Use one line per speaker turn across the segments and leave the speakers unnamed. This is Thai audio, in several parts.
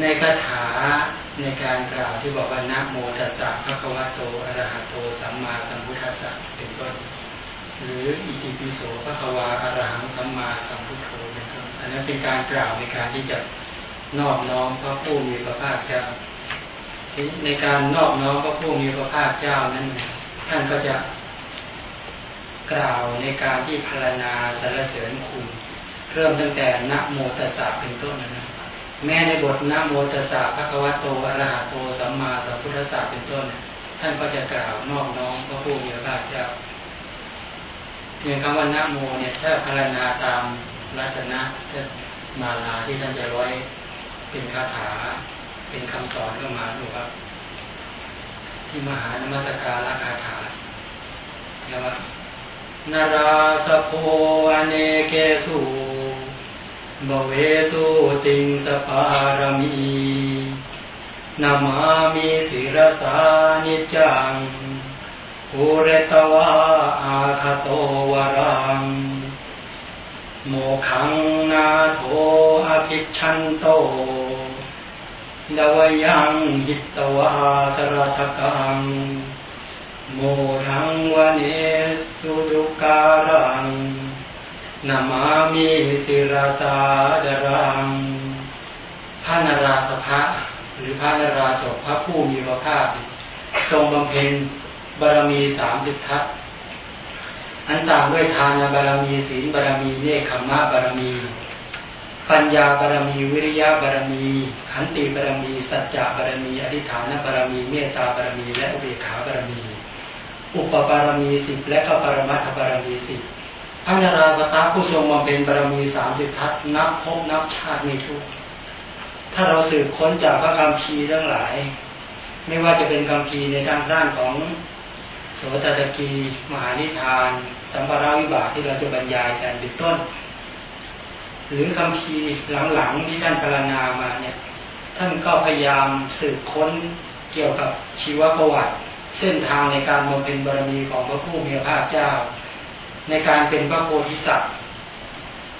ในคาถาในการกล่าวที่บอกว่านะโมตัสสะพระควะโตอรหะโตสัมมาสัมพุทธัสสะเป็นต้น หรืออิติปิโสพระควาอรหังสัมมาสัมพุทโธเป็นต้นอันนั้นเป็นการกล่าวในการที่จะนอบน้อมพระผู้มีพระภาคเจ้าในการนอบน้อมพระผู้มีพระภาคเจ้านั้น ท่านก็จะกล่าวในการที่พารณาสรรเสริญคุณเริ่มตั้งแต่นะโมตัสสะเป็นต้นนะ แม้ในบทนะโมตัสสะพระควโตอะระหะโตสัมมาสัมพุทธัสสะเป็นต้น ท่านก็จะกล่าวนอบน้อมพระผู้มีพระภาคเจ้าอย่างคำว่านะโมเนี่ยถ้าพารณาตามรัตนะมาลาที่ท่านจะร้อยเป็นคาถา เป็นคำสอนเข้ามาดูครับ ที่มหานมัสการคาถาเรียกว่านาราสโพอเนเกสุ บเวสุติงสปารมีนามามิสิรสานิจังภูเรตวาอาคาโตวรัง โมขังนาโทอภิชันโตดวยังหิตวาตรทกัง โมรังวเนสุดุการัง นามามิสิราสาดรังพระนราสภะหรือพระนราจบพระผู้มีพระภาคทรงบำเพ็ญบารมีสามสิบทัศอันต่างด้วยทานบารมีศีลบารมีเนคขมะบารมี ปัญญาบารมีวิริยะบารมี ขันติบารมี สัจจะบารมี อธิฐานบารมีเมตตาบารมี และอุเบกขาบารมี อุปบารมีสิบและก็ปรมัตถบารมีสิบ พระนราสตาผู้ทรงมาเป็นบารมีสามสิบทัศนับพบนับชาติไม่ทุกถ้าเราสืบค้นจากพระคำพีทั้งหลาย ไม่ว่าจะเป็นคำพีในทางด้านของโสตตะกีมหานิทาน สัมปราวิบากที่เราจะบรรยายกันเป็นต้น หรือคำพีหลังๆที่ท่านพรณนามาเนี่ยท่านก็พยายามสืบค้นเกี่ยวกับชีวประวัติ เส้นทางในการบำเพ็ญบารมีของพระผู้มีพระภาคเจ้า ในการเป็นพระโพธิสัตว์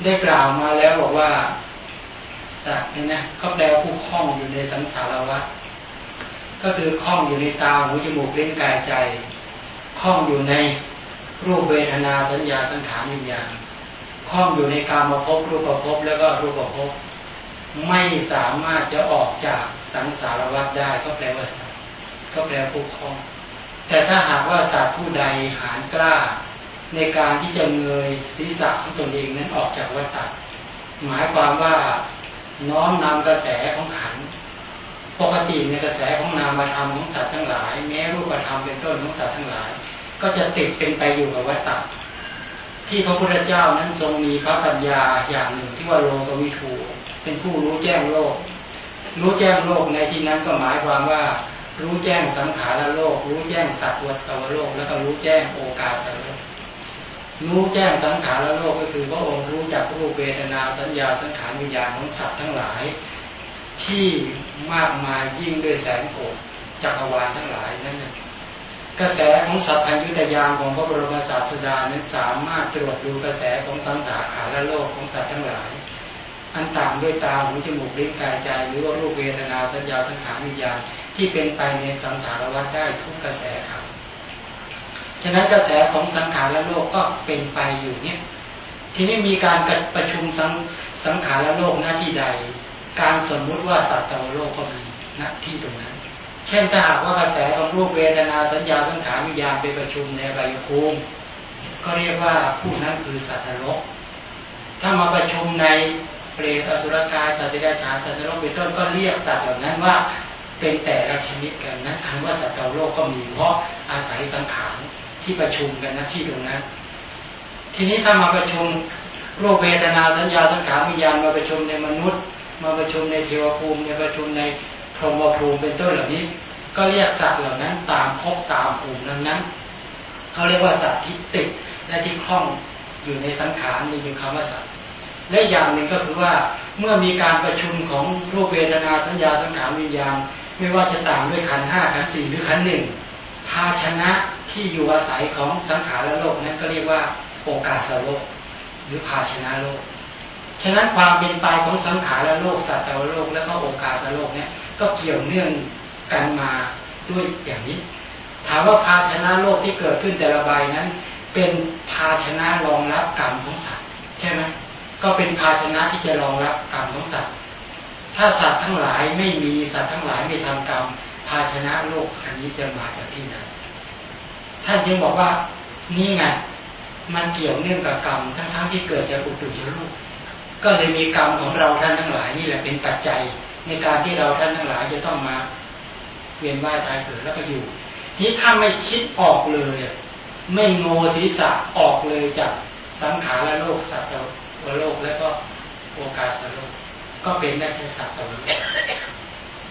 ได้กล่าวมาแล้วบอกว่าสัตว์เนี่ยนะเขาแปลผู้คล้องอยู่ในสังสารวัฏก็คือคล้องอยู่ในตาหูจมูกเล่นกายใจคล้องอยู่ในรูปเวทนาสัญญาสังขารวิญญาณคล้องอยู่ในการมาพบรูปประพบแล้วก็รูปประพบไม่สามารถจะออกจากสังสารวัฏได้ก็แปลว่าสัตว์ก็แปลผู้คล้อง แต่ถ้าหากว่าสัตว์ผู้ใดหานกล้า ในการที่จะเงยศีรษะของตนเองนั้นออกจากวัฏฏะหมายความว่าน้อมนำกระแสของขันปกติในกระแสของนามธรรมของสัตว์ทั้งหลาย แม้รูปธรรมเป็นต้นของสัตว์ทั้งหลาย ก็จะติดเป็นไปอยู่กับวัฏฏะที่พระพุทธเจ้านั้นทรงมีพระปัญญาอย่างหนึ่งที่ว่าโลกวิถูเป็นผู้รู้แจ้งโลก รู้แจ้งโลกในที่นั้นก็หมายความว่า รู้แจ้งสังขารโลก รู้แจ้งสัตว์วัฏโลก แล้วก็รู้แจ้งโอกาสโลก รู้แจ้งสังขารและโลกก็คือพระองค์รู้จักรูปเวทนาสัญญาสังขารวิญญาณของสัตว์ทั้งหลาย ที่มากมายยิ่งด้วยแสงโกดจักรวาลทั้งหลายนั้นกระแสของสัพพัญญุตยานของพระบรมศาสดานั้นสามารถตรวจดูกระแสของสังสารขาและโลกของสัตว์ทั้งหลาย อันต่างด้วยตาหูจมูกลิ้นกายใจหรือว่ารูปเวทนาสัญญาสังขารวิญญาณที่เป็นไปในสังสารวัฏได้ทุกกระแสครับ ฉะนั้นกระแสของสังขารและโลกก็เป็นไปอยู่เนี่ย ทีนี้มีการประชุมสังสังขารและโลกหน้าที่ใด การสมมุติว่าสัตว์โลกก็มีณที่ตรงนั้น เช่นถ้าหากว่ากระแสของรูปเวทนาสัญญาสังขารวิญญาณไปประชุมในใบภูมิก็เรียกว่าผู้นั้นคือสัตว์โลกถ้ามาประชุมในเปรตอสุรกายสัตว์เดรัจฉานสัตว์โลกเป็นต้นก็เรียกสัตว์เหล่านั้นว่าเป็นแต่ละชนิดกันนั้นคำว่าสัตว์โลกก็มีเพราะอาศัยสังขาร ที่ประชุมกันนะที่ตรงนั้นทีนี้ถ้ามาประชุมรูปเวทนาสัญญาสังขารวิญญาณมาประชุมในมนุษย์ มาประชุมในเทวภูมิในประชุมในพรหมภูมิเป็นต้นเหล่านี้ ก็เรียกสัตว์เหล่านั้นตามพบตามภูมินั้นนั้นเขาเรียกว่าสัตว์ที่ติดและที่คล้องอยู่ในสังขารมีอยู่คำว่าสัตว์และอย่างหนึ่งก็คือว่าเมื่อมีการประชุมของรูปเวทนาสัญญาสังขารวิญญาณไม่ว่าจะต่างด้วยขันห้าขันสี่หรือขันหนึ่ง ภาชนะที่อยู่อาศัยของสังขารและโลกนั้นก็เรียกว่าโอกาสโลก หรือภาชนะโลก ฉะนั้นความเป็นไปของสังขารและโลกสัตว์โลก และก็โอกาสโลกเนี่ยก็เกี่ยวเนื่องกันมาด้วยอย่างนี้ ถามว่าภาชนะโลกที่เกิดขึ้นแต่ละใบนั้น เป็นภาชนะรองรับกรรมของสัตว์ใช่ไหมก็เป็นภาชนะที่จะรองรับกรรมของสัตว์ ถ้าสัตว์ทั้งหลายไม่มีสัตว์ทั้งหลายไม่ทำกรรมาชนะโลกอันนี้จะมาจากที่ไหนท่านยังบอกว่านี่ไงมันเกี่ยวเนื่องกับกรรมทั้งๆทที่เกิดจากอุตุชลูกก็เลยมีกรรมของเราท่านทั้งหลายนี่แหละเป็นปัจจัย ในการที่เราท่านทั้งหลายจะต้องมาเวียนว่ายตายเกิดแล้วก็อยู่ที่ถ้าไม่คิดออกเลยไม่โงศีรษะออกเลยจากสังขารและโลกสัตว์โลกแล้วก็โอกาสโลก ก็เป็นได้แค่สัตว์ตัวนี้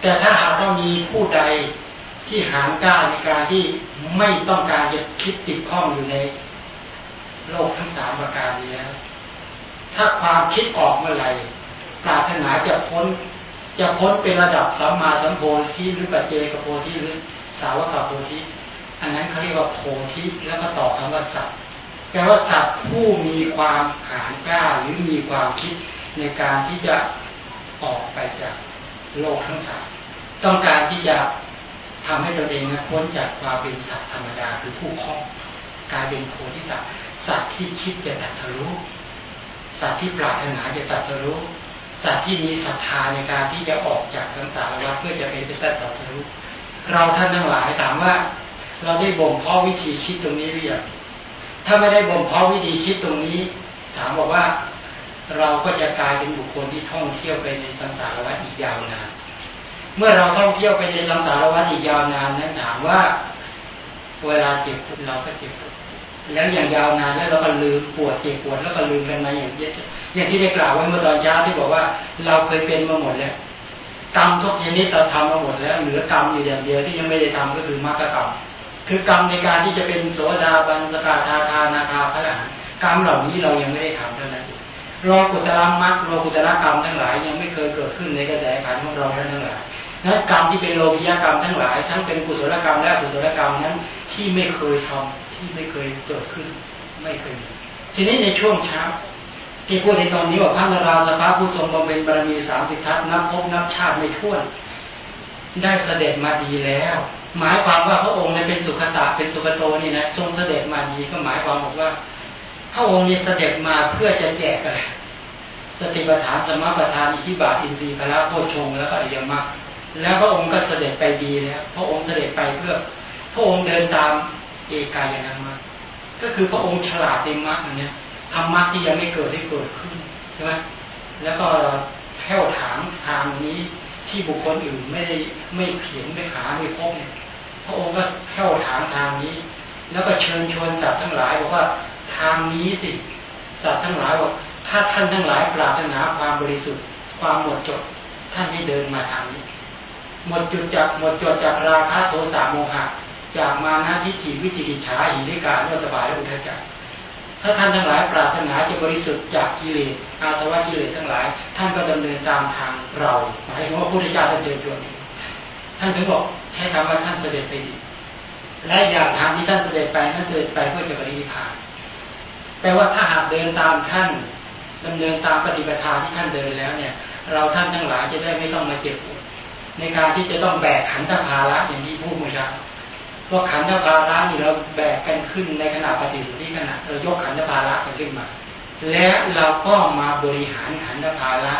แต่ถ้าหากว่ามีผู้ใดที่หานกล้าในการที่ไม่ต้องการจะคิดติดข้องอยู่ในโลกทั้งสามประการนี้แล้วถ้าความคิดออกเมื่อไหร่ปรารถนาจะพ้น จะพ้นเป็นระดับสัมมาสัมโพธิหรือปัจเจกโพธิหรือสาวกโพธิอันนั้นเขาเรียกว่าโพธิแล้วก็ต่อคำว่าสัตว์แปลว่าสัตว์ผู้มีความหานกล้าหรือมีความคิดในการที่จะออกไปจาก โลกทั้งสามต้องการที่จะทำให้ตนเองนะพ้นจากความเป็นสัตว์ธรรมดาคือผู้คล้องกลายเป็นโพธิสัตว์สัตว์ที่คิดจะตัดสรู้สัตว์ที่ปรารถนาจะตัดสรู้สัตว์ที่มีศรัทธาในการที่จะออกจากสังสารวัฏเพื่อจะเป็นไปตัดสรู้เราท่านทั้งหลายถามว่า เราได้บ่มเพาะวิธีคิดตรงนี้หรือยังถ้าไม่ได้บ่มเพาะวิธีคิดตรงนี้ ถามบอกว่า เราก็จะกลายเป็นบุคคลที่ท่องเที่ยวไปในสังสารวัฏอีกยาวนาน เมื่อเราท่องเที่ยวไปในสังสารวัฏอีกยาวนานนั้นถามว่า เวลาเจ็บปวดเราก็เจ็บปวแล้วอย่างยาวนานแล้วเราก็ลืมปวดเจ็บปวดแล้วก็ลืมกันมาอย่างเยอะอย่างที่ได้กล่าวไว้เมื่อตอนเช้าที่บอกว่าเราเคยเป็นมาหมดแล้วกรรมทุกชนิดเราทำมาหมดแล้วเหลือกรรมอยู่อย่างเดียวที่ยังไม่ได้ทำก็คือมรรคกรรมคือกรรมในการที่จะเป็นโสดาบันสกาทาคานาคาพระอรหันต์กรรมเหล่านี้เรายังไม่ได้ทำเท่านั้น รอกุตระมรรครอกุตระกรรมทั้งหลายยังไม่เคยเกิดขึ้นในกระแสขันของเราทั้งหลายนั้นกรรมที่เป็นโลภียกรรมทั้งหลาย ทั้งเป็นกุศลกรรมและอกุศลกรรมนั้นที่ไม่เคยทำที่ไม่เคยเกิดขึ้น ไม่เคยทีนี้ในช่วงเช้าที่พูดในตอนนี้ว่าพระนราสภาผู้ทรงบำเพ็ญบารมีสามสิบทัศนับพบนับชาติไม่ท้วน ได้เสด็จมาดีแล้ว หมายความว่าพระองค์ในเป็นสุขตะเป็นสุขโตนี่นะทรงเสด็จมาดีก็หมายความบอกว่า พระองค์นี้เสด็จมาเพื่อจะแจกอะไรสติปัฏฐานสมปัฏฐานอิทิบาทอินทรีย์พระโพชงแล้วก็อริยมรรคแล้วพระองค์ก็เสด็จไปดีแล้วพระองค์เสด็จไปเพื่อ พระองค์เดินตามเอกายนามาก็คือพระองค์ฉลาดในมรรคอันนี้ทำมรรคที่ยังไม่เกิดให้เกิดขึ้นใช่ไหมแล้วก็แผ่วถางทางนี้ที่บุคคลอื่นไม่ได้ไม่เขียนไม่หาไม่พบเนี่ยพระองค์ก็แผ่วถางทางนี้ แล้วก็เชิญชวนสัตว์ทั้งหลายบอกว่า ทางนี้สิสัตว์ทั้งหลายบอกถ้าท่านทั้งหลายปรารถนาความบริสุทธิ์ ความหมดจด ท่านให้เดินมาทางนี้ หมดจุดจากหมดจดจากราคะโทสะโมหะ จากมานะทิฏฐิวิจิกิจฉาอิริกาโนตบายและอุทจักถ้าท่านทั้งหลายปรารถนาจะบริสุทธิ์จากกิเลสอาสวะกิเลสทั้งหลาย ท่านก็ดำเนินตามทางเราหมายถึงว่าพระพุทธเจ้าท่านเชิญชวนท่านถึงบอกใช้คำว่าท่านเสด็จไปดีและอย่างทางที่ท่านเสด็จไปนั้นเสด็จไปเพื่อจะปฏิภาณ แต่ว่าถ้าหากเดินตามท่านดำเนินตามปฏิปทาที่ท่านเดินแล้วเนี่ย เราท่านทั้งหลายจะได้ไม่ต้องมาเจ็บในการที่จะต้องแบกขันธภาระอย่างที่พูดเมื่อเช้าว่าขันธภาระนี่เราแบกกันขึ้นในขณะปฏิสนธิขณะเรายกขันธภาระกันขึ้นมา และเราก็มาบริหารขันธภาระ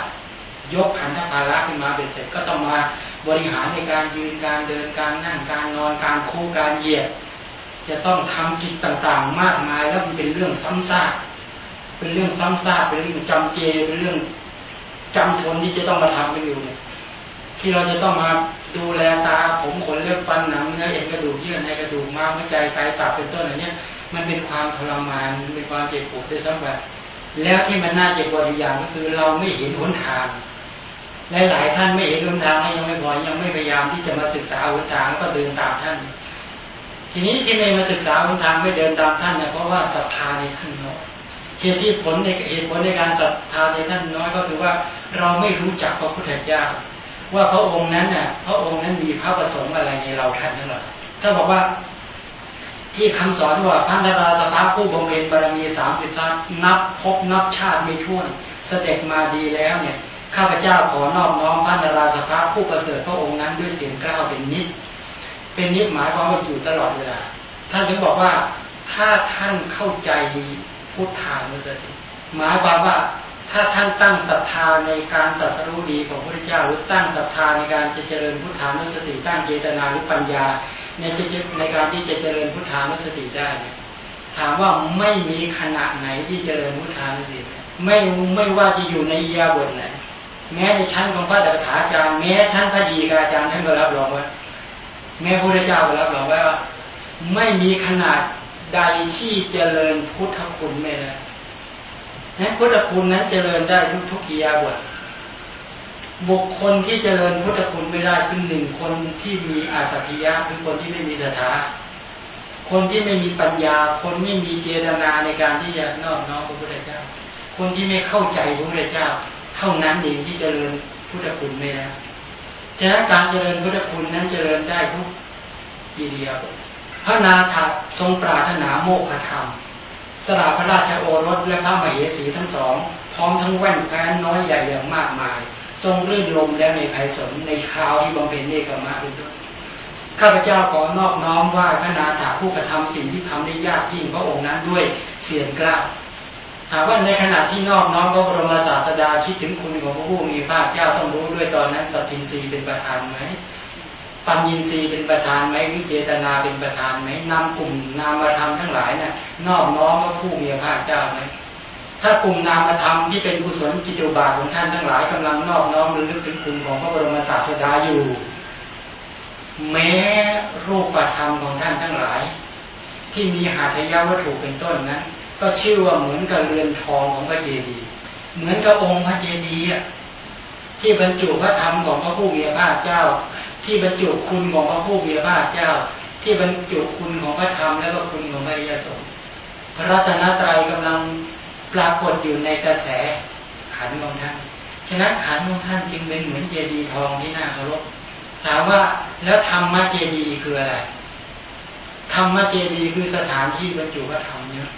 ยกขันธภาระขึ้นมาเป็นเสร็จก็ต้องมาบริหารในการยืนการเดินการนั่งการนอนการคู่การเหยียด จะต้องทำกิจต่างๆ มากมายแล้วมันเป็นเรื่องซ้ำซากเป็นเรื่องซ้ำซากเป็นเรื่องจำเจเป็นเรื่องจำทนที่จะต้องมาทำกันอยู่เนี่ยที่เราจะต้องมาดูแลตาผมขนเล็บฟันหนังเนื้อเอ็นกระดูกเยื่อในกระดูกม้ามหัวใจไตตับเป็นต้นอะไรเนี้ยมันเป็นความทรมานมันเป็นความเจ็บปวดด้วยซ้ำไปแล้วที่มันน่าเจ็บปวดอีกอย่างก็คือเราไม่เห็นหนทางหลายหลายท่านไม่เห็นหนทางยังไม่พอยังไม่พยายามที่จะมาศึกษาหนทางก็เดินตามท่าน ทีนี้ที่ไม่มาศึกษาหนทางไม่เดินตามท่านเนี่ยเพราะว่าศรัทธาในท่านน้อยเหตุที่ผลในเหตุผลในการศรัทธาในท่านน้อยก็คือว่าเราไม่รู้จักพระพุทธเจ้าว่าพระองค์นั้นน่ะ พระองค์นั้นมีพระประสงค์อะไรในเราท่านนั่นหรอถ้าบอกว่าที่คำสอนว่าพันธราสภาผู้บำเพ็ญบารมีสามสิบล้านนับพบนับชาติไม่ถ้วน เสด็จมาดีแล้วเนี่ยข้าพเจ้าขอนอบน้อมพระนราสภาผู้ประเสริฐพระองค์นั้นด้วยเสียงกล้าวเป็นนิด เป็นนิดหมายความว่าอยู่ตลอดเวลา ท่านถึงบอกว่าถ้าท่านเข้าใจพุทธานุสติหมายความว่าถ้าท่านตั้งศรัทธาในการตัสรุดีของพระพุทธเจ้าหรือตั้งศรัทธาในการจะเจริญพุทธานุสติ ตั้งเจตนาหรือปัญญาในจะในการที่จะเจริญพุทธานุสติได้ ถามว่าไม่มีขณะไหนที่เจริญพุทธานุสติไม่ไม่ว่าจะอยู่ในยาบทไหนแม้ในชั้นของพระดักถาจารย์แม้ชั้นพระดีกาจารย์ท่านก็รับรองว่า แม้พระพุทธเจ้าก็รับรองว่า ไม่มีขนาดใดที่เจริญพุทธคุณไม่ได้นั้นพุทธคุณนั้นเจริญได้ทุกทุกกิยาบทบุคคลที่เจริญพุทธคุณไม่ได้คือหนึ่งคนที่มีอาสัตยะคือคนที่ไม่มีศรัทธาคนที่ไม่มีปัญญา คนไม่มีเจตนาในการที่จะนอบน้อมพระพุทธเจ้า คนที่ไม่เข้าใจพระพุทธเจ้า เท่านั้นเองที่เจริญพุทธคุณไม่ได้ ฉะนั้นการเจริญพุทธคุณนั้นเจริญได้ทุกอิริยบพระนาถทรงปรารถนาโมฆะธรรม สละพระราชโอรสและพระมเหสีทั้งสอง พร้อมทั้งแว่นแคว้นน้อยใหญ่อย่างมากมาย ทรงรื่นลมและในภัยสนในคราวที่บำเพ็ญเนกมาเป็นต้นข้าพเจ้าขอนอบน้อมว่าพระนาถาผู้กระทำสิ่งที่ทำได้ยากยิ่งพระองค์นั้นด้วยเสียงกล้า ถามว่าในขณะที่นอบน้อมพระบรมศาสดาคิดถึงคุณของพระผู้มีพระเจ้าต้องรู้ด้วยตอนนั้นสัตทินรีเป็นประธานไหมปัญญีสีเป็นประธานไหมวิเจตนาเป็นประธานไหมนำกลุ่มนามธรรมทั้งหลายเนะ่ย นอบน้อมว่าผู้มีพระเจ้าไหมถ้ากลุ่มนามธรรมที่เป็นกุศลจิตุบาทของท่านทั้งหลายกำลังนอบน้อมระลึกถึงคุณของพระบรมศาสดาอยู่ แม้รูปธรรมของท่านทั้งหลาย ที่มีหาทยาวัตถุเป็นต้นนั้น ก็ชื่อว่าเหมือนกับเรือนทองของพระเจดีย์เหมือนกับองค์พระเจดีย์ที่บรรจุพระธรรมของพระผู้มีพระเจ้า ที่บรรจุคุณของพระผู้มีพระเจ้า ที่บรรจุคุณของพระธรรมและก็คุณของพระยสงพระรัตนตรัยกำลังปรากฏอยู่ในกระแสขันของท่านฉะนั้นขันของท่านจึงเป็นเหมือนเจดีย์ทองที่น่าเคารพถามว่าแล้วธรรมะเจดีย์คืออะไรธรรมะเจดีย์คือสถานที่บรรจุพระธรรมเนี่ย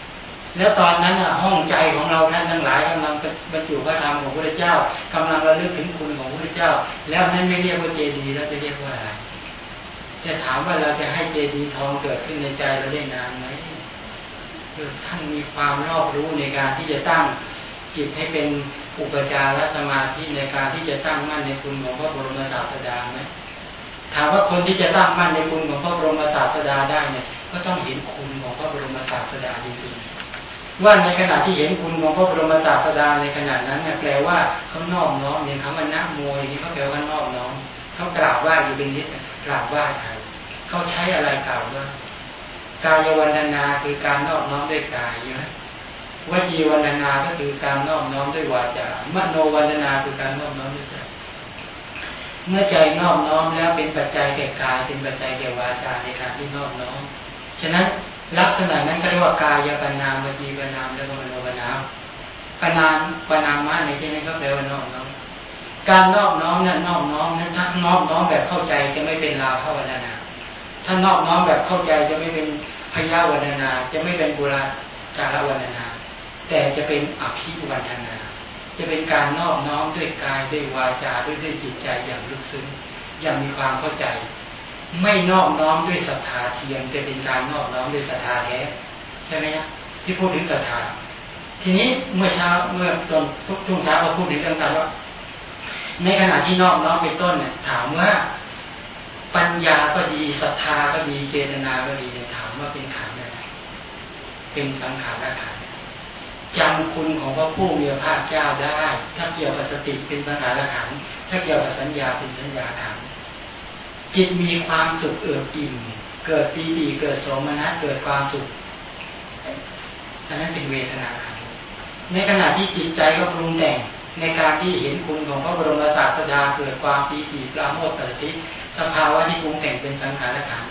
แล้วตอนนั้นอะห้องใจของเราท่านทั้งหลายกำลังบรรจุพระธรรมของพระเจ้ากำลังระลึกถึงคุณของพระเจ้า แล้วนั้นไม่เรียกว่าเจดีแล้วจะเรียกว่าอะไรจะถามว่าเราจะให้เจดีทองเกิดขึ้นในใจเราได้นานไหมท่านมีความรอบรู้ในการที่จะตั้งจิตให้เป็นอุปจารสมาธิในการที่จะตั้งมั่นในคุณของพระบรมศาสดาไหมถามว่าคนที่จะตั้งมั่นในคุณของพระบรมศาสดาได้เนี่ย ก็ต้องเห็นคุณของพระบรมศาสดาจริง ว่าในขณะที่เห็นคุณของพระบรมศาสดาในขณะนั้นเนี่ยแปลว่าเขานอบน้อมเนี่ยคำว่านักมวยนี่เขาแปลว่านอบน้อมเขากราบไหว้อยู่เป็นนิดกราบไหว้ใครเขาใช้อะไรกล่าวว่ากายวันนาคือการนอบน้อมด้วยกายใช่ไหมวจีวันนาก็คือการนอบน้อมด้วยวาจามโนวันนาคือการนอบน้อมด้วยใจเมื่อใจนอบน้อมแล้วเป็นปัจจัยแก่กายเป็นปัจจัยแก่วาจาในการที่นอบน้อมฉะนั้น ลักษณะนั้นก็เรียกว่ากายปนามวจีปนามแล้วก็มโนปนามปนามปนามะในที่นี้ก็แปลว่านอบน้อมการนอบน้อมนั้นนอบน้อมนั้นถ้านอบน้อมแบบเข้าใจจะไม่เป็นลาภาวนาถ้านอบน้อมแบบเข้าใจจะไม่เป็นพยาวันนา จะไม่เป็นบุราจารวันนา แต่จะเป็นอภิวันนา จะเป็นการนอบน้อมด้วยกายด้วยวาจาด้วยด้วยจิตใจอย่างลึกซึ้งอย่างมีความเข้าใจ ไม่นอบน้อมด้วยศรัทธาเทียมแต่เป็นการนอบน้อมด้วยศรัทธาแท้ใช่ไหมครับที่พูดถึงศรัทธาทีนี้เมื่อเช้าเมื่อตอนช่วงเช้าเราพูดถึงเรื่องการว่า ในขณะที่นอบน้อมเป็นต้นเนี่ยถามว่าปัญญาก็ดีศรัทธาก็ดีเจตนาก็ดีเนี่ยถามว่าเป็นขันอะไรเป็นสังขารขันจำคุณของพระผู้มีพระเจ้าได้ ถ้าเกี่ยวกับสติเป็นสังขารขันถ้าเกี่ยวกับสัญญาเป็นสัญญาขัน จิตมีความสุขเอิบอิ่มเกิดปีติเกิดโสมนัตเกิดความสุขอันนั้นเป็นเวทนาขันในขณะที่จิตใจก็ปรุงแต่งในการที่เห็นคุณของพระบรมศาสดาเกิดความปีติปราโมทปฏิทิสภาวะที่ปรุงแต่งเป็นสังขารขัน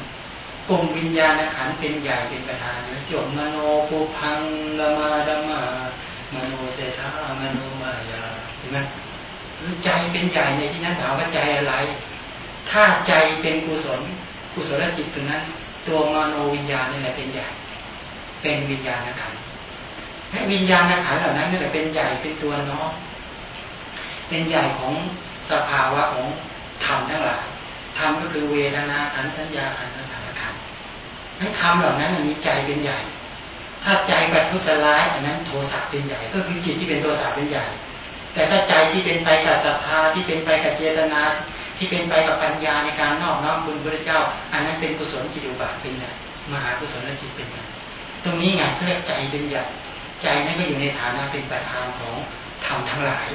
กลุ่มวิญญาณขันเป็นใหญ่เป็นประธานจบมโนปุพังละมาดมามโนเตธามโนมายาเห็นไหมใจเป็นใหญ่ในที่นั้นถามว่าใจอะไร ถ้าใจเป็นกุศล กุศลจิตตรงนั้น ตัวมโนวิญญาณนี่แหละเป็นใหญ่ เป็นวิญญาณขันและวิญญาณขันเหล่านั้นนี่แหละเป็นใหญ่เป็นตัวน้องเป็นใหญ่ของสภาวะของธรรมทั้งหลายธรรมก็คือเวทนาขันธ์สัญญาขันสังขารขันธ์นั้นธรรมเหล่านั้นมีใจเป็นใหญ่ ถ้าใจกับทุสลายอันนั้นโทสะเป็นใหญ่ ก็คือจิตที่เป็นโทสะเป็นใหญ่ แต่ถ้าใจที่เป็นไปกับศรัทธาที่เป็นไปกับเจตนา ที่เป็นไปกับปัญญาในการนอบน้อมคุณพระเจ้า อันนั้นเป็นกุศลจิตอุบาทเป็นใหญ่มหากุศลจิตเป็นใหญ่ตรงนี้ไงเรียกใจเป็นใหญ่ใจนั้นก็อยู่ในฐานะเป็นประธานของธรรมทั้งหลาย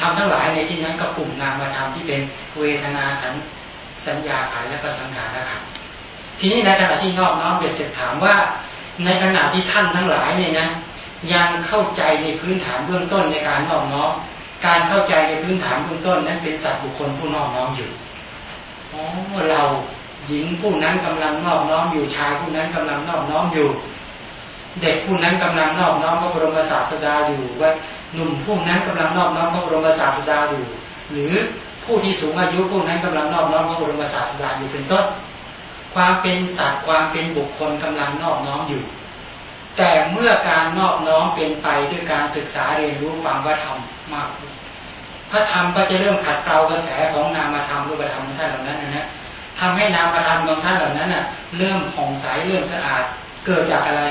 ธรรมทั้งหลายในที่นั้นก็กลุ่มนามธรรมที่เป็นเวทนาขันสัญญาขันและก็สังขารขันทีนี้ในขณะที่นอบน้อมเบ็ดเสร็จถามว่า ในขณะที่ท่านทั้งหลายเนี่ยนะยังเข้าใจในพื้นฐานเบื้องต้นในการนอบน้อม การเข้าใจในพื้นฐานเบื้องต้นนั้นเป็นสัตว์บุคคลผู้นอบน้อมอยู่อ๋อเราหญิงผู้นั้นกำลังนอบน้อมอยู่ชายผู้นั้นกำลังนอบน้อมอยู่ เด็กผู้นั้นกำลังนอบน้อมพระบรมศาสดาอยู่ว่าหนุ่มผู้นั้นกำลังนอบน้อมพระบรมศาสดาอยู่ หรือผู้ที่สูงอายุผู้นั้นกำลังนอบน้อมพระบรมศาสดาอยู่เป็นต้น ความเป็นสัตว์ความเป็นบุคคลกำลังนอบน้อมอยู่ แต่เมื่อการนอบน้อมเป็นไปด้วยการศึกษาเรียนรู้ความว่าธรรมมากขึ้นพระธรรมก็จะเริ่มขัดเกลากระแสของนามธรรมรูปธรรมของท่านเหล่านั้นนะฮะทำให้นามธรรมของท่านเหล่านั้นน่ะเริ่มผ่องใสเริ่มสะอาด เกิดจากอะไร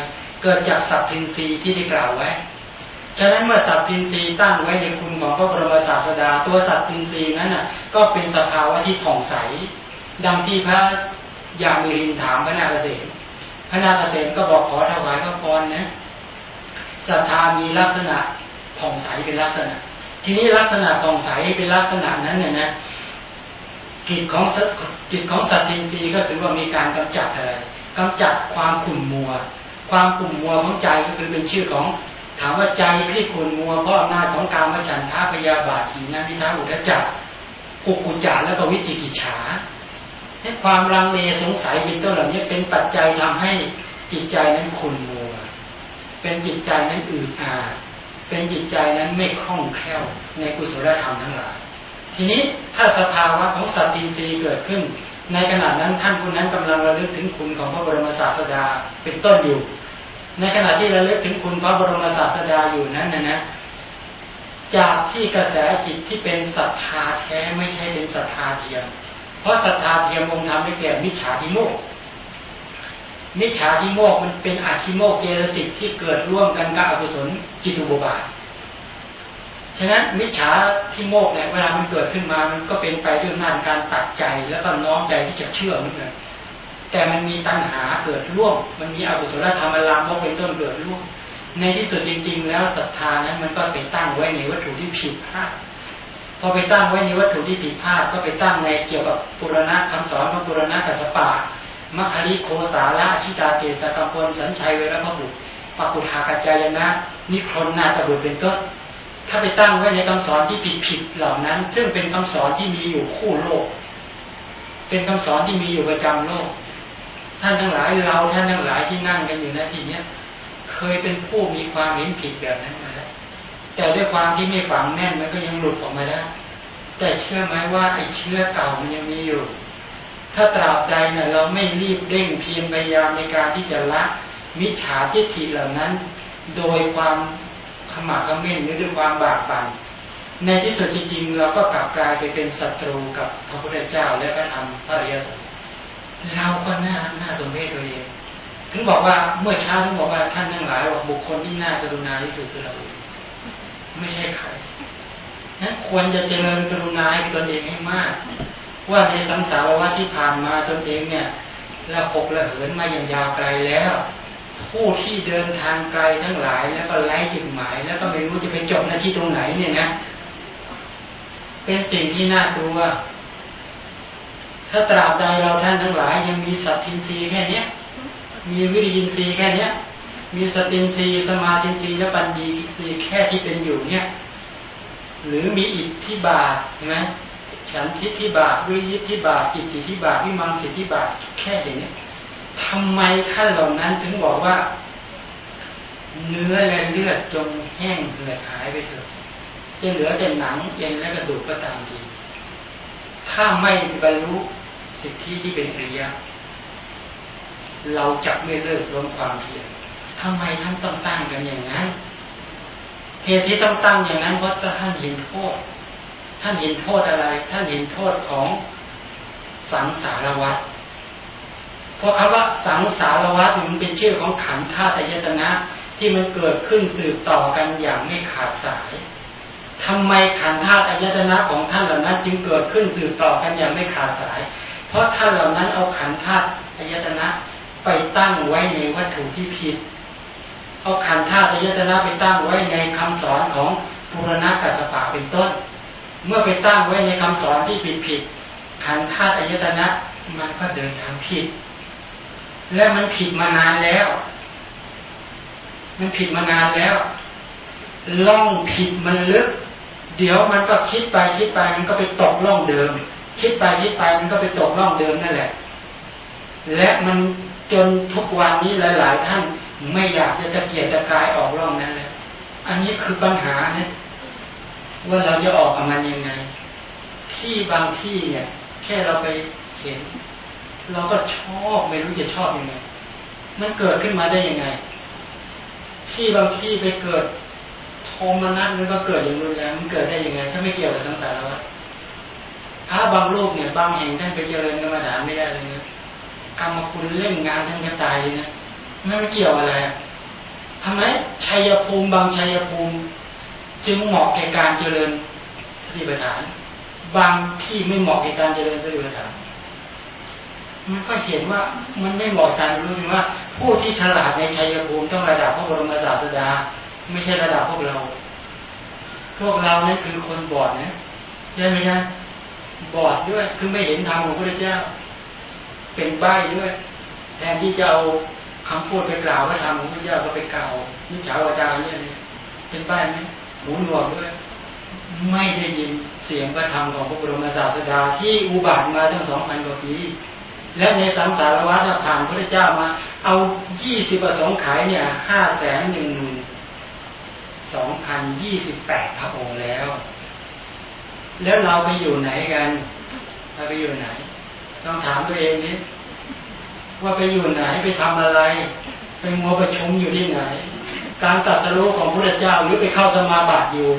เกิดจากสัพทินรีที่ได้กล่าวไว้ฉะนั้นเมื่อสัพทินรีตั้งไว้ในคุณของพระบรมศาสดา ตัวสัพทินรีนั้นน่ะ ก็เป็นสภาวะที่ผ่องใส ดังที่พระยามิรินถามพระนาคเษนพ ระนาคเษนก็บอกขอถวายพระพรนะศรัทธามีลักษณะผ่องใสเป็นลักษณะ ทีนี้ลักษณะผ่องใสเป็นลักษณะนั้นเนี่ยนะกิจของกิจของสัตทินรีก็ถือว่ามีการกำจัดอะไรกำจัดความขุ่นมัว ความขุ่นมัวของใจก็คือเป็นชื่อของถามว่าใจที่ขุ่นมัวเพราะอำนาจของการมฉันทาพยาบาทีนามิทาอุทจักกุกุจารแล้วก็วิจิกิจฉา ให้ความรังเลสงสัยเป็นต้นเหล่านี้เป็นปัจจัยทำให้จิตใจนั้นขุ่นมัว เป็นจิตใจนั้นอืดอาดเป็นจิตใจนั้นไม่คล่องแคล่วในกุศลธรรมทั้งหลาย ทีนี้ถ้าสภาวะของสัตตินรีเกิดขึ้น ในขณะนั้นท่านผู้นั้นกำลังระลึกถึงคุณของพระบรมศาสดาเป็นต้นอยู่ ในขณะที่ระลึกถึงคุณพระบรมศาสดาอยู่นั้นนะนะจากที่กระแสจิตที่เป็นศรัทธาแท้ไม่ใช่เป็นศรัทธาเทียม เพราะศรัทธาเทียมองค์ธรรมได้แก่มิจฉาทิโมกมิจฉาทิโมกมันเป็นอาชิโมกเกรสิกที่เกิดร่วมกันกับอกุศลจิตุบบาทฉะนั้นมิจฉาที่โมกเนี่ยเวลามันเกิดขึ้นมามันก็เป็นไปด้วยงานการตัดใจแล้วก็น้อมใจที่จะเชื่อมันเลยแต่มันมีตัณหาเกิดร่วม มันมีอกุศลธรรมลามกเป็นต้นเกิดร่วม ในที่สุดจริง ๆ แล้วศรัทธานั้นมันก็ไปตั้งไว้ในวัตถุที่ผิดพลาด พอไปตั้งไว้ในวัตถุที่ผิดพลาดก็ไปตั้งในเกี่ยวกับปุรณะคำสอนของปุรณะกัสปะมัคคิโคสาละชิตาเตสกพลสัญชัยเวรพบุตรปกุทากาจายนะนิครนนาตบุตรเป็นต้นถ้าไปตั้งไว้ในคำสอนที่ผิดผิดเหล่านั้น ซึ่งเป็นคำสอนที่มีอยู่คู่โลก เป็นคำสอนที่มีอยู่ประจำโลก ท่านทั้งหลายเราท่านทั้งหลายที่นั่งกันอยู่นทีเนี้ยเคยเป็นผู้มีความเห็นผิดแบบนั้นม แต่ด้วยความที่ไม่ฝังแน่นมันก็ยังหลุดออกมาได้ แต่เชื่อไหมว่าไอ้เชื้อเก่ามันยังมีอยู่ ถ้าตราบใดเนี่ยเราไม่รีบเร่งเพียรพยายามในการที่จะละมิจฉาทิฏฐิเหล่านั้น โดยความขมักขม้นหรือด้วยความบากบั่นในที่สุดจริงๆเราก็กลับกลายไปเป็นศัตรูกับพระพุทธเจ้าและพระธรรมพระริยสงฆ์เราก็น่าน่าสมเพชตัวเอง ถึงบอกว่าเมื่อเช้าถึงบอกว่าท่านทั้งหลายบอกบุคคลที่น่ากรุณาที่สุดคือเรา ไม่ใช่ใครนั้นควรจะเจริญกรุณาให้ตนเองให้มาก ว่าในสังสารวัฏที่ผ่านมาตนเองเนี่ยเราหกระเหินมาอย่างยาวไกลแล้ว ผู้ที่เดินทางไกลทั้งหลายแล้วก็ไร้จุดหมาย แล้วก็ไม่รู้จะไปจบหน้าที่ตรงไหนเนี่ยนะ เป็นสิ่งที่น่ากลัวถ้าตราบใดเราท่านทั้งหลายยังมีสัตทินรีแค่เนี้ย มีวิริยินทรีย์แค่เนี้ย มีสตินรีสมาธินรีและปัญญีแค่ที่เป็นอยู่เนี่ย หรือมีอิทธิบาทใช่ไหมฉันทิฏฐิบาทวิยิทธิบาทจิตติทิบาทวิมังสิทธิบาทแค่อย่างนี้ทำไมท่านเหล่านั้นถึงบอกว่า เนื้อและเลือดจงแห้งเหือดหายไปเถิดจะเหลือแต่หนังเอ็นและกระดูกก็ตามทีถ้าไม่บรรลุสิทธิที่เป็นอริยะเราจะไม่เลิกล้มความเพียร ทำไมท่านต้องตั้งกันอย่างนั้นเหตุที่ต้องตั้งอย่างนั้นเพราะท่านเห็นโทษ ท่านเห็นโทษอะไร ท่านเห็นโทษของสังสารวัฏเพราะคำว่าสังสารวัฏมันเป็นชื่อของขันธ์ธาตุอายตนะที่มันเกิดขึ้นสืบต่อกันอย่างไม่ขาดสายทำไมขันธ์ธาตุอายตนะของท่านเหล่านั้นจึงเกิดขึ้นสืบต่อกันอย่างไม่ขาดสาย เพราะท่านเหล่านั้นเอาขันธ์ธาตุอายตนะไปตั้งไว้ในวัตถุที่ผิด เอาขันธ์าตุอายตนะไปตั้งไว้ในคำสอนของปุรณะกัสปะเป็นต้น เมื่อไปตั้งไว้ในคำสอนที่ผิดผิดขันธ์ธาตุอายตนะมันก็เดินทางผิด และมันผิดมานานแล้ว มันผิดมานานแล้ว ล่องผิดมันลึก เดี๋ยวมันก็คิดไปคิดไป มันก็ไปตกล่องเดิม คิดไปคิดไปมันก็ไปตกล่องเดิมนั่นแหละ และมันจนทุกวันนี้หลาย ๆ ท่าน ไม่อยากจะตะเกียกตะกายออกร่องนั้นเลยอันนี้คือปัญหาเนี่ยว่าเราจะออกกับมันยังไง ที่บางที่เนี่ย แค่เราไปเห็น เราก็ชอบไม่รู้จะชอบยังไง มันเกิดขึ้นมาได้ยังไง ที่บางที่ไปเกิดโทมนัสมันก็เกิดอย่างรุนแรงมันเกิดได้ยังไง ถ้าไม่เกี่ยวกับสังสารวัฏพระบางรูปเนี่ย บางแห่งท่านไปเจริญกรรมฐานไม่ได้เลยนะกรรมคุณเล่นงานท่านจะตายเลยนะ ไม่เกี่ยวอะไรทำไมชัยภูมิบางชัยภูมิ จึงเหมาะแก่การเจริญสติปัฏฐาน บางที่ไม่เหมาะแก่การเจริญสติปัฏฐานมันก็เห็นว่ามันไม่เหมาะกันรู้ไหมว่า ผู้ที่ฉลาดในชัยภูมิต้องระดับพระบรมศาสดา ไม่ใช่ระดับพวกเรา พวกเรานี่คือคนบอดนะใช่ไหมนะบอดด้วยคือไม่เห็นธรรมของพระเจ้า เป็นใบ้ด้วย แทนที่จะเอา คำพูดไปกล่าวว่ทำของพระเจ้าก็ไปกล่าวนิจาวาจาเนี่ยเป็นป้ายไหมหูหนวกด้วยไม่ได้ยินเสียงพระธรรมของพระบรมศาสดาที่อุบัติมาตั้งสองพันกว่าปีและในสังสารวัฏผ่านพระเจ้ามา เอายี่สิบประสงค์ขายเนี่ยห้าแสนหนึ่งหมื่นสองพันยี่สิบแปดพระองค์แล้ว แล้วเราไปอยู่ไหนกัน เราไปอยู่ไหน ต้องถามตัวเองนิด ว่าไปอยู่ไหนไปทำอะไร ไปมัวประชุมอยู่ที่ไหน การตัดสรู้ของพระเจ้าหรือไปเข้าสมาบัติอยู่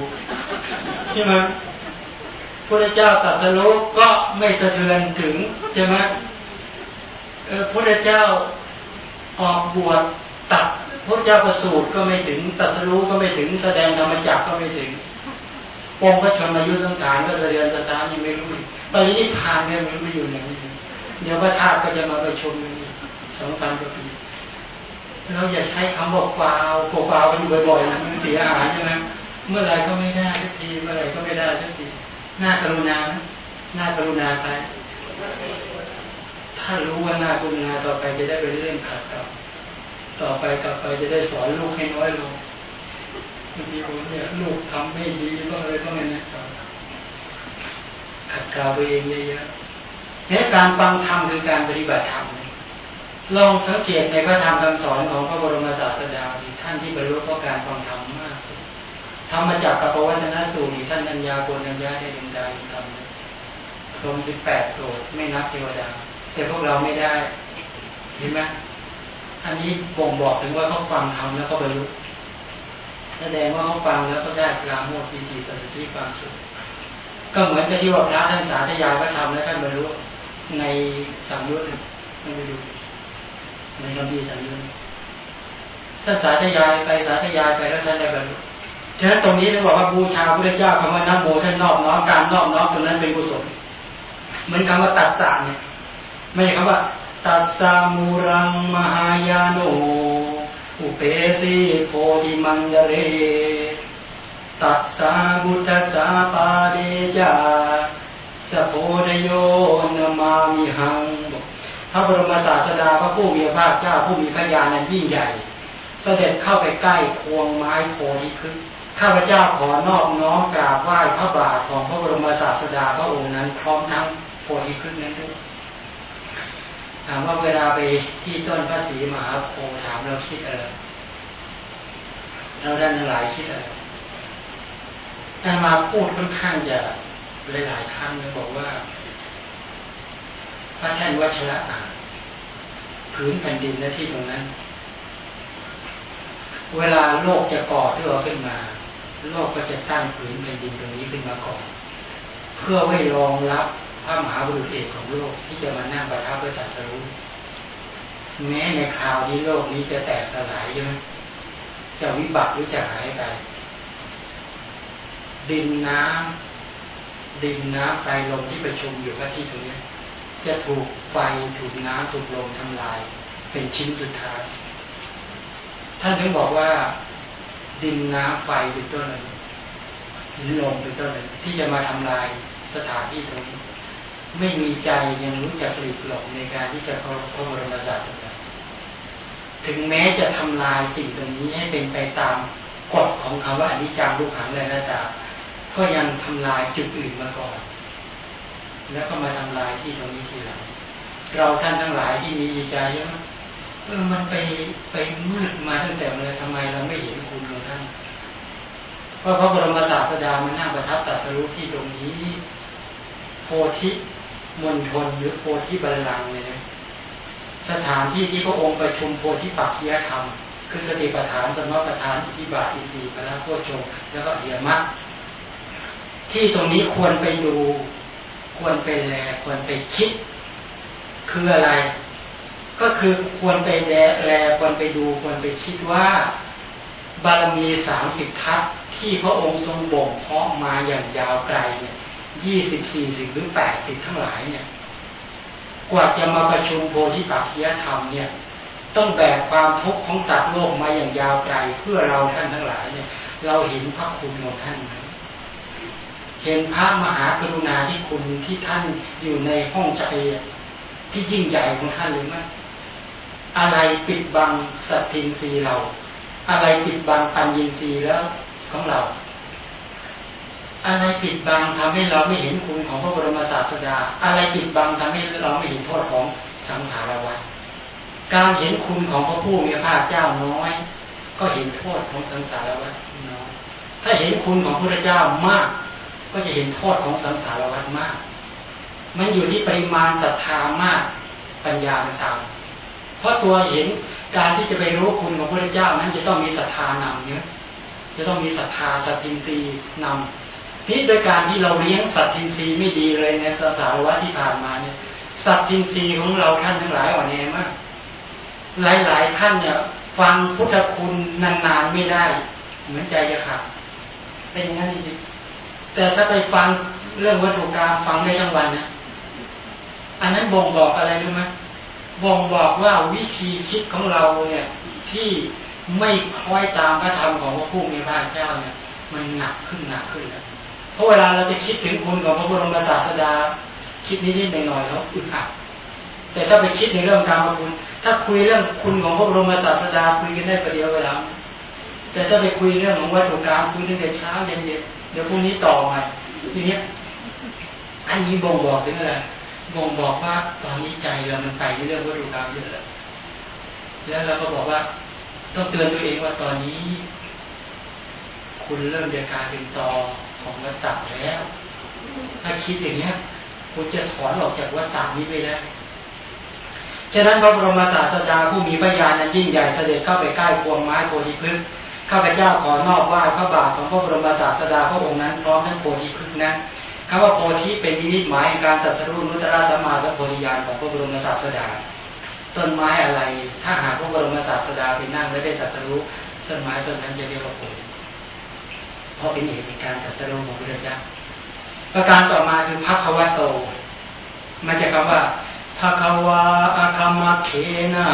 ใช่ไหมพระเจ้าตัดสรู้ก็ไม่สะเทือนถึงใช่ไหมพระเจ้าออกบวชตัดพระเจ้าประสูติก็ไม่ถึงตัดสรู้ก็ไม่ถึงแสดงธรรมจักก็ไม่ถึงปองพระธรรมยุสังขารก็แสดงสถานยังไม่รู้ตอนนี้ผ่านเนี่ยมันไม่อยู่ไหน เดี๋ยวพระธาตุก็จะมาประชุมสองพันกว่าปีเราอย่าใช้คำบอกฟาวโปฟาวกันอยู่บ่อยๆนะมันเสียหายใช่ไหมเมื่อไรก็ไม่ได้สักทีเมื่อไรก็ไม่ได้สักทีหน้ากรุณาหน้ากรุณาไปถ้ารู้ว่าหน้ากรุณาต่อไปจะได้ไปเรื่องขัดเก่าต่อไปกลับไปจะได้สอนลูกให้น้อยลงบางทีผมเนี่ยลูกทำไม่ดีก็อะไรก็ไม่นะสอนขัดเกลาตัวเองเยอะๆ นี่การฟังธรรมคือการปฏิบัติธรรมลองสังเกตในพระธรรมคำสอนของพระบรมศาสดาท่านที่บรรลุเพราะการฟังธรรมมากธรรมจากกัปวัฒนสูตรท่านอัญญาโกนัญญาได้ดึงดาธรรมรวมสิบแปดโปรดไม่นับเทวดา แต่พวกเราไม่ได้เห็นไหมอันนี้บ่งบอกถึงว่าเขาฟังธรรมแล้วเขาบรรลุแสดงว่าเขาฟังแล้วก็ได้กลาโมทีทีประสิทธิความสุขก็เหมือนกับที่ว่าพระท่านสาธยายพระธรรมแล้วท่านบรรลุ ในสังยุตไม่ไปดูในคำพีสัญญาท่านสาธยายไปสาธยายไปแล้วท่านได้บรรลุฉะนั้นตรงนี้เราบอกว่าบูชาพระเจ้าคำว่านัโมท่านนอบน้อมการนอบน้อมตรงนั้นเป็นกุศลเหมือนคำว่าตัดสาเนี่ยไม่ใช่คำว่าตัดสามูรังมหายาโนอุเปสีโพธิมันเดเร ตัดสาบุตสาปาเดจา สโพธโยนมามิหังบอกพระบรมศาสดาพระผู้มีพระเจ้าผู้มีพระญาณนั้นยิ่งใหญ่ เสด็จเข้าไปใกล้ควงไม้โพธิคึกข้าพเจ้าขอนอบน้อมกราบไหว้พระบาทของพระบรมศาสดาพระองค์นั้น พร้อมทั้งโพธิคึกนั้นด้วยถามว่าเวลาไปที่ต้นพระศรีมหาโพธิ์ถามเราคิดอะไรเราด้านหลายคิดอะไรแต่มาพูดค่อนข้างจะ หลายๆครั้งเลยบอกว่า พระท่านวัชระอาพื้นแผ่นดินและที่ตรงนั้น เวลาโลกจะก่อที่เราขึ้นมา โลกก็จะตั้งผืนแผ่นดินตรงนี้ขึ้นมาก่อนเพื่อไว้รองรับพระมหาบุรุษเอกของโลกที่จะมานั่งประทับเพื่อตรัสรู้แม้ในคราวนี้โลกนี้จะแตกสลายใช่ไหมจะวิบัติหรือจะหายไปดินน้ำ ดินน้ำไฟลมที่ประชุมอยู่กับที่ตรงนี้จะถูกไฟถูกน้ำถูกลมทำลาย เป็นชิ้นสุดท้ายท่านถึงบอกว่า ดินน้ำไฟเป็นต้นอะไรลมเป็นต้นอะไรที่จะมาทำลายสถานที่ตรงนี้ไม่มีใจยังรู้จักหลีกหลบในการที่จะเข้าพระบรมศาสดาถึงแม้จะทำลายสิ่งตรงนี้ให้เป็นไปตามกฎของคำว่าอนิจจังลูกขังเลยนะจ๊ะ ก็ยังทำลายจุดอื่นมาก่อน แล้วก็มาทำลายที่ตรงนี้ทีหลัง เราท่านทั้งหลายที่มีจิตใจเยอะเออมันไปไปมืดมาตั้งแต่เมื่อทำไมเราไม่เห็นคุณของท่านเพราะพระบรมศาสดามันนั่งประทับตรัสรู้ที่ตรงนี้ โพธิมณฑลหรือโพธิบัลลังก์เนี่ยนะสถานที่ที่พระองค์ประชุมโพธิปักขียธรรม คือสติปัฏฐานสมปัฏฐานอิทิบาทอิสีพระโพชงแล้วก็เดียมะ ที่ตรงนี้ควรไปดู ควรไปแล ควรไปคิด คืออะไร ก็คือควรไปแลแลควรไปดู ควรไปคิดว่า บารมีสามสิบทัศที่พระองค์ทรงบ่งเพาะมาอย่างยาวไกลเนี่ยยี่สิบสี่สิบหรือแปดสิบทั้งหลายเนี่ย กว่าจะมาประชุมโพธิปักขียธรรมเนี่ย ต้องแบกความทุกข์ของสัตว์โลกมาอย่างยาวไกลเพื่อเราท่านทั้งหลายเนี่ย เราเห็นพระคุณของท่านไหม เห็นพระมหากรุณาที่คุณที่ท่านอยู่ในห้องใจที่ยิ่งใหญ่ของท่านหรือไม่อะไรปิดบังสัตทินรีเรา อะไรปิดบังปัญญีรีแล้วของเรา อะไรปิดบังทำให้เราไม่เห็นคุณของพระบรมศาสดา อะไรปิดบังทำให้เราไม่เห็นโทษของสังสารวัฏการเห็นคุณของพระผู้มีพระเจ้าน้อย ก็เห็นโทษของสังสารวัฏน้อยถ้าเห็นคุณของพระเจ้ามาก ก็จะเห็นโทษของสังสารวัฏมาก มันอยู่ที่ปริมาณศรัทธามากปัญญาตามเพราะตัวเห็นการที่จะไปรู้คุณของพระเจ้านั้นจะต้องมีศรัทธานำเนี่ยจะต้องมีศรัทธาสัตทินรีนำนี่โดยการที่เราเลี้ยงสัตทินรีไม่ดีเลยในสสารวัฏที่ผ่านมาเนี่ยสัตทินรีของเราท่านทั้งหลายอ่อนแอมากหลาย ๆ ท่านเนี่ยฟังพุทธคุณนานๆไม่ได้ เหมือนใจจะขาดเป็นอย่างนั้นจริง แต่ถ้าไปฟังเรื่องวัตถุกรรมฟังได้ทั้งวันนะอันนั้นบ่งบอกอะไรรู้ไหมบ่งบอกว่าวิธีคิดของเราเนี่ยที่ไม่คล้อยตามพระธรรมของพระผู้มีพระเจ้าเนี่ย มันหนักขึ้นหนักขึ้นแล้วเพราะเวลาเราจะคิดถึงคุณของพระบรมศาสดา คิดนิดๆหน่อยๆแล้วอึดอัดแต่ถ้าไปคิดในเรื่องการมาคุณ ถ้าคุยเรื่องคุณของพระบรมศาสดาคุยกันได้ประเดี๋ยวเวลาแต่ถ้าไปคุยเรื่องของวัตถุกรรมคุยตั้งแต่เช้าเย็นๆ เดี๋ยวพรุ่งนี้ต่อใหม่ทีนี้อันนี้บ่งบอกถึงอะไรบ่งบอกว่าตอนนี้ใจเรามันไปในเรื่องวัตถุกรรมเยอะแล้วแล้วเราก็บอกว่า ต้องเตือนตัวเองว่าตอนนี้ คุณเริ่มเดียการเป็นตอของวัฏฏะแล้ว ถ้าคิดอย่างเนี้ยคุณจะถอนออกจากวัฏฏะนี้ไปแล้วฉะนั้นพระบรมศาสดาผู้มีพระญาณนั้นยิ่งใหญ่เสด็จเข้าไปใกล้พวงไม้โพธิพฤกษ์ ข้าพเจ้าขอนอบไหว้พระบาทของพระบรมศาสดาพระองค์นั้นพร้อมทั้งโพธิพฤกษ์นั้นคำว่าโพธิเป็นนิมิตหมายในการตรัสรู้นุตตรสัมมาสัมโพธิญาณของพระบรมศาสดา ต้นไม้อะไร ถ้าหากพระบรมศาสดาไปนั่งและได้ตรัสรู้ต้นไม้ต้นนั้นจะเรียกว่าโพธิเพราะเป็นเหตุในการตรัสรู้ของพระเจ้าประการต่อมาคือพระควโตมาจากคำว่าพระควาอาคามาเคนา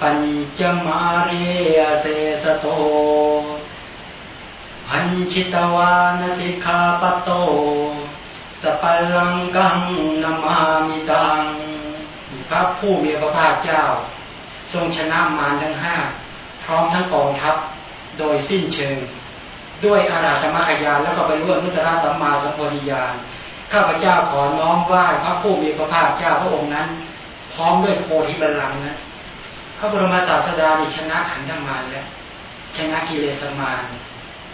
ปัญจมาเรียเสสโตพันชิตวานสิกขาปโตสปัลังกังนามามิตังพระผู้มีพระภาคเจ้า ทรงชนะมารทั้งห้าพร้อมทั้งกองทัพโดยสิ้นเชิง ด้วยอาราธมขยานแล้วก็ไปร่วมนุตระสัมมาสัมโพธิญาณข้าพเจ้าขอน้อมไหว้พระผู้มีพระภาคเจ้าพระองค์นั้น พร้อมด้วยโพธิบัลลังก์นั้น พระบรมศาสดานี่ชนะขันธมารแล้วชนะกิเลสมาร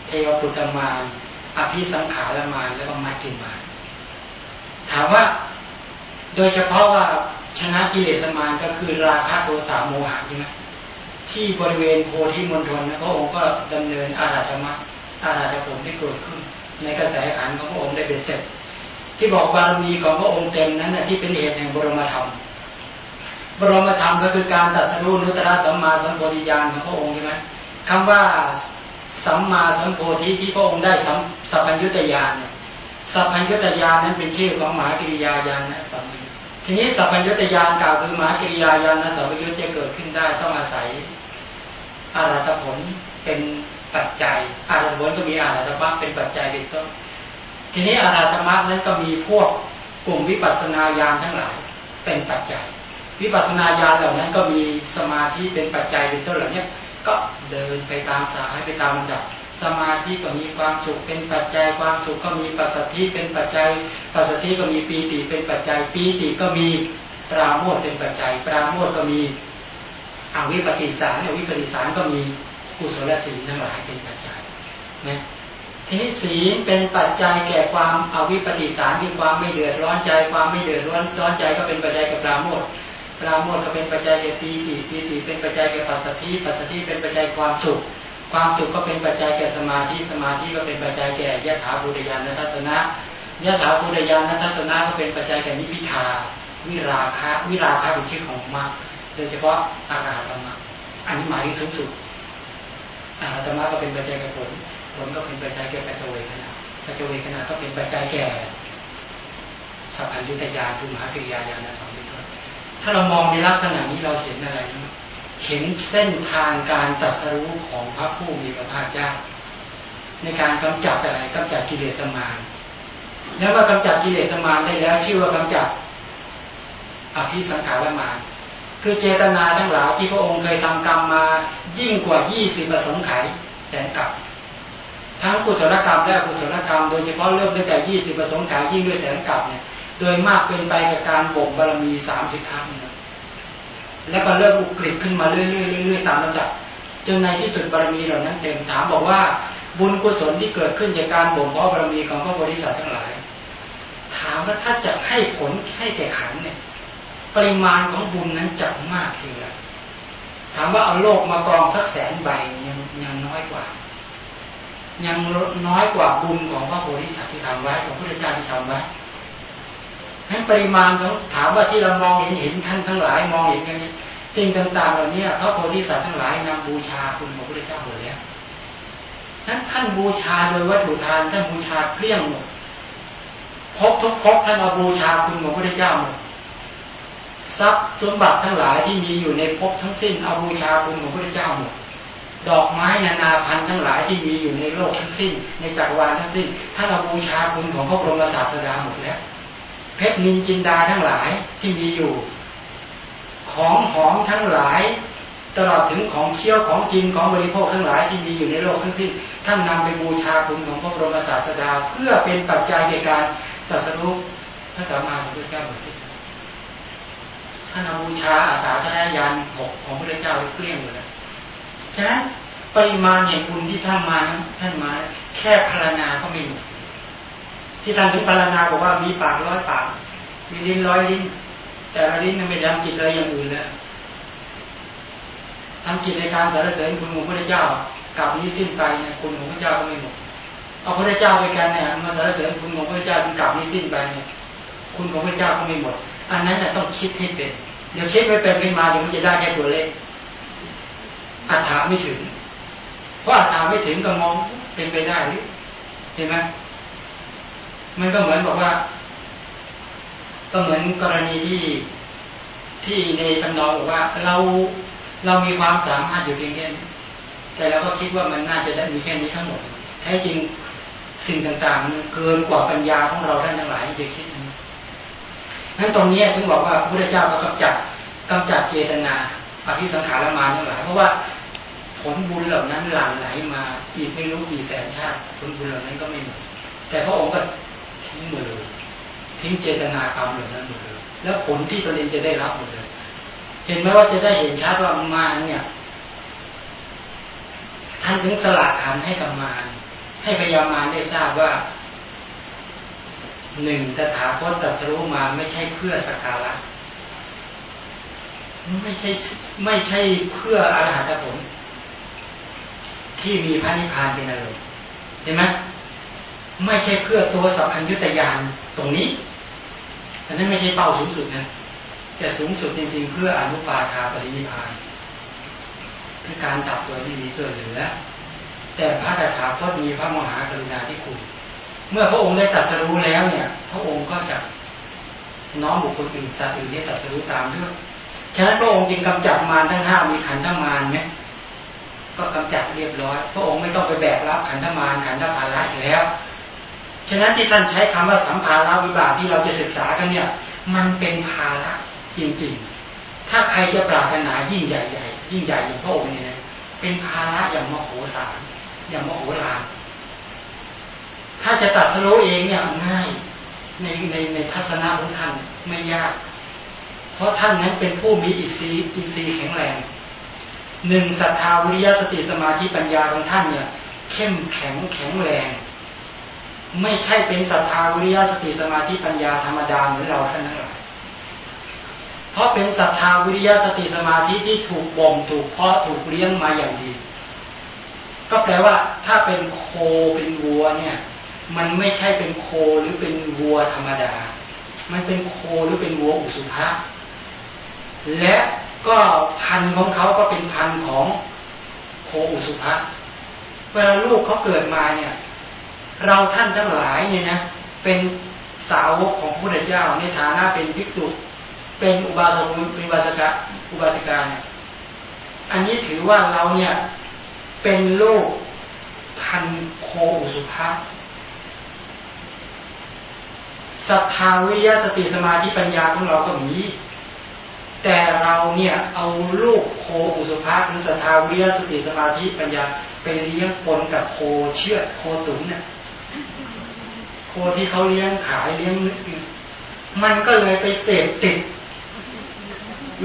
เทวปุตมารอภิสังขารมารแล้วก็มัจจิมารถามว่าโดยเฉพาะว่าชนะกิเลสมารก็คือราคะโทสะโมหะใช่ไหมที่บริเวณโพธิมณฑลนะพระองค์ก็ดำเนินอาราธรรมะอาราธผลที่เกิดขึ้น ในกระแสขันของพระองค์ได้เป็นเสร็จ ที่บอกบารมีของพระองค์เต็มนั้นนะที่เป็นเหตุแห่งบรมธรรม บรมธรรมก็คือการตัดสรู้นุตตะสัมมาสัมโพธิญาณของพระองค์ใช่ไหมคำว่าสัมมาสัมโพธิที่พระองค์ได้สัมสัพพัญญุตญาณเนี่ยสัพพัญญุตญาณนั้นเป็นชื่อของมหากิริยาญาณนะสัมทีนี้สัพพัญญุตญาณกล่าวคือมหากิริยาญาณนะสัพพัญญุตจะเกิดขึ้นได้ต้องอาศัยอารัตผลเป็นปัจจัย อารัตผลก็มีอารัตมรรคเป็นปัจจัยเป็นต้นทีนี้อารัตมรรคนั้นก็มีพวกกลุ่มวิปัสสนาญาณทั้งหลายเป็นปัจจัย วิปัสสนาญาณเหล่านั้นก็มีสมาธิเป็นปัจจัยเป็นต้นเหล่านี้ก็เดินไปตามสายไปตามลำดับสมาธิก็มีความสุขเป็นปัจจัยความสุขก็มีปัสสธิเป็นปัจจัยปัสสธิก็มีปีติเป็นปัจจัยปีติก็มีปราโมทเป็นปัจจัย ปราโมทก็มีอวิปปิสารอวิปปิสารก็มีกุศลศีลทั้งหลายเป็นปัจจัยนะทีนี้ศีลเป็นปัจจัยแก่ความอวิปปิสารที่ความไม่เดือดร้อนใจ ความไม่เดือดร้อนร้อนใจก็เป็นปัจจัยกับปราโมท ปราโมทก็เป็นปัจจัยแก่ปีติปีติเป็นปัจจัยแก่ปัสสธิปัสสธิเป็นปัจจัยความสุข ความสุขก็เป็นปัจจัยแก่สมาธิสมาธิก็เป็นปัจจัยแก่ยะถาภูตยานทัศนะยะถาภูตยานทัศนะก็เป็นปัจจัยแก่นิพิทาวิราคะวิราคะเป็นชื่อของมรรคโดยเฉพาะอาราธรรมะอันนี้หมายถึงสูงสุดอาราธรรมะก็เป็นปัจจัยแก่ผลผลก็เป็นปัจจัยแก่ปัจจเวขณะปัจจเวขณะก็เป็นปัจจัยแก่สัพพัญญุตยานคือมหาปิยายานสองยุทธ ถ้าเรามองในลักษณะนี้เราเห็นอะไรนะเห็นเส้นทางการตัดสรู้ของพระผู้มีพระภาคเจ้าในการกำจัดอะไรกำจัดกิเลสมารแล้วว่ากำจัดกิเลสมารได้แล้ว ชื่อว่ากำจัดอภิสังขารมารคือเจตนาทั้งหลายที่พระองค์เคยทำกรรมมายิ่งกว่ายี่สิบประสงค์ไขแสนกับทั้งกุศลกรรมและอกุศลกรรมโดยเฉพาะเริ่มตั้งแต่ยี่สิบประสงค์ไขยิ่งด้วยแสนกับเนี่ย โดยมากเป็นไปกับการบ่มบารมีสามสิบครั้งแล้วก็เริ่มอุกฤษขึ้นมาเรื่อยๆเรื่อยๆตามลำดับจนในที่สุดบารมีเหล่านั้นเต็มถามบอกว่า บุญกุศลที่เกิดขึ้นจากการบ่มเพาะบารมีของพระโพธิสัตว์ทั้งหลาย ถามว่าถ้าจะให้ผลให้แก่ขันเนี่ย ปริมาณของบุญนั้นจะมากเพียงไรถามว่าเอาโลกมากรองสักแสนใบยังยังน้อยกว่า ยังน้อยกว่าบุญของพระโพธิสัตว์ที่ทำไว้ของพระพุทธเจ้าที่ทำไว้ นั้นปริมาณของถามว่าที่เรามองเห็นเห็นท่านทั้งหลายมองเห็นกันนี้สิ่งต่างๆเหล่านี้พระโพธิสัตว์ทั้งหลายนำบูชาคุณพระพุทธเจ้าหมดแล้วนั้นท่านบูชาโดยวัตถุทานท่านบูชาเกลี้ยงหมดพบทุกพบท่านเอาบูชาคุณของพระพุทธเจ้าหมดทรัพย์สมบัติทั้งหลายที่มีอยู่ในภพทั้งสิ้นเอาบูชาคุณของพระพุทธเจ้าหมดดอกไม้นานาพันธุ์ทั้งหลายที่มีอยู่ในโลกทั้งสิ้น ในจักรวาลทั้งสิ้นท่านเอาบูชาคุณของพระบรมศาสดาหมดแล้ว เพชรนินจินดาทั้งหลายที่มีอยู่ ของหอมทั้งหลาย ตลอดถึงของเคี้ยวของจินของบริโภคทั้งหลายที่มีอยู่ในโลกทั้งสิ้นท่านนำไปบูชาคุณของพระบรมศาสดา เพื่อเป็นปัจจัยในการตัดสรุปพระสัมมาสัมพุทธเจ้าบทที่ท่านบูชาอาสาธนญาณหกของพระเจ้าเกลี้ยงเลยฉะนั้นปริมาณแห่งบุญที่ท่านมาท่านมา แค่พารณาก็ไม่หมด ที่ท่านถึงพารณาบอกว่ามีปากร้อยปากมีลิ้นร้อยลิ้น แต่ละลิ้นไม่ได้ทำจิตอะไรอย่างอื่นแล้วทำจิตในการสรรเสริญคุณของพระเจ้ากับนี้สิ้นไปเนี่ยคุณของพระเจ้าก็ไม่หมดเอาพระเจ้าไปกันเนี่ยมาสรรเสริญคุณของพระเจ้ากับนี้สิ้นไปเนี่ยคุณของพระเจ้าก็ไม่หมด อันนั้นเนี่ยต้องคิดให้เป็น เดี๋ยวคิดไม่เป็นขึ้นมาเดี๋ยวมันจะได้แค่ตัวเลขอัฐาไม่ถึงเพราะอัฐาไม่ถึงก็มองเป็นไปได้หรือเห็นไหม มันก็เหมือนบอกว่า ก็เหมือนกรณีที่ที่ในตำนองบอกว่า เราเรามีความสามารถอยู่เพียงแค่แต่เราก็คิดว่ามันน่าจะได้มีแค่นี้ทั้งหมดแท้จริงสิ่งต่างๆเกินกว่าปัญญาของเราท่านทั้งหลายที่จะคิดนั้นตรงนี้ถึงบอกว่าพระพุทธเจ้าก็กำจัดกำจัดเจตนาอภิสังขารมาทั้งหลายเพราะว่าผลบุญเหล่านั้นหลั่งไหลมาอีกไม่รู้กี่แสนชาติผลบุญเหล่านั้นก็ไม่หมดแต่พระองค์ก็ ทิ้งหมดเลยทิ้งเจตนากรรมเหล่านั้นหมดเลยแล้วผลที่ตนเองจะได้รับหมดเลยเห็นไหมว่าจะได้เห็นชัดว่ามารเนี่ยท่านถึงสละขันให้กับมารให้พยามารได้ทราบว่าหนึ่งตถาคตตรัสรู้มาไม่ใช่เพื่อสักการะไม่ใช่ไม่ใช่เพื่ออรหัตผลที่มีพระนิพพานเป็นอารมณ์เห็นไหม ไม่ใช่เพื่อตัวสัพพัญญุตยานตรงนี้อันนั้นไม่ใช่เป้าสูงสุดนะแต่สูงสุดจริงๆ เพื่ออนุปาทาปรินิพานคือการตัดตัวที่มีส่วนเหลือ แต่พระตถาคตมีพระมหากรุณาธิคุณเมื่อพระองค์ได้ตัดสรู้แล้วเนี่ย พระองค์ก็จะน้อมบุคคลอื่นสัตว์อื่นให้ตัดสรู้ตามด้วยฉะนั้นพระองค์จึงกำจัดมารทั้งห้ามีขันธ์ทั้งมารไหมก็กำจัดเรียบร้อย พระองค์ไม่ต้องไปแบกรับขันธ์มารขันธ์ภาระอีกแล้ว ฉะนั้นที่ท่านใช้คำว่าสัมภาระวิบากที่เราจะศึกษากันเนี่ย มันเป็นภาระจริง ๆ ถ้าใครจะปรารถนายิ่งใหญ่ใหญ่ยิ่งใหญ่อย่างพระองค์เนี่ยเป็นภาระอย่างมโหสารอย่างมโหฬารถ้าจะตัดสรู้เองเนี่ยง่ายในในในทัศนะของท่านไม่ยาก เพราะท่านนั้นเป็นผู้มีอิสีอิสีแข็งแรงหนึ่งศรัทธาวิริยะสติสมาธิปัญญาของท่านเนี่ย เข้มแข็งแข็งแรง ไม่ใช่เป็นศรัทธาวิริยะสติสมาธิปัญญาธรรมดาเหมือนเราท่านนั้นหรอกเพราะเป็นศรัทธาวิริยะสติสมาธิที่ถูกบ่มถูกเพาะถูกเลี้ยงมาอย่างดี ก็แปลว่า ถ้าเป็นโคเป็นวัวเนี่ย มันไม่ใช่เป็นโคหรือเป็นวัวธรรมดา มันเป็นโคหรือเป็นวัวอุสุภะและก็พันของเขาก็เป็นพันของโคอุสุภะเวลาลูกเขาเกิดมาเนี่ย เราท่านทั้งหลายเนี่ยนะเป็นสาวกของพระพุทธเจ้าในฐานะเป็นภิกษุเป็นอุบาสกเป็นอุบาสกะอุบาสิกาเนี่ยอันนี้ถือว่าเราเนี่ยเป็นลูกพันโคอุสุภะศรัทธาวิยาสติสมาธิปัญญาของเราก็มีแต่เราเนี่ยเอาลูกโคอุสุภาคือศรัทธาวิยาสติสมาธิปัญญาไปเลี้ยงปนกับโคเชื่อโคตุ๋นเนี่ย โคที่เขาเลี้ยงขายเลี้ยงนึกมันก็เลยไปเสพติด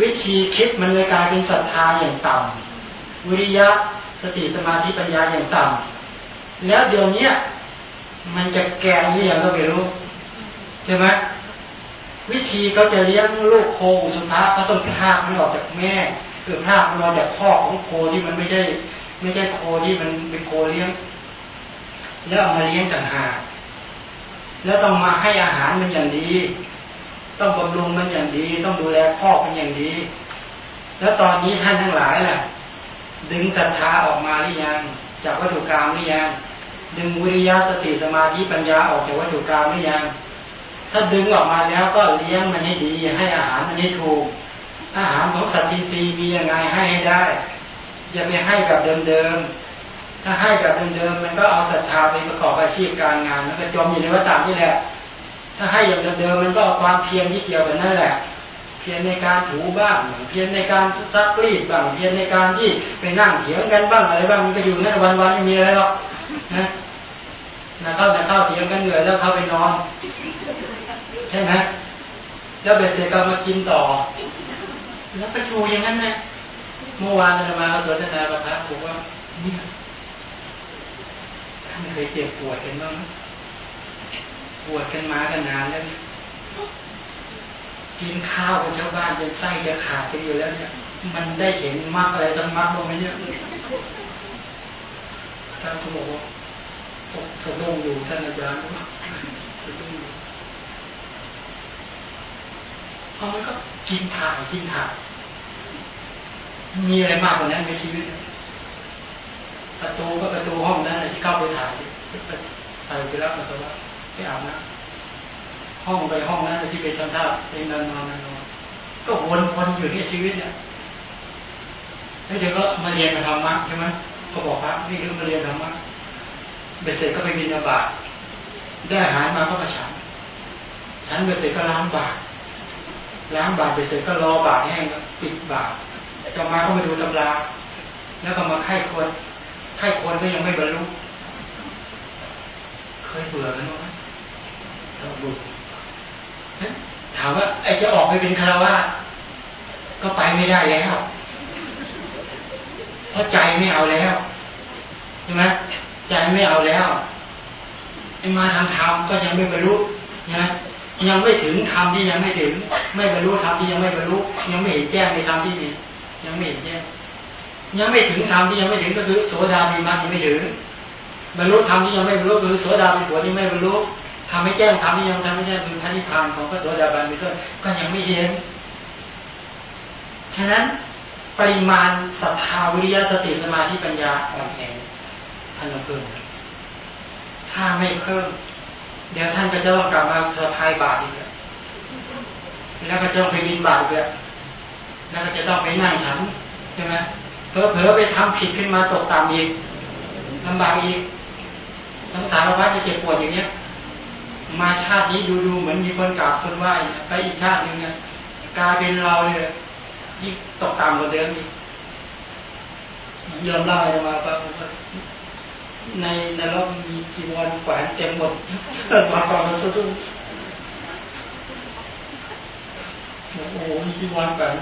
วิธีคิดมันเลยกลายเป็นศรัทธาอย่างต่ำวิริยะสติสมาธิปัญญาอย่างต่ำแล้วเดี๋ยวนี้มันจะแก่หรือยังก็ไม่รู้ใช่ไหมวิธีเขาจะเลี้ยงลูกโคอุสุภะเขาต้องพากมันออกจากแม่คือพากมันออกจากข้อของโคที่มันไม่ใช่ ไม่ใช่โคที่มันเป็นโคเลี้ยง แล้วเอามาเลี้ยงต่างหากแล้วต้องมาให้อาหารมันอย่างดี ต้องบำรุงมันอย่างดี ต้องดูแลข้อมันอย่างดี แล้วตอนนี้ท่านทั้งหลายล่ะ ดึงศรัทธาออกมาหรือยัง จากวัตถุกรรมหรือยัง ดึงวิริยะสติสมาธิปัญญาออกจากวัตถุกรรมหรือยัง ถ้าดึงออกมาแล้วก็เลี้ยงมันให้ดี ให้อาหารมันให้ถูก อาหารของสัตว์ทินรีมียังไงให้ให้ได้ อย่าไปให้แบบเดิมๆ ถ้าให้แบบเดิมๆมันก็เอาศรัทธาไปประกอบอาชีพการงานมันก็จมอยู่ในวัฏฏะนี่แหละ ถ้าให้อย่างเดิมๆมันก็เอาความเพียรที่เกี่ยวกันนั่นแหละ เพียรในการถูบ้างเพียรในการซักรีดบ้างเพียรในการที่ไปนั่งเถียงกันบ้างอะไรบ้างมันก็อยู่นั่นวันๆไม่มีอะไรหรอกนะนะเข้านะเข้าเถียงกันเหนื่อยแล้วเข้าไปนอน ใช่ไหมแล้วเบ็ดเสร็จก็มากินต่อ แล้วไปอยู่อย่างนั้นนะเมื่อวานอามาสนทนาประทับบอกว่าเนี่ย ท่เคยเจ็บปวดกันบ้างปวดกันมากันนานแล้วเนี่ยกินข้าวกับชาวบ้านจนไส้จะขาดไปอยู่แล้วเนี่ย มันได้เห็นมากอะไรสักมากบ้างไหมเนี่ยท่านเขาบอกว่าสะดุ้งอยู่ท่านอาจารย์สะดุ้งอยู่เพราะมันก็กินถ่ายกินถ่ายมีอะไรมากกว่านั้นในชีวิต ประตูก็ประตูห้องนั้นที่เข้าไปถ่ายถ่ายไปแล้วประตูว่าไปอาบน้ำห้องไปห้องนั้นที่ไปทำท่าเป็นนอนนอนนอนก็วนวนอยู่ในชีวิตเนี่ยแล้วเดี๋ยวก็มาเรียนมาธรรมะใช่ไหมก็บอกพระนี่คือมาเรียนธรรมะเบ็ดเสร็จก็ไปบินบาตได้อาหารมาก็มาฉันฉันเบ็ดเสร็จก็ล้างบาตล้างบาตรไปเสร็จก็รอบาตแห้งปิดบาตรต่อมาก็มาดูตำราแล้วก็มาไข้ควร ไข้ควรก็ยังไม่บรรลุเคยเบื่อกันไหมเราบุถามว่าไอ้จะออกไปเป็นคารวะก็ไปไม่ได้แล้วเพราะใจไม่เอาแล้วใช่ไหมใจไม่เอาแล้วไอ้มาทางธรรมก็ยังไม่บรรลุนะยังไม่ถึงธรรมที่ยังไม่ถึง ไม่บรรลุธรรมที่ยังไม่บรรลุยังไม่เห็นแจ้งในธรรมที่มียังไม่เห็นแจ้ง ยังไม่ถึงธรรมที่ยังไม่ถึงก็คือโสดามีมายังไม่ถึง
บรรลุธรรมที่ยังไม่บรรลุคือโสดาเป็นผลที่ไม่บรรลุทำให้แจ้งธรรมที่ยังทำไม่แจ้งคือพระนิพพานของพระโสดาบันเป็นต้นก็ยังไม่เห็นฉะนั้นปริมาณศรัทธาวิริยะสติสมาธิปัญญาอ่อนแอท่านเพิ่มถ้าไม่เพิ่มเดี๋ยวท่านก็จะต้องกลับมาสะพายบาตรอีกแล้วก็จะต้องไปบินบาตรอีกแล้วก็จะต้องไปนั่งฉันใช่ไหม เผลอๆไปทำผิดขึ้นมาตกต่ำอีกลำบากอีก สังสารวัฏจะเจ็บปวดอย่างเนี้ย มาชาตินี้ดูดูเหมือนมีคนกราบคนไหวไปอีกชาติหนึ่งเนี่ยกลายเป็นเราเนี่ยยิ่งตกต่ำกว่าเดิมอีกยอมเล่าให้มาปะในในรอบมีจีวรแขวนเต็มหมดมาก่อนมาสุดโอ้โหมีจีวรแขวน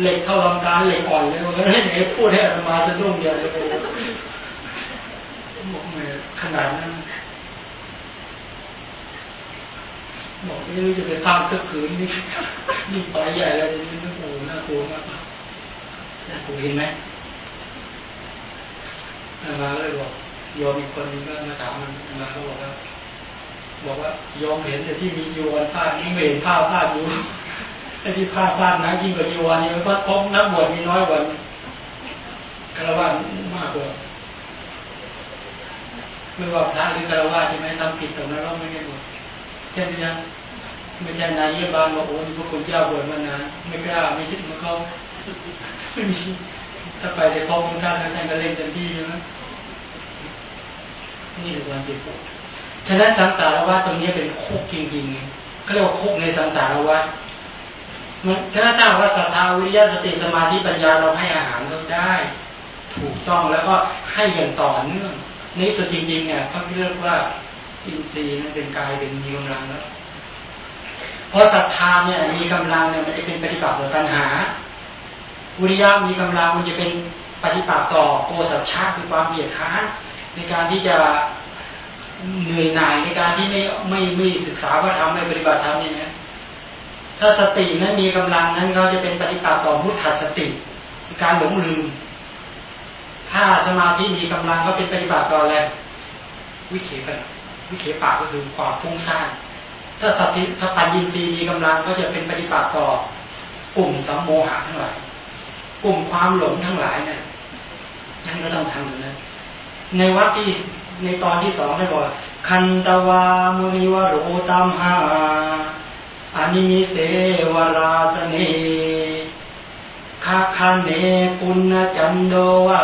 เหล็กเข้าลำการเหล็กอ่อนเลยว่าเล่นไงพูดให้อามาสะดุ้งเดียวเลยบอกเมขนาดนั้นบอกไม่รู้จะไปพามสักคืนนี่นี่ไปใหญ่เลยนี่โอ้โหน่ากลัวมากน่ากลัวเห็นไหมมาเลยบอกโยมอีกคนนึงก็มาถามมันมาเขาบอกว่าบอกว่าโยมเห็นแต่ที่มีโยูวันพาดนี่ไม่เห็นผ้าพาอยู่ ไอ้ที่ผ้าพาดนะยิ่งกว่ายูวันนี่มันก็ครบนักบวชมีน้อยกว่าคารวะมากกว่าไม่ว่าพระหรือคารวะที่ไม่ทำผิดตรงนั้นเราไม่ได้บวชเช่นยังไม่ใช่นายยบาลบอกโอ้ยพระคุณเจ้าบวชมานานไม่กล้าไม่คิดมาเขาไม่มีถ้าไปแต่พอคุณท่านท่านก็เล่นเต็มที่ใช่ไหมนี่คือความเจ็บปวดฉะนั้นสังสารวัฏตรงนี้เป็นคุกจริงๆเขาเรียกว่าคุกในสังสารวัฏมัน ถ้าถ้าว่าศรัทธาวิริยะสติสมาธิปัญญาเราให้อาหารเขาได้ ถูกต้องแล้วก็ให้อย่างต่อเนื่องในสุดจริงๆเนี่ยเขาเรียกว่าอินทรีย์นั้นเป็นกายเป็นมีกำลังแล้วเพราะศรัทธาเนี่ยมีกำลังเนี่ยมันจะเป็นปฏิบัติต่อปัญหาวิริยะมีกำลังมันจะเป็นปฏิบัติต่อโกสัจฉะคือความเบียดค้านในการที่จะเหนื่อยหน่ายในการที่ไม่ไม่ไม่ศึกษาว่าทำไม่ปฏิบัติธรรมเนี่ยนะ ถ้าสตินั้นมีกำลังนั้นเขาจะเป็นปฏิบัติต่อมุทัสติการหลงลืม ถ้าสมาธิมีกำลังก็เป็นปฏิบัติต่ออะไรวิเขปวิเขปาก็คือความฟุ้งซ่านถ้าสติถ้าปัญญินทรีมีกำลังก็จะเป็นปฏิบัติต่อกลุ่มสัมโมหะทั้งหลายกลุ่มความหลงทั้งหลายเนี่ยนั่นก็ต้องทำอยู่นะในวัดที่ในตอนที่สองได้บอกคันตวามุนิวโรตัมหา อานิมิเสวราสเนคาคาเนปุณจันโดวา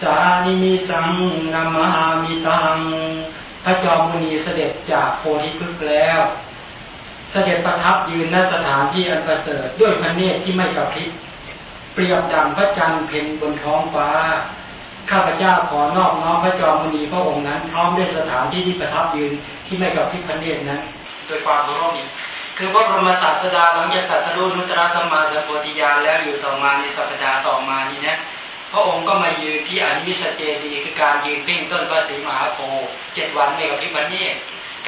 สานิมิสังนามามิตังพระจอมมุนีเสด็จจากโพธิพฤกษ์แล้ว เสด็จประทับยืนณสถานที่อันประเสริฐด้วยพระเนตรที่ไม่กระพริบเปรียบดังพระจันทร์เพ็ญบนท้องฟ้า ข้าพเจ้าขอนอบน้อมพระจอมมณีพระองค์นั้น พร้อมด้วยสถานที่ที่ประทับยืนที่ไม่กับพิพเนตนั้น โดยความเคารพนี้คือพระบรมศาสดาหลังจากตัดสรุนุตระสัมมาสัมปวิญาณแล้วอยู่ต่อมาในสัปดาห์ต่อมานี้นะพระองค์ก็มายืนที่อนิมิสเจดีคือการยืนเพ่งต้นพระศรีมหาโพธิ์เจ็ดวันไม่กับพิพเนต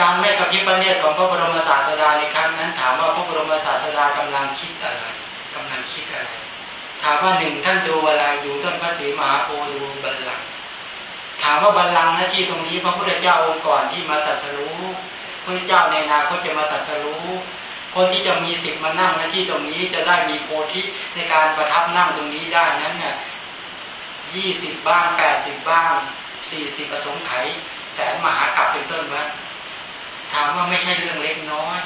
การไม่กับพิพเนตของพระบรมศาสดาในครั้งนั้น ถามว่าพระบรมศาสดากำลังคิดอะไรกำลังคิดอะไร ถามว่าหนึ่งท่านดูอะไรดูต้นพระศรีมหาโพธิ์ดูบัลลังก์ถามว่าบัลลังก์หน้าที่ตรงนี้พระพุทธเจ้าองค์ก่อนที่มาตรัสรู้ พระเจ้าในนาเขาจะมาตรัสรู้คนที่จะมีสิทธิ์มานั่งหน้าที่ตรงนี้จะได้มีโพธิในการประทับนั่งตรงนี้ได้นั้นเนี่ยยี่สิบบ้างแปดสิบบ้างสี่สิบประสงค์ไข แสนมหากรัปเป็นต้นว่าถามว่าไม่ใช่เรื่องเล็กน้อย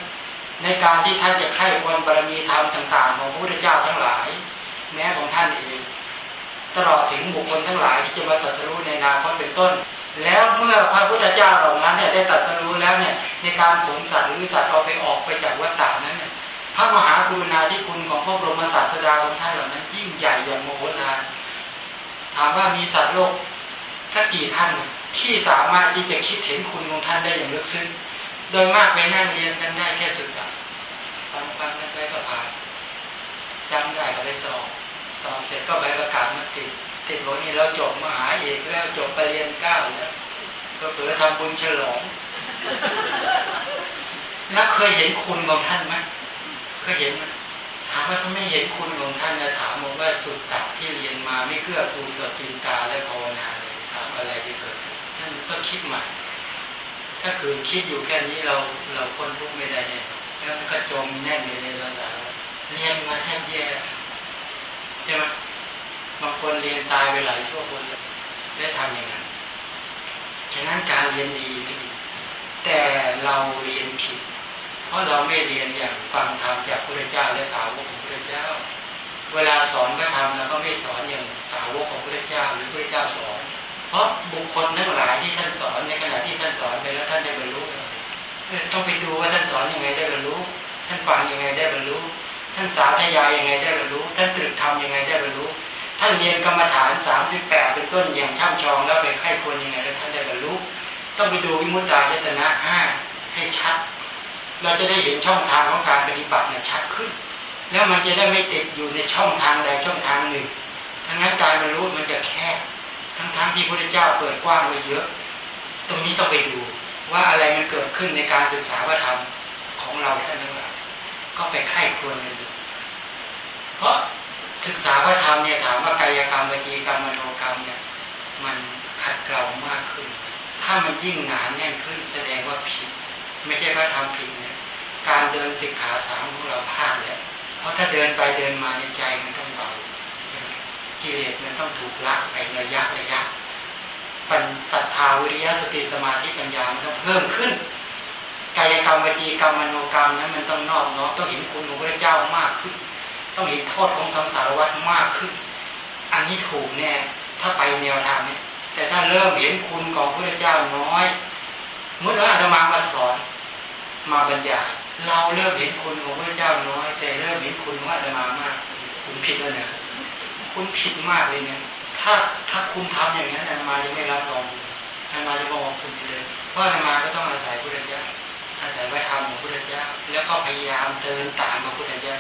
ในการที่ท่านจะไข้ควรบารมีธรรมต่าง ๆ ของพระพุทธเจ้าทั้งหลาย แม้ของท่านเองตลอดถึงบุคคลทั้งหลายที่จะมาตรัสรู้ในนาคตเป็นต้น แล้วเมื่อพระพุทธเจ้าเหล่านั้นเนี่ยได้ตรัสรู้แล้วเนี่ยในการผลสัตว์หรือสัตว์เอาไปออกไปจากวัฏฏานั้นเนี่ยพระมหากรุณาธิคุณของพระบรมศาสดาของท่านเหล่านั้นยิ่งใหญ่อย่างโมโหลานถามว่ามีสัตว์โลกสักกี่ท่านที่สามารถที่จะคิดเห็นคุณของท่านได้อย่างลึกซึ้งโดยมากไปนั่งเรียนกันได้แค่สุดกับฟังฟังกันไปก็ผ่านจำได้ก็ไปสอบสอบเสร็จก็ใบประกาศมา ติดติดบอกนี่เราจบมหาเอกแล้วจบปรริญญาเก้าแล้วก็เผื่อทำบุญฉลองนักเคยเห็นคุณของท่านไหมเคยเห็นไหมถามว่าถ้าไม่เห็นคุณของท่านจะถามบอกว่าสุดตัดที่เรียนมาไม่เกื้อกูลต่อจินตาและภาวนาเลยถามอะไรที่เกิด
ท่านก็คิดใหม่ ถ้าคือคิดอยู่แค่นี้เราเราคนทุกข์ไม่ได้เนี่ยแล้วมันก็จมแน่นในภาษาเรียนมาแทบแย่ใช่ไหม บางคนเรียนตายไปหลายชั่วคนได้ทำอย่างนั้นฉะนั้นการเรียนดีไม่ดีแต่เราเรียนผิด เพราะเราไม่เรียนอย่างฟังธรรมจากพระเจ้าและสาวกของพระเจ้า เวลาสอนก็ทำแล้วก็ไม่สอนอย่างสาวกของพระเจ้าหรือพระเจ้าสอน เพราะบุคคลทั้งหลายที่ท่านสอนในขณะที่ท่านสอนไปแล้วท่านได้บรรลุต้องไปดูว่าท่านสอนอยังไงได้บรรลุ ท่านฟังยังไงได้บรรลุ ท่านสาธยายยังไงได้บรรลุ ท่านตรึกทำยังไงได้บรรลุ ท่านเรียนกรรมฐานสามสิบแปดเป็นต้นอย่างช่ำชองแล้วไปไข้ควรยังไงแล้วท่านได้บรรลุต้องไปดูวิมุตตายตนะห้าให้ชัด เราจะได้เห็นช่องทางของการปฏิบัติเนี่ยชัดขึ้น แล้วมันจะได้ไม่ติดอยู่ในช่องทางใดช่องทางหนึ่งทั้งนั้นการบรรลุมันจะแคบทั้งๆทที่พระเจ้าเปิดกว้างไว้เยอะ ตรงนี้ต้องไปดูว่าอะไรมันเกิดขึ้นในการศึกษาพระธรรมของเราท่านทั้งหลายก็ไปไข้ควรกันดูเพราะ ศึกษาพระธรรมเนี่ยถามว่ากายกรรมวิจีกรรมมโนกรรมเนี่ยมันขัดเกลามากขึ้น ถ้ามันยิ่งหนาแน่นขึ้นแสดงว่าผิด ไม่ใช่พระธรรมผิดเนี่ยการเดินสิกขาสามของเราพลาดแล้วเพราะถ้าเดินไปเดินมาในใจมันต้องเบากิเลสมันต้องถูกละไประยะระยะปัญศรัทธาวิริยะสติสมาธิปัญญามันต้องเพิ่มขึ้นกายกรรมวิจีกรรมมโนกรรมนั้นมันต้องนอบน้อมต้องเห็นคุณของพระเจ้ามากขึ้น ต้องเห็นโทษของสังสารวัฏมากขึ้น อันนี้ถูกแน่ถ้าไปแนวทางนี้แต่ถ้าเริ่มเห็นคุณของพระเจ้าน้อยเมื่ออาตมามาสอนมาบรรยายเราเริ่มเห็นคุณของพระเจ้าน้อย แต่เริ่มเห็นคุณของอาตมามาก คุณผิดแล้วเนี่ยคุณผิดมากเลยเนี่ยถ้าถ้าคุณทำอย่างนั้นอาตมาจะไม่รับรองอาตมาจะบอกคุณไปเลยเพราะอาตมาก็ต้องอาศัยพุทธเจ้าอาศัยวัฒธรรมของพุทธเจ้าแล้วก็พยายามเดินตามพระพุทธเจ้า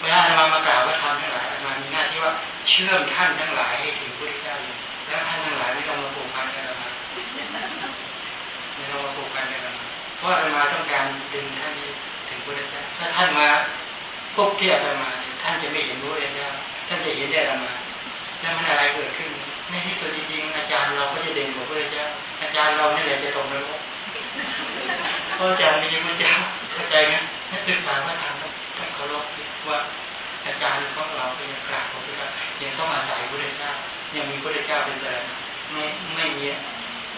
เวลาอามามากล่าวว่าทำทั้งหลายมามีหน้าที่ว่าเชื่อมท่านทั้งหลายให้ถึงพุทธเจ้าอยู่แล้วท่านทั้งหลายไม่ต้องมาผูกพันกันอามาไม่ต้องมาผูกพันกันอามาเพราะอามาต้องการดึงท่านนี้ถึงพุทธเจ้าถ้าท่านมาพบเทียบอามาท่านจะไม่เห็นพระพุทธเจ้าท่านจะเห็นแต่อามาแล้วมันอะไรเกิดขึ้น ในที่สุดจริงๆอาจารย์เราก็จะเด่นกว่าพระเจ้าอาจารย์เรานี่แหละจะตรงนรกเพราะอาจารย์มีพระเจ้าเข้าใจไหมนักศึกษาว่าทำ องเคารพว่าอาจารย์ของเราเป็นกราบของพระเจ้ายังต้องอาศัยพระเจ้ายังมีพระเจ้าเป็นสารไม่ไม่มี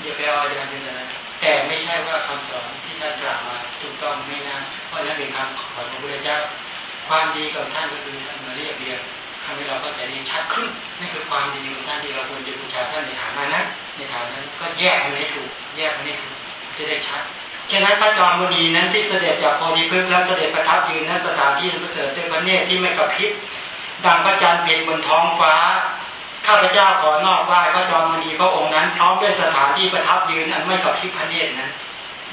อย่าไปเอาอาจารย์เป็นสารแต่ไม่ใช่ว่าคำสอนที่ท่านกล่าวมาถูกต้องไม่นะเพราะนั้นเป็นคำขอของพระเจ้า ความดีของท่านก็คือท่านมาเรียบเรียงทำให้เราก็จะดีชัดขึ้นนั่นคือความดีของท่านที่เราควรจะบูชาท่านในฐานะนั้นในฐานะนั้นก็แยกมันให้ถูก แยกมันให้ถูกจะได้ชัด ฉะนั้นพระจอมบุรีนั้นที่เสด็จจากโพธิพฤกษ์แล้วเสด็จประทับยืนณสถานที่ประเสริฐด้วยพระเนตรที่ไม่กระพริบดังพระจันทร์เพ็ญบนท้องฟ้าข้าพเจ้าขอนอบไหว้พระจอมบุรีพระองค์นั้นพร้อมด้วยสถานที่ประทับยืนอันไม่กระพริบพระเนตรนั้น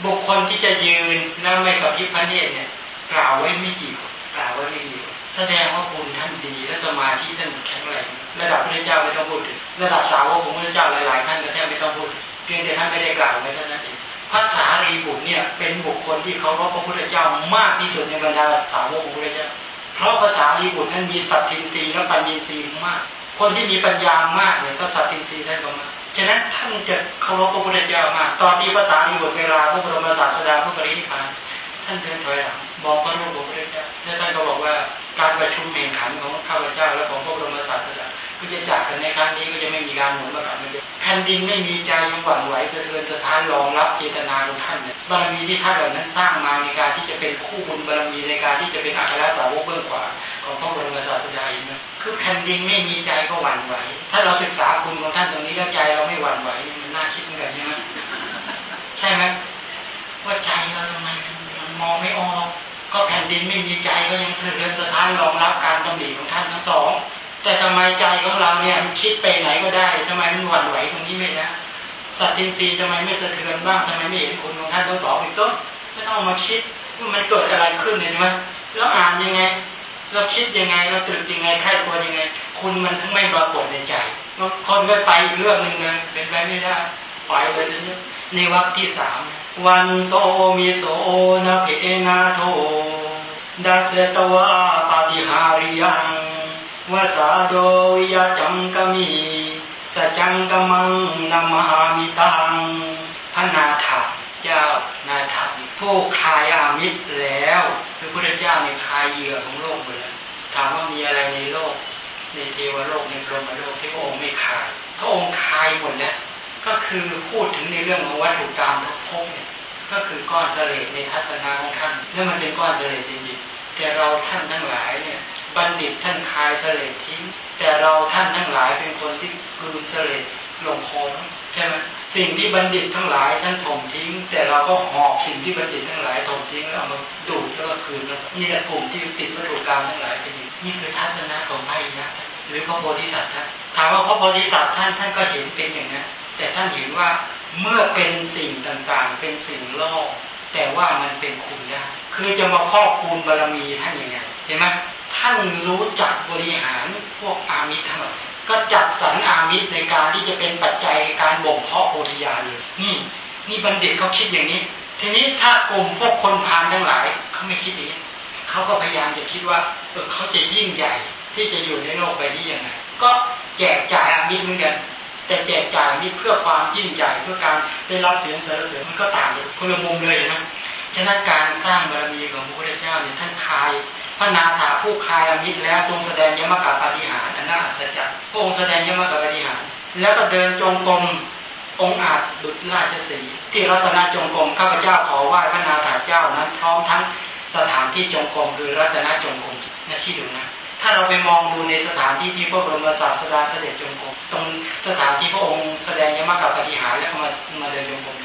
บุคคลที่จะยืนและไม่กระพริบพระเนตรเนี่ย กล่าวไว้ไม่กี่กล่าวไว้ไม่กี่แสดงว่าบุญท่านดีและสมาธิท่านแข็งแรงระดับพระเจ้าไม่ต้องพูดถึงระดับสาวกของพระเจ้าหลาย ๆ ท่านก็แทบไม่ต้องพูดเพียงแต่ท่านไม่ได้กล่าวไว้เท่านั้นเอง ภาษารีบุตรเนี่ยเป็นบุคคลที่เขารพพระพุทธเจ้ามากที่สุดในบรรดาสาวกของพระเจ้าเพราะภาษารีบุตรนั้นมีสัตทินรีและปัญญีรีมาก คนที่มีปัญญามากเนี่ยก็สัตทินรีท่านก็มากฉะนั้นท่านจะเคารพพระพุทธเจ้ามาก ตอนที่ภาษารีบุตรเวลาพระบรมศาสดาพระปรินิพพานท่านเดินถอยหลังมองพระรูปของพระเจ้าแล้วท่านก็บอกว่าการประชุมแห่งขันของข้าพเจ้าและของพระบรมศาสดา ก็จะจากกันในครั้งนี้ก็จะไม่มีการหมุนมากลับมาเดิมแผ่นดินไม่มีใจยังหวั่นไหวสะเทือนสะท้านรองรับเจตนาของท่านเนี่ยบารมีที่ท่านเหล่านั้นสร้างมาในการที่จะเป็นคู่บุญบารมีในการที่จะเป็นอัครสาวกเบื้องขวาของพระบรมศาสดาอีกนะคือแผ่นดินไม่มีใจก็หวั่นไหว ถ้าเราศึกษาคุณของท่านตรงนี้แล้วใจเราไม่หวั่นไหวมันน่าคิดเหมือนกันใช่ไหมใช่ไหมว่าใจเราทำไมมันมองไม่ออกก็แผ่นดินไม่มีใจก็ยังเทือนสะท้านรองรับการตำหนิของท่านทั้งสอง แต่ทำไมใจของเราเนี่ยมันคิดไปไหนก็ได้ทำไมมันหวั่นไหวตรงนี้ไม่นะสัตทินรีทำไมไม่สะเทือนบ้างทำไมไม่เห็นคุณของท่านทั้งสองอีกต้นไม่ต้องมาคิดว่ามันเกิดอะไรขึ้นเห็นไหมแล้วอ่านยังไง เราคิดยังไงเราตรึกยังไงใครตัวยังไง คุณมันทั้งไม่ปรากฏในใจคนก็ไปอีกเรื่องหนึ่งเลยเป็นไปไม่ได้ปล่อยไปเลยในวรรคที่สามวันโตมิโสนาเพนาโทดัสตวาปฏิหาริยัง วสาโดวิยจังกมี
สัจจังกมังนามามิตังพระนาถาเจ้านาถาผู้คายอามิตรแล้วคือพระเจ้าในคายเหยื่อของโลกหมดแล้วถามว่ามีอะไรในโลก ในเทวโลกในพรหมโลกที่พระองค์ไม่คายพระองค์คายหมดแล้วก็คือพูดถึงในเรื่องของวัตถุกรรมทุกภพเนี่ยก็คือก้อนเสลดในทัศนาของท่าน แล้วมันเป็นก้อนเสลดจริงๆแต่เราท่านทั้งหลายเนี่ย บัณฑิตท่านคายเสลดทิ้ง แต่เราท่านทั้งหลายเป็นคนที่กลืนเสลดลงคอใช่ไหมสิ่งที่บัณฑิตทั้งหลายท่านถมทิ้ง แต่เราก็หอบสิ่งที่บัณฑิตทั้งหลายถมทิ้งแล้วเอามาดูดแล้วก็คืนแล้วนี่แหละกลุ่มที่ติดวัตถุกรรมทั้งหลายเป็นนี่คือทัศนะของพระอินะหรือพระโพธิสัตว์ท่านถามว่าพระโพธิสัตว์ท่านท่านก็เห็นเป็นอย่างนั้นแต่ท่านเห็นว่าเมื่อเป็นสิ่งต่างๆ เป็นสิ่งล่อแต่ว่ามันเป็นคุณได้ คือจะมาพอกคูณบารมีท่านยังไงเห็นไหม ท่านรู้จักบริหารพวกอามิตรทั้งหลาก็จัดสรรอามิตรในการที่จะเป็นปัจจัยการบ่มเพาะโพธิญาณเลยนี่ นี่บัณฑิตเขาคิดอย่างนี้ ทีนี้ถ้ากลุ่มพวกคนพานทั้งหลายเขาไม่คิดอย่างนี้เขาก็พยายามจะคิดว่าเออเขาจะยิ่งใหญ่ที่จะอยู่ในโลกใบนี้ยังไงก็แจกจ่ายอามิตรเหมือนกันแต่แจกจ่ายนี่เพื่อความยิ่งใหญ่เพื่อการได้รับเสียงสรรเสริญมันก็ต่างกันคนละมุมเลยนะฉะนั้นการสร้างบารมีของพระพุทธเจ้าเนี่ยท่านคาย พระนาถาผู้คายอมิตรแล้วทรงแสดงยมกับปฏิหารอันน่าอัศจรรย์พระองค์แสดงยมกับปฏิหาร แล้วก็เดินจงกรมองอาจดุจราชสีที่รัตนจงกรมข้าพเจ้าขอไหว้พระนาถาเจ้านั้นพร้อมทั้งสถานที่จงกรมคือรัตนจงกรมนะที่ดูนะถ้าเราไปมองดูในสถานที่ที่พระบรมศาสดาเสด็จจงกรมตรงสถานที่พระองค์แสดงยมกับปฏิหารแล้วมามาเดินจงกรม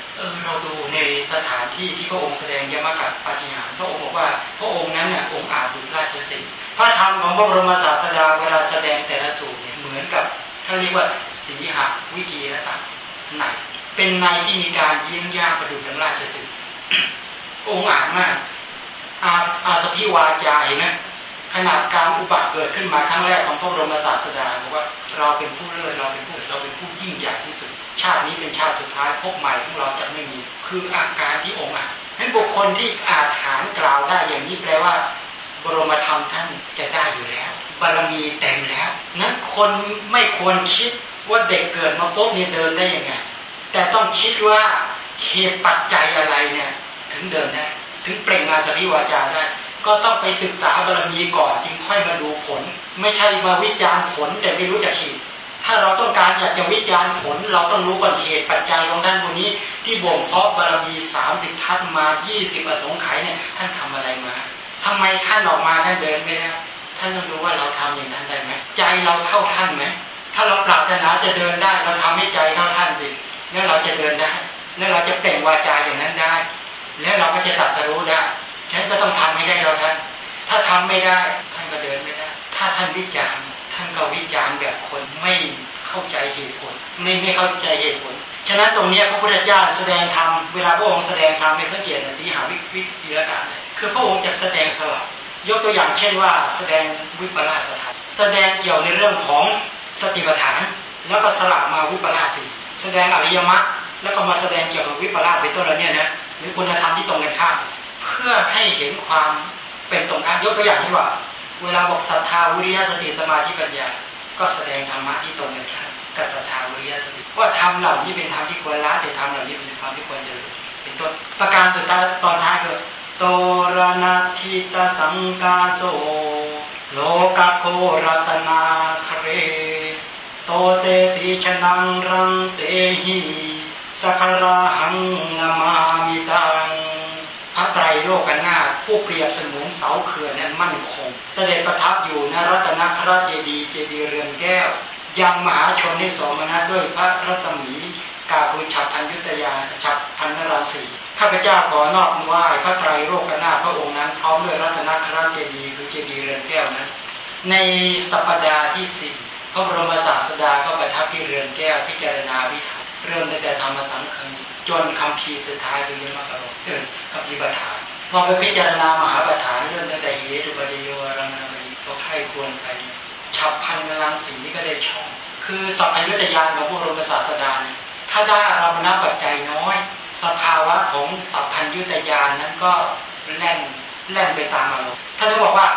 เราดูในสถานที่ที่พระองค์แสดงยมกับปฏิหารพระองค์บอกว่าพระองค์นั้นเนี่ยองค์อาจดุจราชสีพระธรรมของพระบรมศาสดาเวลาแสดงแต่ละสูตรเนี่ยเหมือนกับถ้าเรียกว่าสีหวิกีระตัในเป็นในที่มีการเยี่ยงย่าประดุจดังราชสีองค์อาจมากอาอาสพิวาจาเห็นไหม ขนาดการอุบัติเกิดขึ้นมาครั้งแรกของพระบรมศาสดาบอกว่าเราเป็นผู้เลิศเราเป็นผู้เราเป็นผู้ยิ่งใหญ่ที่สุด ชาตินี้เป็นชาติสุดท้ายพบใหม่ของเราจะไม่มีคืออาการที่องค์อะให้นบุคคลที่อาจหารกล่าวได้อย่างนี้แปลว่า บรมธรรมท่านจะได้อยู่แล้ว บารมีเต็มแล้วนั้นคนไม่ควรคิดว่าเด็กเกิดมาปุ๊บนี่เดินได้ยังไงแต่ต้องคิดว่าเหตุปัจจัยอะไรเนี่ย ถึงเดินได้ถึงเปล่งมาสพิวาจาได้ ก็ต้องไปศึกษาบารมีก่อนจึงค่อยมาดูผล ไม่ใช่มาวิจารณ์ผลแต่ไม่รู้จักเหตุถ้าเราต้องการอยากจะวิจารณ์ผล เราต้องรู้ก่อนเหตุปัจจัยของท่านคนนี้ ที่บ่มเพาะบารมีสามสิบทัศมายี่สิบอสงไขยเนี่ยท่านทำอะไรมาทำไมท่านออกมาท่านเดินไม่ได้ท่านต้องรู้ว่าเราทำอย่างท่านได้ไหมใจเราเท่าท่านไหมถ้าเราปรารถนาจะเดินได้ เราทำให้ใจเท่าท่านสิแล้วเราจะเดินได้ แล้วเราจะเปล่งวาจาอย่างนั้นได้ แล้วเราก็จะตัดสรู้ได้ ฉันก็ต้องทำให้ได้เราท่านถ้าทำไม่ได้ท่านก็เดินไม่ได้ ถ้าท่านวิจารณ์ท่านก็วิจารณ์แบบคนไม่เข้าใจเหตุผล ไม่ไม่เข้าใจเหตุผล ฉะนั้นตรงนี้พระพุทธเจ้าแสดงธรรมเวลาพระองค์แสดงธรรมไม่สังเกตสีหาวิวิธีละกันคือพระองค์จะแสดงสลับยกตัวอย่างเช่นว่า แสดงวิปลาสถานแสดงเกี่ยวในเรื่องของสติปัฏฐาน แล้วก็สลับมาวิปลาสีแสดงอริยมรรคแล้วก็มาแสดงเกี่ยวกับวิปลาสเป็นต้นแล้วเนี่ยนะหรือคุณธรรมที่ตรงกันข้าม เพื่อให้เห็นความเป็นตรงนั้นยกตัวอย่างเช่นว่า เวลาบอกศรัทธาวิริยะสติสมาธิปัญญา ก็แสดงธรรมะที่ตรงกันข้ามกับศรัทธาวิริยะสติว่าธรรมเหล่านี้เป็นธรรมที่ควรละแต่ธรรมเหล่านี้เป็นธรรมที่ควรเจริญเป็นต้นประการสุดท้ายตอนท้ายคือโตรนาทิตสังกาโสโลกโครัตนาคเร โตเสสีชนังรังเสหีสักราหังนามามิตัง พระไตรโลกนาถผู้เปรียบเสมือนเสาเขื่อนนั้นมั่นคง เสด็จประทับอยู่ณรัตนคราชเจดีเจดีเรือนแก้ว ยังมหาชนในสมณะด้วยพระรัศมีกาบุฉับพันยุตยาฉับพันนรังสีข้าพเจ้าขอนอบไหว้พระไตรโลกนาถพระองค์นั้นพร้อมด้วยรัตนคราชเจดีคือเจดีเรือนแก้วนั้น ในสัปดาห์ที่สี่พระบรมศาสดาก็ประทับที่เรือนแก้วพิจารณาวิถีเริ่มตั้งแต่ธรรมสังคม จนคำพีสุดท้ายคือยังมกระโดดเออคำพีบัฏฐานพอไปพิจารณามหาบัฏฐานเรื่องตั้งแต่เหตุปฏิโยรังนามีก็ใครควรไปฉับพันรังสีก็ได้ช่อง คือสัพพยุตยานของพระบรมศาสดาถ้าได้อารมณปัจจัยน้อย สภาวะของสัพพัญยุตยานนั้นก็แล่นแล่นไปตามอารมณ์ท่านบอกว่า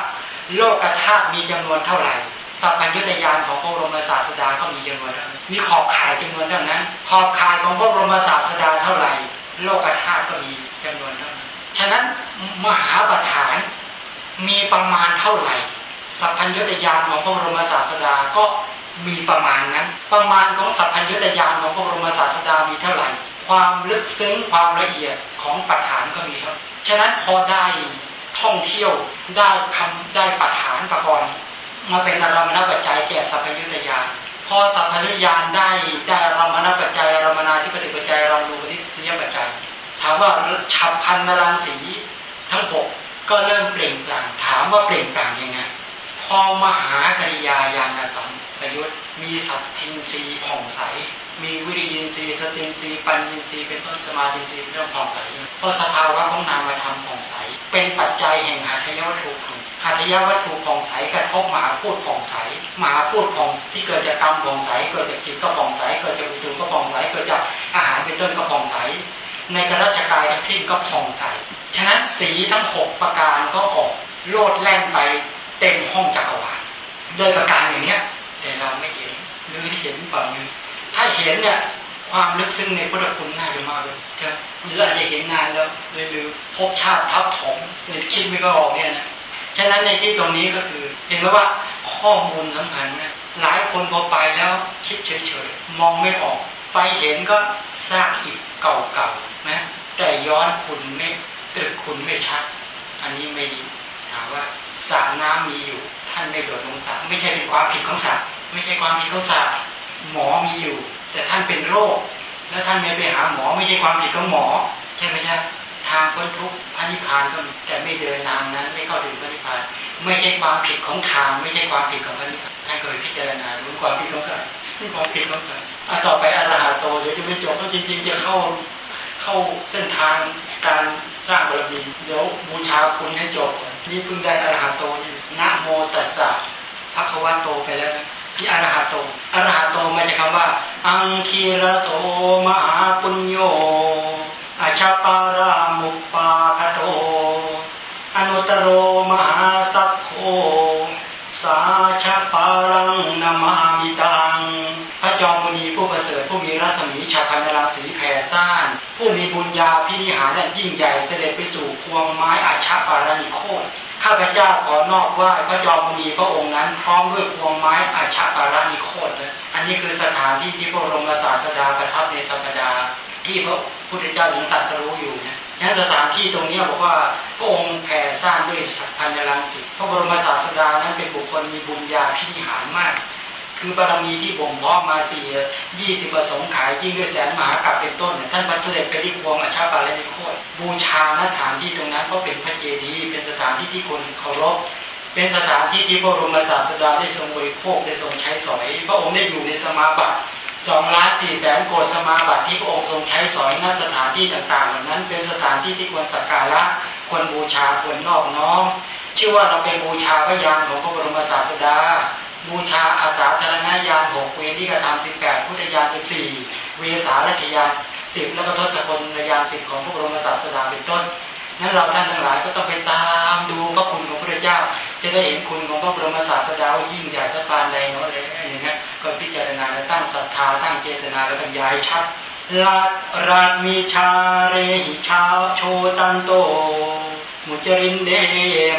โลกธาตุมีจำนวนเท่าไหร่ สัพพัญญุตยานของพระบรมศาสดาก็มีจำนวนเท่านั้นมีขอบข่ายจำนวนเท่านั้น ขอบข่ายของพระบรมศาสดาเท่าไหร่ โลกธาตุก็มีจำนวนเท่านั้น ฉะนั้นมหาประฐานมีประมาณเท่าไหร่ สัพพัญญุตยานของพระบรมศาสดาก็มีประมาณนั้น ประมาณของสัพพัญญุตยานของพระบรมศาสดามีเท่าไหร่ ความลึกซึ้งความละเอียดของปัฏฐานก็มีเท่าฉะนั้นพอได้ท่องเที่ยวได้คำได้ปัฏฐานประกอบ มาเป็นอารมณปัจจัยแก่สัพพัญญุตยานพอสัพพัญญุตยานได้ได้อารมณปัจจัยอารมนาที่ปฏิปัจจัยอารมณูปนิสัยปัจจัย ถามว่าฉับพันนรังสีทั้งหกก็เริ่มเปลี่ยนแปลงถามว่าเปลี่ยนแปลงยังไงพอมหากริยายานสัม ประยุทธ์มีสัตทินรีผ่องใส มีวิริยินรีสตินรีปัญญินรีเป็นต้นสมาธินรีเรื่องผ่องใสเพราะสภาวะของนามธรรมผ่องใส เป็นปัจจัยแห่งหัตถยวัตถุผ่องหัตถยวัตถุผ่องใสกระทบหมาพูดผ่องใสหมาพูดผ่องที่เกิดจากกรรมผ่องใสเกิดจากจิตก็ผ่องใสเกิดจากอุตุก็ผ่องใสเกิดจากอาหารเป็นต้นก็ผ่องใส ในกระชกายทั้งสิ้นก็ผ่องใสฉะนั้นสีทั้งหกประการก็ออกโลดแล่นไปเต็มห้องจักรวาลโดยประการอย่างเนี้ย แต่เราไม่เห็นหรือเห็นเปล่านึงถ้าเห็นเนี่ยความลึกซึ้งในพุทธคุณน่าจะมากเลยใช่หรืออาจจะเห็นนานแล้วเลยหรือพบชาติทับถมหรือคิดไม่ก็ออกเนี่ยนะฉะนั้นในที่ตรงนี้ก็คือ เห็นไหมว่าข้อมูลสำคัญนะหลายคนพอไปแล้วคิดเฉยๆมองไม่ออก ไปเห็นก็ซากอิฐเก่าๆนะแต่ย้อนคุณไม่ตรึกคุณไม่ชัด อันนี้ไม่ดีถามว่าสระน้ำมีอยู่ ท่านไม่โดดลงสระไม่ใช่เป็นความผิดของสระไม่ใช่ความผิดของสระหมอมีอยู่ แต่ท่านเป็นโรค แล้วท่านไม่ไปหาหมอไม่ใช่ความผิดของหมอ ใช่ไหมใช่ทางพ้นทุกข์พระนิพพานก็มีแต่ไม่เดินทางนั้น ไม่เข้าถึงพระนิพพาน ไม่ใช่ความผิดของทาง ไม่ใช่ความผิดของพระนิพพานท่านก็ไปพิจารณารู้ความผิดของใครความผิดของใครต่อไปอรหัตโตเดี๋ยวจะไม่จบเพราะจริง ๆ จะเข้าเข้าเส้นทางการสร้างบารมีเดี๋ยวบูชาคุณให้จบ นี่เพิ่งได้อรหัตโตนี่นะโมตัสสะพระควโตไปแล้วที่อรหัตโตอรหัตโตมาจากคำว่า อังคีรโสมหาปุญโยอาชาปารามุปปาคโตอนุตโรมหาสัพโคสาชาปารังนามามิตังพระ จอมมุนีผู้ประเสริฐผู้มีรัศมีชาพันธราศีแผ่ซ่าน ผู้มีบุญญาพินิหารและยิ่งใหญ่เสด็จไปสู่พวงไม้อาชาปารานิโคตข้าพเจ้าขอนอบว่าพระจอมมุนีพระองค์นั้นพร้อมด้วยพวงไม้อาชาปารานิโคตอันนี้คือสถานที่ที่พระบรมศาสดาประทับในสัปดาห์ที่พระพุทธเจ้ายังตัดสรู้อยู่นะฉะนั้นสถานที่ตรงนี้บอกว่าพระองค์แผ่สร้างด้วยพันยรังสิพระบรมศาสดานั้นเป็นบุคคลมีบุญญาพินิหารมาก คือบารมีที่บ่มเพาะมาสี่ยี่สิบประสงค์ขายยิ่งด้วยแสนมากรัปเป็นต้นท่านบัเสด็จไปที่ควงอาชาปาลนิโคตบูชาณฐานที่ตรงนั้นก็เป็นพระเจดีย์เป็นสถานที่ที่คนเคารพเป็นสถานที่ที่พระบรมศาสดาได้ทรงบริโภคได้ทรงใช้สอย พระองค์ได้อยู่ในสมาบัติสองล้านสี่แสนโกดสมาบัติที่พระองค์ทรงใช้สอยณสถานที่ต่างๆเหล่านั้น เป็นสถานที่ที่ควรสักการะควรบูชาควรนอบน้อมชื่อว่าเราเป็นบูชาพระยานของพระบรมศาสดา บูชาอาสาธารณญาณหกเวทีกระทำสิบแปดพุทธญาณสิบสี่เวสารัชญาณสิบแล้วก็ทศพลญาณสิบของพระบรมศาสดาเป็นต้นนั้นเราท่านทั้งหลายก็ต้องไปตามดูพระคุณของพระเจ้า จะได้เห็นคุณของพระบรมศาสดาว่ายิ่งใหญ่สักปานใดเนาะอะไรอย่างเงี้ยก็พิจารณาและตั้งศรัทธาตั้งเจตนาและบรรยายชัดลาดราดมีชาเรหิชาโชตันโต มุจรินเด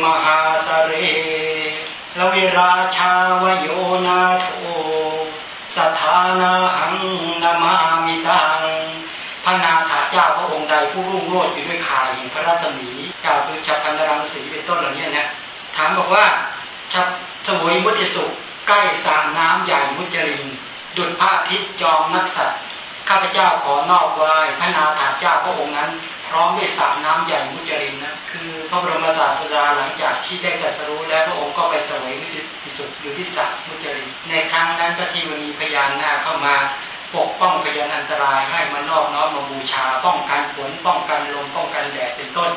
มหาสเร ลวิราชาวโยนาโทสถานาหังนามามิตังพระนาถาเจ้าพระองค์ใดผู้รุ่งโรจน์อยู่ด้วยข่ายแห่งพระราชมีกล่าวคือจักพันรังสีเป็นต้นเหล่านี้นะถามบอกว่าชับสวยมุติสุขใกล้สระน้ำใหญ่มุจรินดุจพระอาทิตย์จอมนักสัตว์ข้าพเจ้าขอนอบไหว้พระนาถาเจ้าพระองค์นั้น พร้อมด้วยสระน้ำใหญ่มุจรินนะคือพระบรมศาสดาหลังจากที่ได้ตรัสรู้แล้วพระองค์ก็ไปสวยมุติสุขอยู่ที่สระมุจรินในครั้งนั้นก็ที่มีพยานหน้าเข้ามาปกป้องพยานอันตรายให้มานอบน้อมมาบูชา ป้องกันฝนป้องกันลมป้องกันแดดเป็นต้น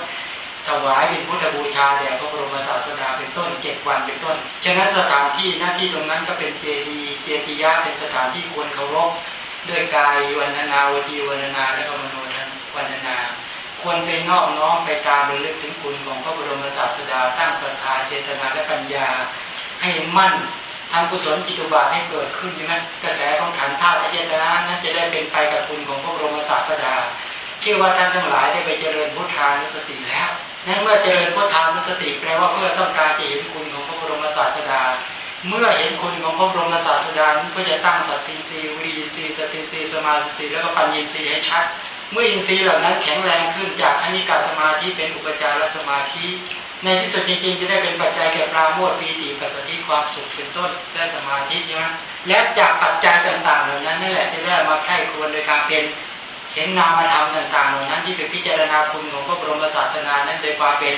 ถวายเป็นพุทธบูชาแด่พระบรมศาสดาเป็นต้นเจ็ดวันเป็นต้นฉะนั้นสถานที่หน้าที่ตรงนั้นก็เป็นเจดีเจติยะเป็นสถานที่ควรเคารพด้วยกายวันนาวทีวันนาและก็มโนทันวันนา ควรไปนอบน้อมไปตามระลึกถึงคุณของพระบรมศาสดาตั้งศรัทธาเจตนาและปัญญา ให้มั่นทำกุศลจิตุบาทให้เกิดขึ้นใช่ไหมกระแสของขันธ์ธาตุอายตนะนั้นจะได้เป็นไปกับคุณของพระบรมศาสดา เชื่อว่าท่านทั้งหลายได้ไปเจริญพุทธานุสติแล้วนั้นเมื่อเจริญพุทธานุสติแปลว่าเพื่อต้องการจะเห็นคุณของพระบรมศาสดา เมื่อเห็นคุณของพระบรมศาสดาก็จะตั้งสติสีวิริยสีสติสีสมาธิแล้วก็ปัญญินทรีให้ชัด เมื่ออินทรีย์เหล่านั้นแข็งแรงขึ้นจากคณิกาสมาธิเป็นอุปจารสมาธิ ในที่สุดจริง ๆ จะได้เป็นปัจจัยแก่ปราโมทปีติปัสสติความสุขเป็นต้นได้สมาธิใช่ไหมและจากปัจจัยต่างๆ เหล่านั้นนั่นแหละจะได้มาไข้ควรโดยการเป็นเห็นนามธรรมต่างๆ เหล่านั้นที่เป็นพิจารณาคุณของพระบรมศาสนานั้นโดยความเป็น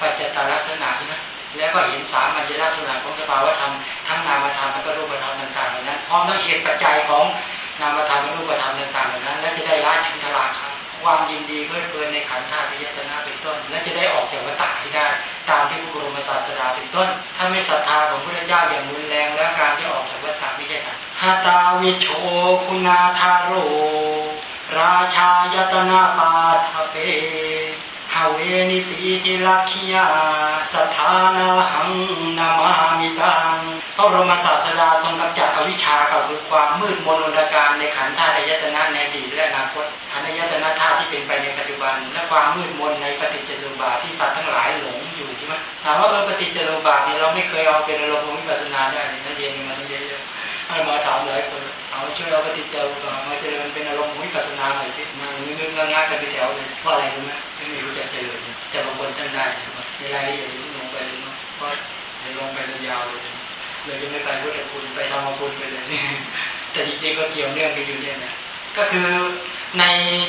ปัจจตลักษณะใช่ไหมแล้วก็เห็นสามัญลักษณะของสภาวธรรมทั้งนามธรรมและก็รูปธรรมต่างๆเหล่านั้นพร้อมทั้งเหตุปัจจัยของ นามธรรมรูปธรรมต่างๆเหล่านั้นและจะได้ละชันทราครับความยินดีเพื่อเพลินในขันธ์ธาตุยตนาเป็นต้น และจะได้ออกจากวัฏฏะที่ได้ ตามที่พระบรมศาสดาเป็นต้น ถ้าไม่ศรัทธาของพระเจ้าอย่างรุนแรงแล้วการที่ออกจากวัฏฏะไม่ใช่การฮาตาวิโชคุณาธาโร ราชายตนาปาทเป ฮเวนิสีทิลักขิยาสถานาหังนามามิตังพระบรมศาสดาทรงกำจัดอวิชชากับคือความมืดมนอนการในขันธ์ธาตุยตนะในอดีตและอนาคตขันธ์ยตนะธาตุที่เป็นไปในปัจจุบัน และความมืดมนในปฏิจจสมุปบาทที่สัตว์ทั้งหลายหลงอยู่ใช่ไหมถามว่าเออปฏิจจสมุปบาทนี่เราไม่เคยเอาเป็นอารมณ์วิปัสสนาได้นักเรียนมันเยอะๆให้มาถามหลายคนเอาช่วยเอาปฏิจจสมุปบาทมาเจริญเป็นอารมณ์วิปัสสนาหน่อยที่มันนึกๆงานกันไปแถวเลยเพราะอะไรรู้ไหม ไม่รู้จักเจริญแต่บางคนท่านได้ในรายละเอียดลงไปเลยเพราะลงไปยาวเลยเลยจะไม่ไปพุทธคุณไปธรรมคุณไปเลยแต่จริงๆก็เกี่ยวเนื่องกันอยู่เนี่ยนะก็คือใน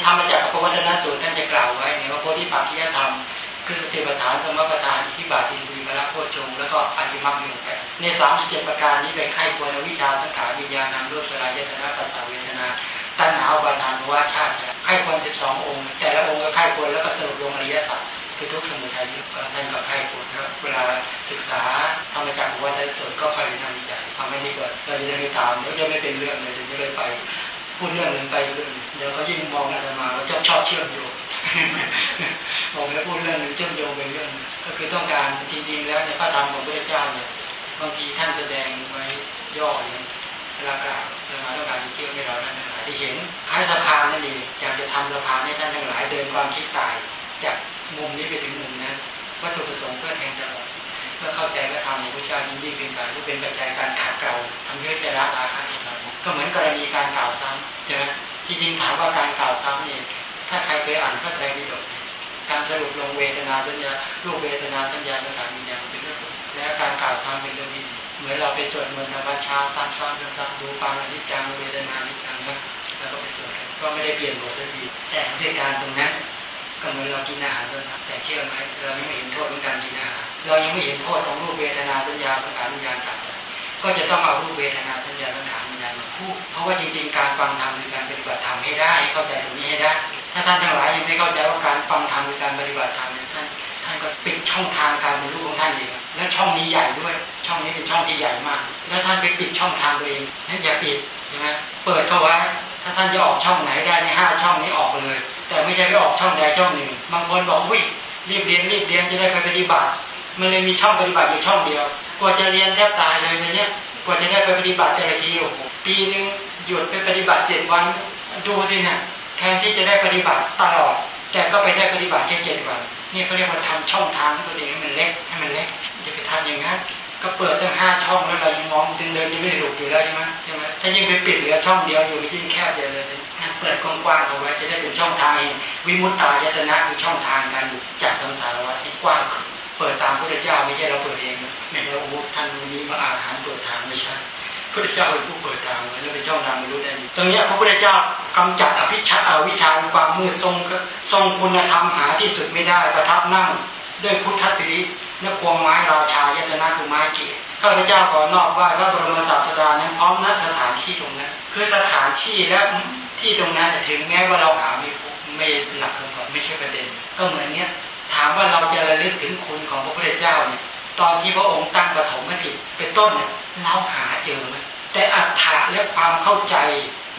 ธรรมจักรพระวัฒนสูตรท่านจะกล่าวไว้เนี่ยว่าโพธิปัจจยธรรมคือสติปัฏฐานสมปัฏฐานอิทธิบาทิสีมรโคชงแล้วก็อริมักมีแปดในสามสิบเจ็ดประการนี้เป็นไข้ควรวิชาสังขารวิญญาณนามรูปสลายยตนาปัสสาวเวทนา ตัณหาอุปาทานว่าชาติไข้ควรสิบสององค์ แต่ละองค์ก็ไข้ควรแล้วก็สรุปลงอริยสัจคือทุกสมุทัยท่านก็ไข้ควรครับเวลาศึกษาธรรมจักรวัฏสดก็คอยทำวิจัยทำให้ดีกว่าเราจะได้ไม่ตามแล้วจะไม่เป็นเรื่องเลยจะไม่ไปพูดเรื่องหนึ่งไปเรื่องเดี๋ยวเขายิ่งมองอาตมาว่าชอบชอบเชื่อมโยงมองแล้วพูดเรื่องหนึ่งเชื่อมโยงเป็นเรื่อง ก็คือต้องการจริงๆแล้วในพระธรรมของพระเจ้าเนี่ยบางทีท่านแสดงไว้ย่ออย่าง รากาเรามาต้องการจะเชื่อให้เราท่านทั้งหลายที่เห็นคล้ายสะพานนั่นเองอยากจะทำสะพานให้ท่านทั้งหลายเดินความคิดตาย จากมุมนี้ไปถึงมุมนั้นวัตถุประสงค์เพื่อแทงตลอดเพื่อเข้าใจว่าธรรมของพระเจ้ายิ่งยิ่งเป็นการที่เป็นปัจจัยการขัดเกลาทำให้จะละราคะที่าก็เหมือนกรณีการกล่าวซ้ำใช่ไหมที่จริงถามว่าการกล่าวซ้ำนี่ถ้าใครเคยอ่านพระไตรปิฎกการสรุปลงเวทนาสัญญารูปเวทนาสัญญาสถานวิญญาณเป็นเรื่องและการกล่าวซ้ำเป็นเรื่องที่ เหมือนเราไปสวดมนต์ธรรมชาซ้ำๆซ้ำๆดูความอนิจจังเวทนาอนิจจังนะแล้วก็ไปสวดก็ไม่ได้เปลี่ยนบทเลยดีแต่ด้วยการตรงนั้นก็เหมือนเรากินอาหารต้นแต่เชื่อไหมเรายังไม่เห็นโทษของการกินอาหารเรายังไม่เห็นโทษของรูปเวทนาสัญญาสังขารวิญญาณต่างก็จะต้องเอารูปเวทนาสัญญาสังขารวิญญาณมาพูดเพราะว่าจริง ๆ การฟังธรรมคือการปฏิบัติธรรมให้ได้ เข้าใจตรงนี้ให้ได้ ถ้าท่านทั้งหลายยังไม่เข้าใจว่าการฟังธรรมคือการปฏิบัติธรรม ท่านก็ปิดช่องทางการบรรลุของท่านเองแล้วช่องนี้ใหญ่ด้วย ช่องนี้เป็นช่องที่ใหญ่มาก แล้วท่านไปปิดช่องทางตัวเองท่านอย่าปิดใช่ไหมเปิดเข้าไว้ถ้าท่านจะออกช่องไหนได้ในห้าช่องนี้ออกเลย แต่ไม่ใช่ไปออกช่องใดช่องหนึ่ง บางคนบอกวิ่งรีบเรียนรีบเรียนจะได้ไปปฏิบัติ มันเลยมีช่องปฏิบัติอยู่ช่องเดียว กว่าจะเรียนแทบตายเลยเนี้ยกว่าจะได้ไปปฏิบัติแต่ละทีโอ้โหปีหนึ่งหยุดไปปฏิบัติเจ็ดวันดูสิเนี่ยแทนที่จะได้ปฏิบัติตลอด แต่ก็ไปได้ปฏิบัติแค่เจ็ดวัน นี่เขาเรียกว่าทำช่องทางตัวเองให้มันเล็กให้มันเล็กจะไปทำอย่างนั้นก็เปิดตั้งห้าช่องแล้วเรายังมองเดินเดินจะไม่ถูกอยู่แล้วใช่ไหมใช่ไหมถ้ายิ่งไปปิดเหลือช่องเดียวอยู่ยิ่งแคบเดียวเลยเปิดกว้างๆเอาไว้จะได้เป็นช่องทางเองวิมุตตายตนะคือช่องทางการจากสังสารวัฏที่กว้างขึ้นเปิดตามพระเจ้าไม่ใช่เราเปิดเองไม่ใช่ว่าโอ้ท่านนี้มาอาหารเปิดทางไม่ใช่ พระเจ้าเป็นผู้เปิดทางแล้วเป็นช่องทางไม่รู้ได้ตรงนี้พระพุทธเจ้ากำจัดอภิชาอวิชาความมืดทรงทรงคุณธรรมหาที่สุดไม่ได้ประทับนั่ง ด้วยพุทธสิริและควงไม้ราชายตนะคือไม้เกศข้าพเจ้าขอนอบว่าพระบรมศาสดานั้นพร้อมณสถานที่ตรงนั้น คือสถานที่และที่ตรงนั้นถึงแม้ว่าเราหาไม่ไม่หลักคำตอบไม่ใช่ประเด็น ก็เหมือนเนี้ยถามว่าเราจะระลึกถึงคุณของพระพุทธเจ้าเนี่ย ตอนที่พระองค์ตั้งปฐมจิตเป็นต้นเนี่ยเราหาเจอไหมแต่อัตถะและความเข้าใจ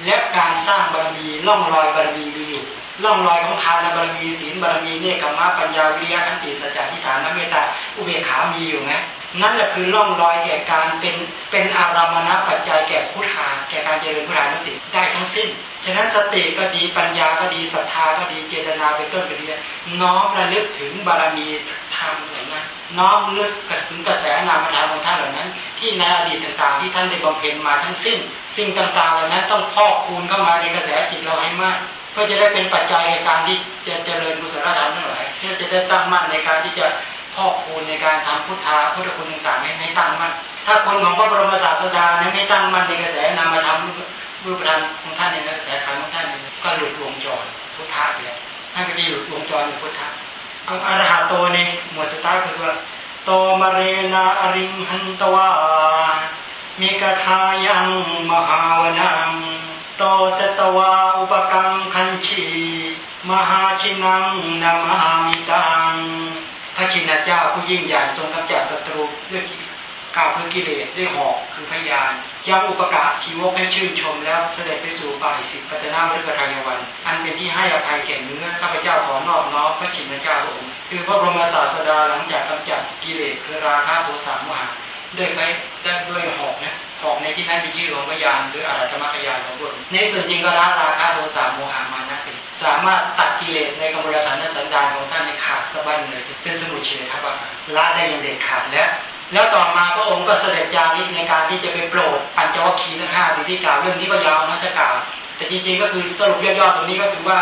และการสร้างบารมีล่องรอยบารมีมีอยู่ ล่องรอยของทานบารมีศีลบารมีเนคขมะปัญญาวิริยะขันติสัจจะทิฏฐานเมตตาอุเบกขามีอยู่ไหมนั่นแหละคือร่องรอยแก่การเป็นเป็นอารามณปัจจัยแก่พุทธาแก่การเจริญพุทธานุสติได้ทั้งสิ้น ฉะนั้นสติก็ดีปัญญาก็ดีศรัทธาก็ดีเจตนาเป็นต้นก็ดีน้อมระลึกถึงบารมีธรรมเหล่านั้นน้อมลึกกระถึงกระแสนามธรรมของท่านเหล่านั้น ที่ในอดีตต่างๆ ที่ท่านได้บำเพ็ญมาทั้งสิ้น สิ่งต่างๆเหล่านั้นต้องพอกคูณเข้ามาในกระแสจิตเราให้มาก เพื่อจะได้เป็นปัจจัยในการที่จะเจริญกุศลธรรมทั้งหลายเพื่อจะได้ตั้งมั่นในการที่จะพอกคูณในการทำพุทธาพุทธคุณต่างๆให้ตั้งมั่นถ้าคนของพระบรมศาสดานั้นไม่ตั้งมั่นในกระแสนามธรรมรูปธรรมของท่านในกระแสขันของท่านก็หลุดวงจรพุทธะไปแล้วท่านก็จะหลุดวงจรในพุทธะเอาอรหัตโตในหมวดสุดท้ายคือว่าโตมาเรนาอริงหันตวามีกทายังมหาวนังโตสตวาอุปกังค ชีมหาชินังนามามิตังพระชินเจ้าผู้ยิ่งใหญ่ทรงกำจัดศัตรูด้วยกล่าวคือกิเลสด้วยหอกคือพยานยังอุปกาศชีวกให้ชื่นชมแล้วเสด็จไปสู่ป่าสิบปัจนามฤกทายวัน อันเป็นที่ให้อภัยแก่เนื้อข้าพเจ้าขอนอบน้อมพระชินเจ้าองค์คือพระบรมศาสดาหลังจากกำจัดกิเลสคือราคะโทสะโมหะด้วยไปได้ด้วยหอกนะ หอกในที่นั้นเป็นชื่อของพยานหรืออารัตมรรคยานของพระองค์ในส่วนจริงก็ละราคะโทสะโมหะมานะเป็นสามารถตัดกิเลสในกรรมฐานสันดานของท่านในขาดสะบั้นเลยเป็นสมุทเฉทปะละได้อย่างเด็ดขาดแล้วแล้วต่อมาพระองค์ก็เสด็จจาริกในการที่จะไปโปรดปัญจวัคคีย์ทั้งห้าที่กล่าวเรื่องนี้ก็ยาวนะจะกล่าวแต่จริงๆก็คือสรุปย่อๆตรงนี้ก็คือว่า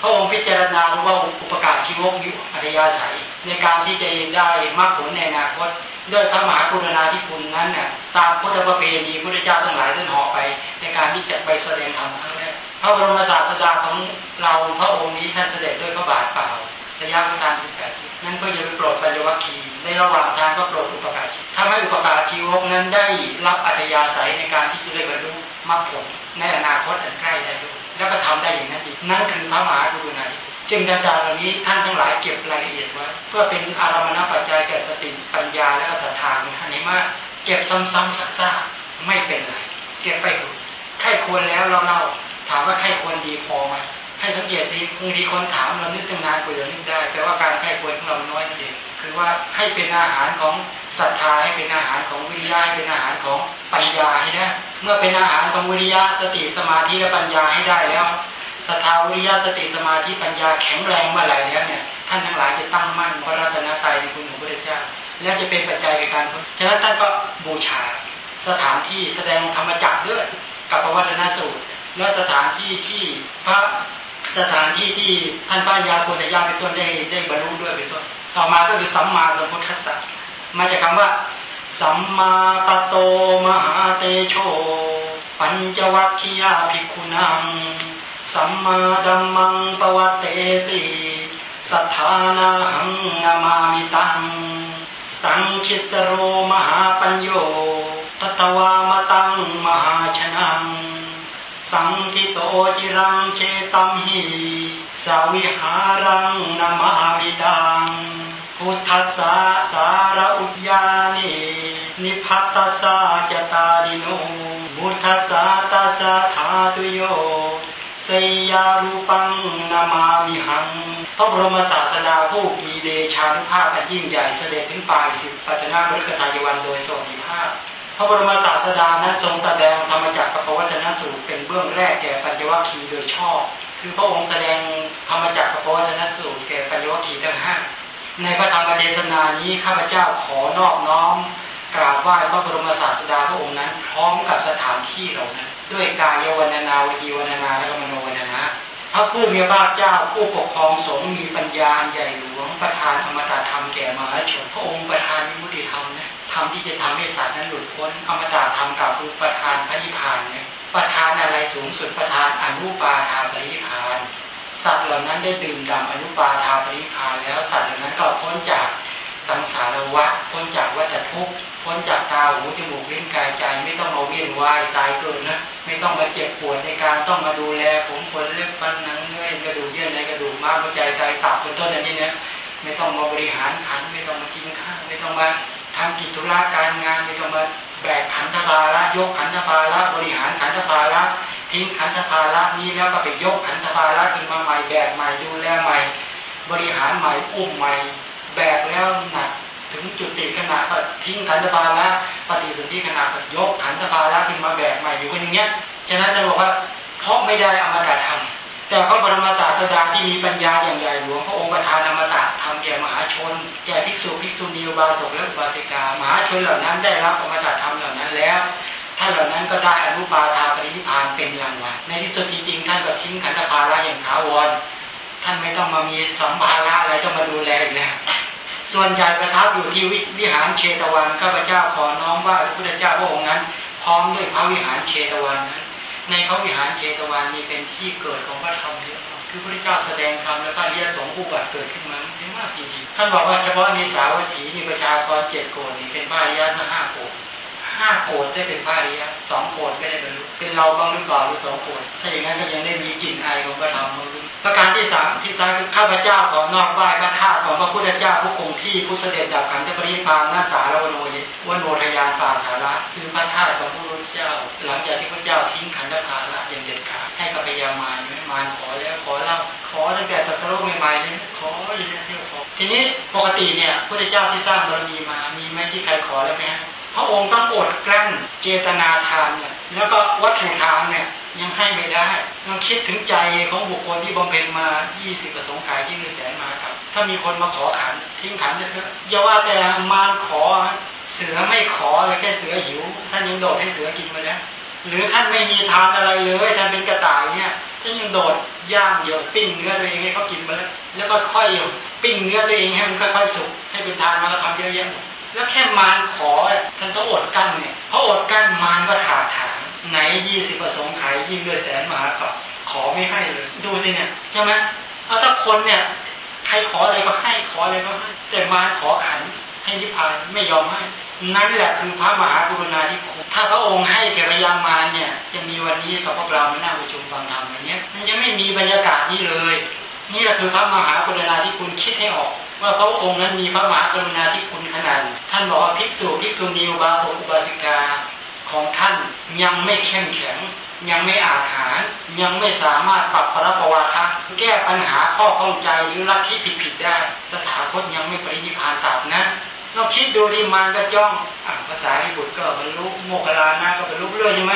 พระองค์พิจารณาว่าอุปการชีวกยุอัธยาศัยในการที่จะได้มากผลในอนาคต ด้วยพระมหากรุณาธิคุณนั้นเนี่ยตามพุทธประเพณีพุทธเจ้าทั้งหลายท่านหอไปในการที่จะไปแสดงธรรมครั้งแรกพระบรมศาสดาของเราพระองค์นี้ท่านเสด็จด้วยพระบาทเปล่าระยะเวลาสิบแปดนั่นก็จะไปโปรดปัญญวัคคีในระหว่างทางก็โปรดอุปการชีถ้าให้อุปการชีวกนั้นได้รับอัธยาศัยในการที่จะได้บรรลุมรรคผลในอนาคตอันใกล้ได้ด้วยแล้วก็ทำได้อย่างนั้นอีกนั่นคือพระมหากรุณาธิคุณ สิ่งต่างๆเหล่านี้ท่านทั้งหลายเก็บรายละเอียดไว้เพื่อเป็นอารมณปัจจัยแก่สติปัญญาและก็ศรัทธาของท่านนี้มาเก็บซ้ำๆซักๆไม่เป็นไรเก็บไปใครควรแล้วเราเล่าถามว่าใครควรดีพอไหมให้สังเกตทีบางทีคนถามเรานึกตั้งนานกว่าจะนึกได้แปลว่าการใครควรของเราน้อยนั่นเองคือว่าให้เป็นอาหารของศรัทธาให้เป็นอาหารของวิริยะให้เป็นอาหารของปัญญาให้ได้เมื่อเป็นอาหารของวิริยะสติสมาธิและปัญญาให้ได้แล้ว ศรัทธาวิริยะสติสมาธิปัญญาแข็งแรงเมื่อไหร่แล้วเนี่ยท่านทั้งหลายจะตั้งมั่นพระรัตนตรัยในคุณของพระเจ้า และจะเป็นปัจจัยในการฉะนั้นท่านก็บูชาสถานที่แสดงธรรมจักรด้วยกับพระวัฒนสูตร และสถานที่ที่พระสถานที่ที่ท่านป้ายาโพธิยาเป็นต้นได้ได้บรรลุด้วยเป็นต้นต่อมาก็คือสัมมาสัมพุทธัสสะมาจากคำว่าสัมมาปโตมหาเตโช ปัญจวัคคียาภิกขุนัง สัมมาดัมมังปวัตเตสีสัทธานาหังนามามิตัง สังคิสโรมหาปัญโยทัตวามตังมหาชนัง สังทิโตจิรังเชตัมหิสาวิหารังนามามิตัง พุทธัสสะสารอุยานินิพัตตสาจตาดิโนพุทธัสสะตัสสะธาตุโย สยารูปังนามามิหัง พระบรมศาสดาผู้มีเดชานุภาพอันยิ่งใหญ่เสด็จถึงปลายสิบปัจนาบริกทายวันโดยสวัสดิภาพ พระบรมศาสดานั้นทรงแสดงธรรมจักรกับพระวัฒนสูตรเป็นเบื้องแรกแก่ปัญจวัคคีย์โดยชอบ คือพระองค์แสดงธรรมจักรกับพระวัฒนสูตรแก่ปัญจวัคคีย์ทั้งห้าในพระธรรมเทศนานี้ข้าพเจ้าขอนอบน้อมกราบไหว้พระบรมศาสดาพระองค์นั้นพร้อมกับสถานที่เหล่านั้น ด้วยกายวันนาวจีวันนาและมโนวันนาพระผู้มีพระเจ้าผู้ปกครองสงฆ์มีปัญญาใหญ่หลวงประทานอมตะธรรมแก่มหาชนพระองค์ประทานวิมุติธรรมนะธรรมที่จะทำให้สัตว์นั้นหลุดพ้นอมตะธรรมกับรูปประทานพระนิพพานเนี่ยประทานอะไรสูงสุดประทานอนุปาทาปริพพาน สัตว์เหล่านั้นได้ดื่มด่ำอนุปาทาปรินิพพานแล้วสัตว์เหล่านั้นก็พ้นจาก สังสารวัฏพ้นจากวัฏทุกข์พ้นจากตาหูจมูกลิ้นกายใจ ไม่ต้องมาเวียนว่ายตายเกิดนะไม่ต้องมาเจ็บปวดในการต้องมาดูแลผมคนเล็บฟันหนังเนื้อกระดูกเยื่อในกระดูกม้ามหัวใจใจตับเป็นต้นอย่างนี้เนี่ยไม่ต้องมาบริหารขันไม่ต้องมากินข้าวไม่ต้องมาทำกิจธุระการงานไม่ต้องมาแบกขันธภาระยกขันธภาระบริหารขันธภาระทิ้งขันธภาระนี้แล้วก็ไปยกขันธภาระขึ้นมาใหม่แบกใหม่ดูแลใหม่ บริหารใหม่อุ้มใหม่ แบกแล้วหนักถึงจุดติขณะก็ทิ้งขันธบาละปฏิสนธิขณะก็ยกขันธบาละขึ้นมาแบกใหม่อยู่กันอย่างเงี้ยฉะนั้นจะบอกว่าเพราะไม่ได้อมตะธรรมแต่พระบรมศาสดาที่มีปัญญาอย่างใหญ่หลวงพระองค์ประทานอมตะทำแก่มหาชนแก่ภิกษุภิกษุณีบาสกและอุบาสิกามหาชนเหล่านั้นได้รับอมตะธรรมเหล่านั้นแล้วท่านเหล่านั้นก็ได้อนุปาทาปรินิพานเป็นอย่างไรในที่สุดจริงๆท่านก็ทิ้งขันธภาระอย่างถาวร ท่านไม่ต้องมามีสัมภาระอะไรต้องมาดูแลอีกแล้วส่วนใหญ่ประทับอยู่ที่วิหารเชตวันข้าพเจ้าขอน้อมว่าพระพุทธเจ้าพระองค์นั้น พร้อมด้วยพระวิหารเชตวันนั้นในพระวิหารเชตวันนี้เป็นที่เกิดของพระธรรมเยอะคือพระเจ้าแสดงธรรมแล้วก็เรียกสงฆ์ผู้บัติเกิดขึ้นมาเยอะมากจริงๆท่านบอกว่าเฉพาะในสาวัตถีนี่ประชากรเจ็ดโกนี่เป็นพระอริยะห้าโก ห้าโกดได้เป็นพระอริยะสองโกดไม่ได้บรรลุเป็นเราบ้างหรือเปล่าหรือสองโกดถ้าอย่างนั้นก็ยังได้มีกลิ่นอายของพระธรรมประการที่สามที่สามคือข้าพเจ้าขอนอบไหว้พระธาตุของพระพุทธเจ้าผู้คงที่ผู้เสด็จดับขันธปริพานนาสารวโนยวโนทยานป่าสาระคือพระธาตุของพระพุทธเจ้า หลังจากที่พระเจ้าทิ้งขันธภาระอย่างเด็ดขาดให้กับพญามารไม่มารขอแล้วขอเล่าขอตั้งแต่ตรัสรู้ใหม่ๆเลยขออย่างนี้เที่ยวขอทีนี้ปกติเนี่ยพระเจ้าที่สร้างบารมีมามีไหมที่ใครขอแล้วไหมฮะ พระองค์ต้องอดกลั้นเจตนาทานเนี่ยแล้วก็วัตถุทานเนี่ยยังให้ไม่ได้ต้องคิดถึงใจของบุคคลที่บำเพ็ญมา 20 ประสงค์กายที่มีแสนมาครับ ถ้ามีคนมาขอขันทิ้งขันเถอะอย่าว่าแต่มารขอเสือไม่ขอเลยแค่เสือหิว ท่านยังโดดให้เสือกินมาแล้วหรือท่านไม่มีทานอะไรเลยท่านเป็นกระต่ายเนี่ยท่านยังโดดย่างเดี๋ยวปิ้งเนื้อตัวเองให้เขากินมาแล้วแล้วก็ค่อยปิ้งเนื้อตัวเองให้มันค่อยๆสุกให้เป็นทานมาแล้วทำเยอะแยะ แล้วแค่มารขอท่านต้องอดกั้นเนี่ยเพราะอดกั้นมารก็ถากถางไหนยี่สิบประสงค์ขายยิ่งด้วยแสนมหากับขอไม่ให้เลย ดูสิเนี่ยใช่ไหมเอาถ้าคนเนี่ยใครขออะไรก็ให้ขออะไรก็ให้แต่มารขอขันให้นิพพานไม่ยอมให้ นั่นแหละคือพระมหากรุณาธิคุณถ้าพระองค์ให้แก่พยามารเนี่ย จะมีวันนี้กับพวกเรามานั่งประชุมฟังธรรมอย่างเนี้ยมันจะไม่มีบรรยากาศนี้เลย นี่แหละคือพระมหากรุณาธิคุณคิดให้ออก ว่าพระองค์นั้นมีพระมหากรุณาธิคุณขนาดท่านบอกว่าภิกษุภิกษุณีอุบาสกอุบาสิกาของท่านยังไม่เข้มแข็ง ยังไม่อาถรรยังไม่สามารถปรับพระประวัติแก้ปัญหาข้อข้องใจหรือลัทธิผิดๆได้ สถาคตยังไม่ปรินิพานตับนะเราคิดดูที่มารก็จ้องอภาษาที่บุตรก็บรรลุโมกขลานะก็บรรลุเรื่อยใช่ไหม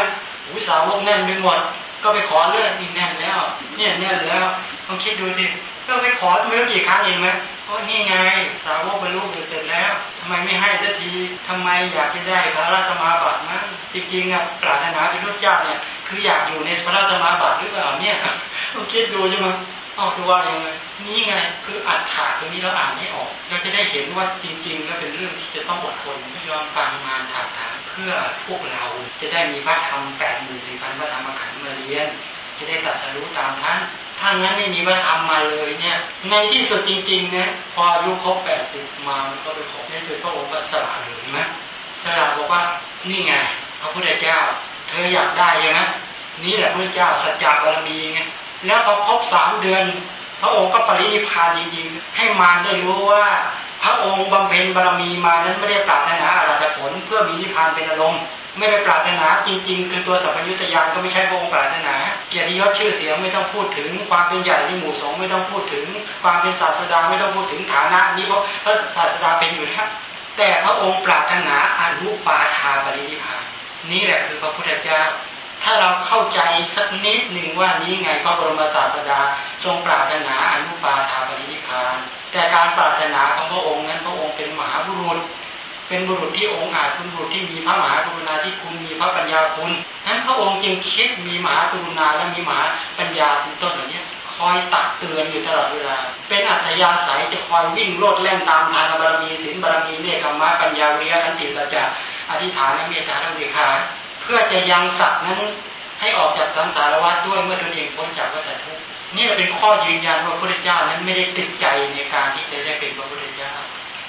อุสาวกแน่นไปหมดก็ไปขอเลื่อนอีกแน่นแล้ว เนี่ยแน่นแล้วลองคิดดูสิก็ไปขอไม่รู้กี่ครั้งเองไหม เพราะนี่ไงสาวกบรรลุเสร็จแล้วทำไมไม่ให้สักทีทำไมอยากจะได้พระราชมาบัติมั้งจริงๆอะปรารถนาเป็นพระเจ้าเนี่ย คืออยากอยู่ในพระราชมาบัติหรือเปล่าเนี่ยต้องคิดดูใช่ไหมอ๋อคือว่ายังไงนี่ไงคืออัดขาตรงนี้เราอ่านให้ออก เราจะได้เห็นว่าจริงๆ แล้วเป็นเรื่องที่จะต้องอดทนยอมฟังมารถากถามเพื่อพวกเราจะได้มีพระธรรมแปดหมื่นสี่พันพระธรรมขันธ์มาเรียน จะได้ตัดสรู้ตามท่านถ้างั้นไม่มีพระธรรมาเลยเนี่ย ในที่สุดจริงๆเนี่ยพออายุครบแปดสิบมามันก็ไปขอในสุดพระองค์ก็สละเลยนะสละบอกว่านี่ไงพระพุทธเจ้า เธออยากได้ยังไงนี่แหละพระเจ้าสัจจบารมีไงแล้วพอครบสามเดือน พระองค์ก็ปรินิพพานจริงๆ ให้มารได้รู้ว่าพระองค์บำเพ็ญบารมีมานั้นไม่ได้ปรารถนาอะไรจะผล เพื่อมีนิพพานเป็นอารมณ์ ไม่ได้ปรารถนาจริง ๆ คือตัวสัพพยุตยานก็ไม่ใช่พระองค์ปรารถนา เกียรติยศชื่อเสียงไม่ต้องพูดถึง ความเป็นใหญ่ในหมู่สงฆ์ไม่ต้องพูดถึง ความเป็นศาสดาไม่ต้องพูดถึงฐานะนี้เพราะพระศาสดาเป็นอยู่แล้วแต่พระองค์ปรารถนาอนุปาทาปรินิพานนี่แหละคือพระพุทธเจ้า ถ้าเราเข้าใจสักนิดหนึ่งว่านี้ไงพระบรมศาสดา ทรงปรารถนาอนุปาทาปรินิพาน แต่การปรารถนาของพระองค์นั้นพระองค์เป็นมหาบุรุษ เป็นบุรุษที่องค์อาจเป็นบุรุษที่มีพระมหากรุณาที่คุณมีพระปัญญาคุณนั้นพระองค์จึงคิดมีมหากรุณาและมีมหาปัญญาเป็นต้นเหล่านี้คอยตักเตือนอยู่ตลอดเวลา เป็นอัธยาศัยจะคอยวิ่งโลดแล่นตามทานบารมีศีลบารมีเนคขมะปัญญาวิริยะขันติสัจจะอธิษฐานและเมตตาและเบิคาเพื่อจะยังสัตว์นั้นให้ออกจากสังสารวัฏด้วยเมื่อตนเองพ้นจากวัฏทุกข์นี่เป็นข้อยืนยันว่าพระพุทธเจ้านั้นไม่ได้ติดใจในการที่จะได้เป็นพระพุทธเจ้า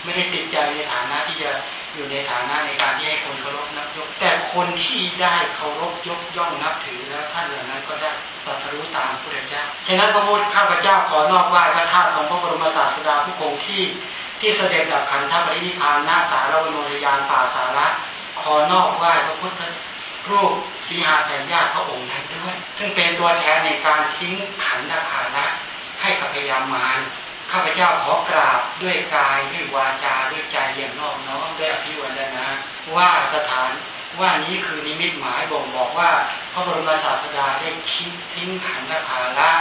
ไม่ได้ติดใจในฐานะที่จะอยู่ในฐานะในการที่ให้คนเคารพนับยก แต่คนที่ได้เคารพยกย่องนับถือแล้วท่านเหล่านั้นก็ได้ตัดรู้ตามพระพุทธเจ้า ฉะนั้นพระพุทธข้าพเจ้าขอนอบไหว้พระธาตุของพระบรมศาสดาผู้คงที่ที่เสด็จดับขันธปรินิพานนาสารวโนทยานป่าสาระขอนอบไหว้พระพุทธรูปสีหาแสนญาติพระองค์นั้นด้วย ซึ่งเป็นตัวแทนในการทิ้งขันธภานะให้กับพยามาร
ข้าพเจ้าขอกราบด้วยกายด้วยวาจาด้วยใจอย่างนอบน้อมด้วยอภิวันนะ ว่าสถานว่านี้คือนิมิตหมายบ่งบอกว่า พระบรมศาสดาได้ทิ้งทิ้งขันธภาระ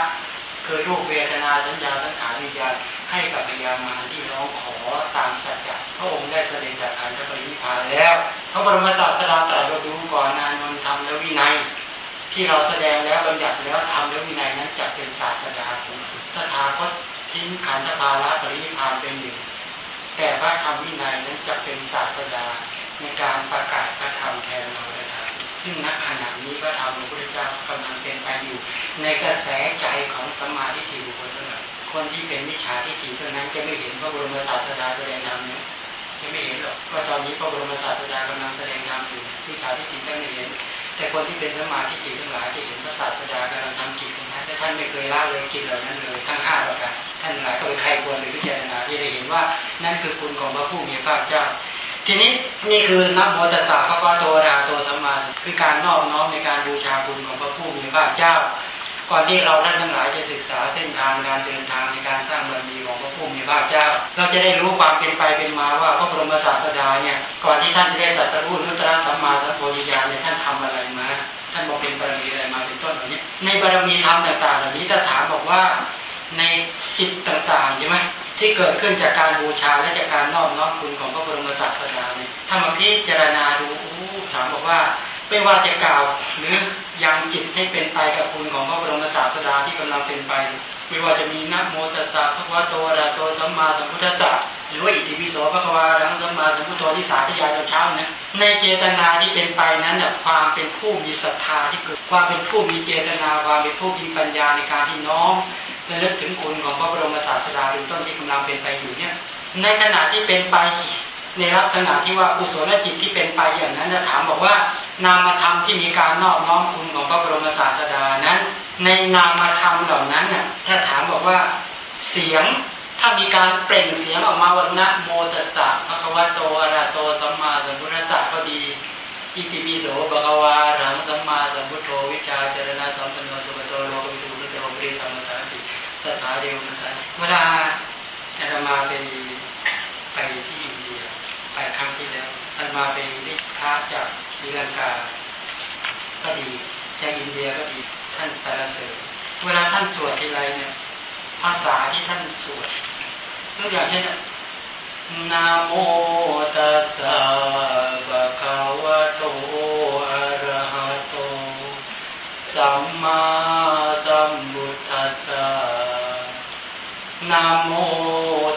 คือรูปเวทนาสัญญาสังขารวิญญาณให้กับพยามารที่ร้องขอตามสัจจะพระองค์ได้เสด็จจากขันธปรินิพานแล้ว พระบรมศาสดาตรัสดูก่อนนานนทำและวินัย ที่เราแสดงแล้วบัญญัติแล้วทำและวินัยนั้นจะเป็นศาสดาของตถาคต ทิ้งขันธภาระปรินิพานเป็นหนึ่งแต่พระธรรมวินัยนั้นจะเป็นศาสดาในการประกาศพระธรรมแทนเราเลยครับซึ่งณขณะนี้พระธรรมของพระพุทธเจ้ากำลังเป็นไปอยู่ ในกระแสใจของสมาธิถิบุคคลเท่านั้นคนที่เป็นมิจฉาทิฏฐิเท่านั้นจะไม่เห็นพระบรมศาสดาแสดงธรรมเนี่ยจะไม่เห็นหรอกว่าตอนนี้พระบรมศาสดากำลังแสดงธรรมอยู่มิจฉาทิฏฐิท่านไม่เห็น แต่คนที่เป็นสมาธิถิทั้งหลายที่เห็นพระศาสดากำลังทำจิตของท่านแต่ท่านไม่เคยละเลยจิตเหล่านั้นเลยทั้งห้าประการท่านหลายก็ไปใครควรหรือพิจารณาที่ได้เห็นว่านั่นคือคุณของพระผู้มีพระเจ้า ทีนี้นี่คือนับโมตัสสะพระกวโตราโตสัมมาคือการนอบน้อมในการบูชาคุณของพระผู้มีพระเจ้า ก่อนที่เราท่านทั้งหลายจะศึกษาเส้นทางการเดินทางในการสร้างบารมีของพระผู้มีพระเจ้า เราจะได้รู้ความเป็นไปเป็นมาว่าพระบรมศาสดาเนี่ยก่อนที่ท่านจะได้ตรัสรู้นุตตรสัมมาสัมโพธิญาณเนี่ยท่านทำอะไรมา ท่านบอกเป็นบารมีอะไรมาเป็นต้นเหล่านี้ในบารมีธรรมต่างๆเหล่านี้ถ้าถามบอกว่าในจิตต่างๆใช่ไหมที่เกิดขึ้นจากการบูชาและจากการนอบน้อมคุณของพระบรมศาสดาเนี่ยถ้ามาพิจารณาดูถามบอกว่าไม่ว่าจะกล่าวหรือยังจิตให้เป็นไปกับคุณของพระบรมศาสดาที่กำลังเป็นไปไม่ว่าจะมีนักโมตัสสะพระวะโตอะระโตสัมมาสัมพุทธัสสะหรือว่าอิติปิโสพระควารังสัมมาสัมพุทโธที่สาธยายตอนเช้านะในเจตนาที่เป็นไปนั้นเนี่ยความเป็นผู้มีศรัทธาที่เกิดความเป็นผู้มีเจตนาความเป็นผู้มีปัญญาในการที่น้อมระลึกถึงคุณของพระบรมศาสดาเป็นต้นที่กำลังเป็นไปอยู่เนี่ยในขณะที่เป็นไป ในลักษณะที่ว่าอุศลจิตที่เป็นไปอย่างนั้นจะถามบอกว่านามธรรมที่มีการนอบน้อมคุณของพระบรมศาสดานั้น ในนามธรรมเหล่านั้นน่ะถ้าถามบอกว่าเสียงถ้ามีการเปล่งเสียงออกมาวันนะโมตสสะภะคะวะโตอะระโตสัมมาสัมพุทธัสสะก็ดีอิติปิโสบะคะวารังสัมมาสัมพุทโธวิชาเจรณะสัมปันโนสุปโตโลกวิทูุตโตปริธรรมสาติสถาเดวมัสสเวลาอาตมาไปไปที่ ไปครั้งที่แล้วอานมาไปได้พระจากศรีลังกา ก็ดีจากอินเดียก็ดีท่านสารเสริญเวลาท่านสวดทีไรเนี่ยภาษาที่ท่านสวดตัวอย่างเช่นนะโมตัสสะภะคะวะระหะโตสัมมาสัมพุทธัสสะนะโม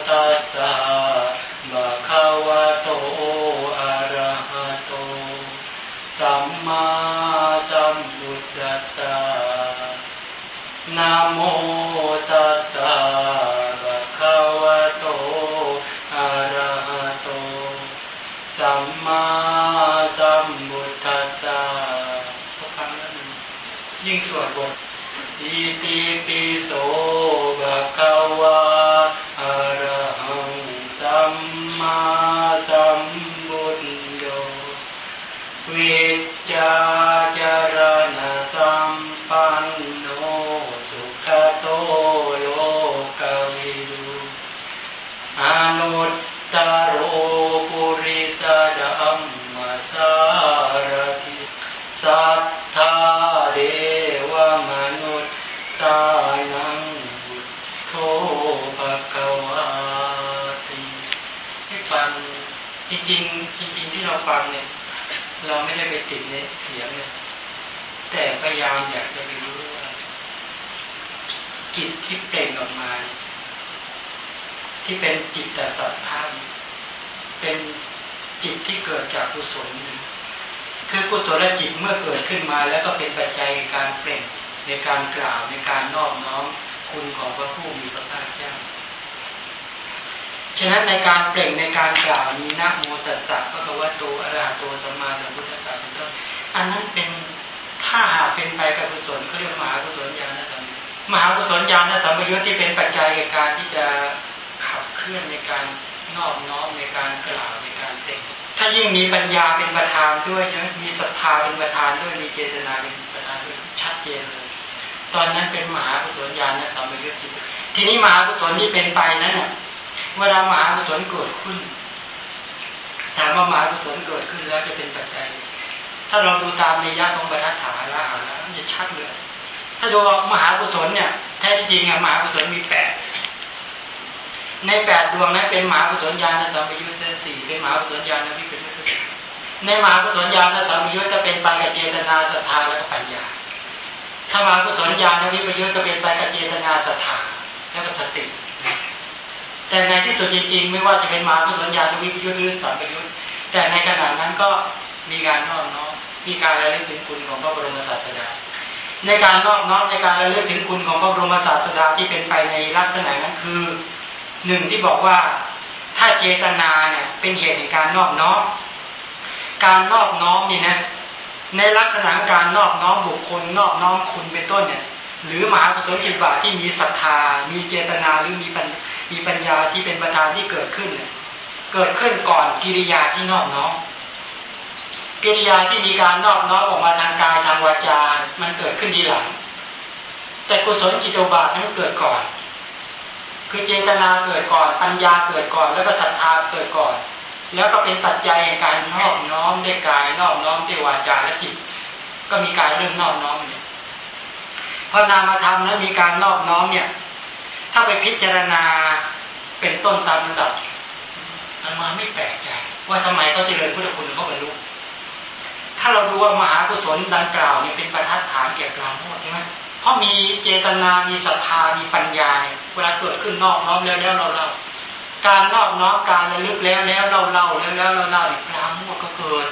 ตัสสะภะคะวะโตอะระหะโตสัมมาสัมพุทธัสสะ นะโมตัสสะภะคะวะโตอะระหะโตสัมมาสัมพุทธัสสะพวกครั้งนั้นยิ่งสวดบทอิติปิโสภะคะวะอะระหังสัมมาสัมพุทโธวิจาจารณะสัมปันโนสุขโตโลกวิดูอนุตตโรปุริสดัมมาสารทิสัทธาเดวมนุษย์สานังบุตโธภะคะวาติให้ฟังจริงๆจริง ๆ ที่เราฟังเนี่ย เราไม่ได้ไปติดในเสียงเนี่ยแต่พยายามอยากจะไปรู้ว่า จิต ที่เปล่งออกมา ที่เป็นจิตแต่สัตว์ท่านเป็นจิตที่เกิดจากกุศลคือกุศลจิตเมื่อเกิดขึ้นมาแล้วก็เป็นปัจจัยในการเปล่งในการกล่าวในการนอบน้อมคุณของพระผู้มีพระภาคเจ้า ฉะนั้นในการเปล่งในการกล่าวมีนะโมตัสสะพระควโตอรหะโตสัมมาสัมพุทธัสสะเป็นต้นอันนั้นเป็นถ้าหากเป็นไปกับกุศลเขาเรียกมหากุศลญาณสั มหากุศลญาณสัมปยุทธ์ที่เป็นปัจจัยในการที่จะขับเคลื่อนในการนอบน้อมในการกล่าวในการเต่งถ้ายิ่งมีปัญญาเป็นประธานด้วยใช่ไหมมีศรัทธาเป็นประธานด้วยมีเจตนาเป็นประธานด้วยชัดเจนเลย ต
อนนั้นเป็นมหากุศลญาณสัมปยุตจิตทีนี้มหากุศลที่เป็นไปนั้นน่ะเวลามหากุศลเกิดขึ้นถามว่ามหากุศลเกิดขึ้นแล้วจะเป็นปัจจัย ถ้าเราดูตามในยะของบรรทัดฐานแล้วจะชัดเลย ถ้าดูมหากุศลเนี่ยแท้จริงอะมหากุศลมีแปดในแปดดวงนั้นเป็นมหากุศลญาณสัมปยุตสี่เป็นมหากุศลญาณวิปยุตสี่ในมหากุศลญาณสัมปยุตจะเป็นไปกับเจตนาศรัทธาและปัญญา ถ้ามหากุศลญาณวิปยุตก็เป็นไปกับเจตนาศรัทธาและก็สติ แต่ในที่สุดจริงๆ ไม่ว่าจะเป็นมหากุศลญาณวิปยุตหรือสัมปยุตแต่ในขณะนั้นก็มีการน้อมน้อมมีการระลึกถึงคุณของพระบรมศาสดา ในการนอบน้อมในการระลึกถึงคุณของพระบรมศาสดาที่เป็นไปในลักษณะนั้นคือหนึ่งที่บอกว่าถ้าเจตนาเนี่ยเป็นเหตุในการนอบน้อมการนอบน้อมนี่นะในลักษณะการนอบน้อมบุคคลนอบน้อมคุณเป็นต้นเนี่ย หรือมหากุศลจิตบาที่มีศรัทธา มีเจตนาหรือมีปัญมีปัญญาที่เป็นประธานที่เกิดขึ้นเนี่ยเกิดขึ้นก่อนกิริยาที่นอบน้อม กิริยาที่มีการนอบน้อมออกมาทางกายทางวาจา มันเกิดขึ้นทีหลัง แต่กุศลจิตบาทนั้นเกิดก่อน คือเจตนาเกิดก่อน ปัญญาเกิดก่อน แล้วก็ศรัทธาเกิดก่อน แล้วก็เป็นปัจจัยในการนอบน้อมด้วยกายนอบน้อมด้วยวาจาและจิต ก็มีการเริ่มนอบน้อมเนี่ยพอนามธรรมนั้นมีการนอบน้อมเนี่ย ถ้าไปพิจารณาเป็นต้นตามลำดับมันมาไม่แปลกใจ ว่าทำไมเขาเจริญพุทธคุณเขาบรรลุ ถ้าเราดูว่ามหากุศลดังกล่าวเนี่ยเป็นประทัดฐานเกี่ยวกับการพูดใช่ไหมเพราะมีเจตนา มีศรัทธา มีปัญญาเนี่ยเวลาเกิดขึ้นนอกน้อมแล้วแล้วเราเล่าการนอกน้อมการระลึกแล้วแล้วเราเล่าแล้วแล้วเราเล่าเนี่ยปราโมทก็เกิด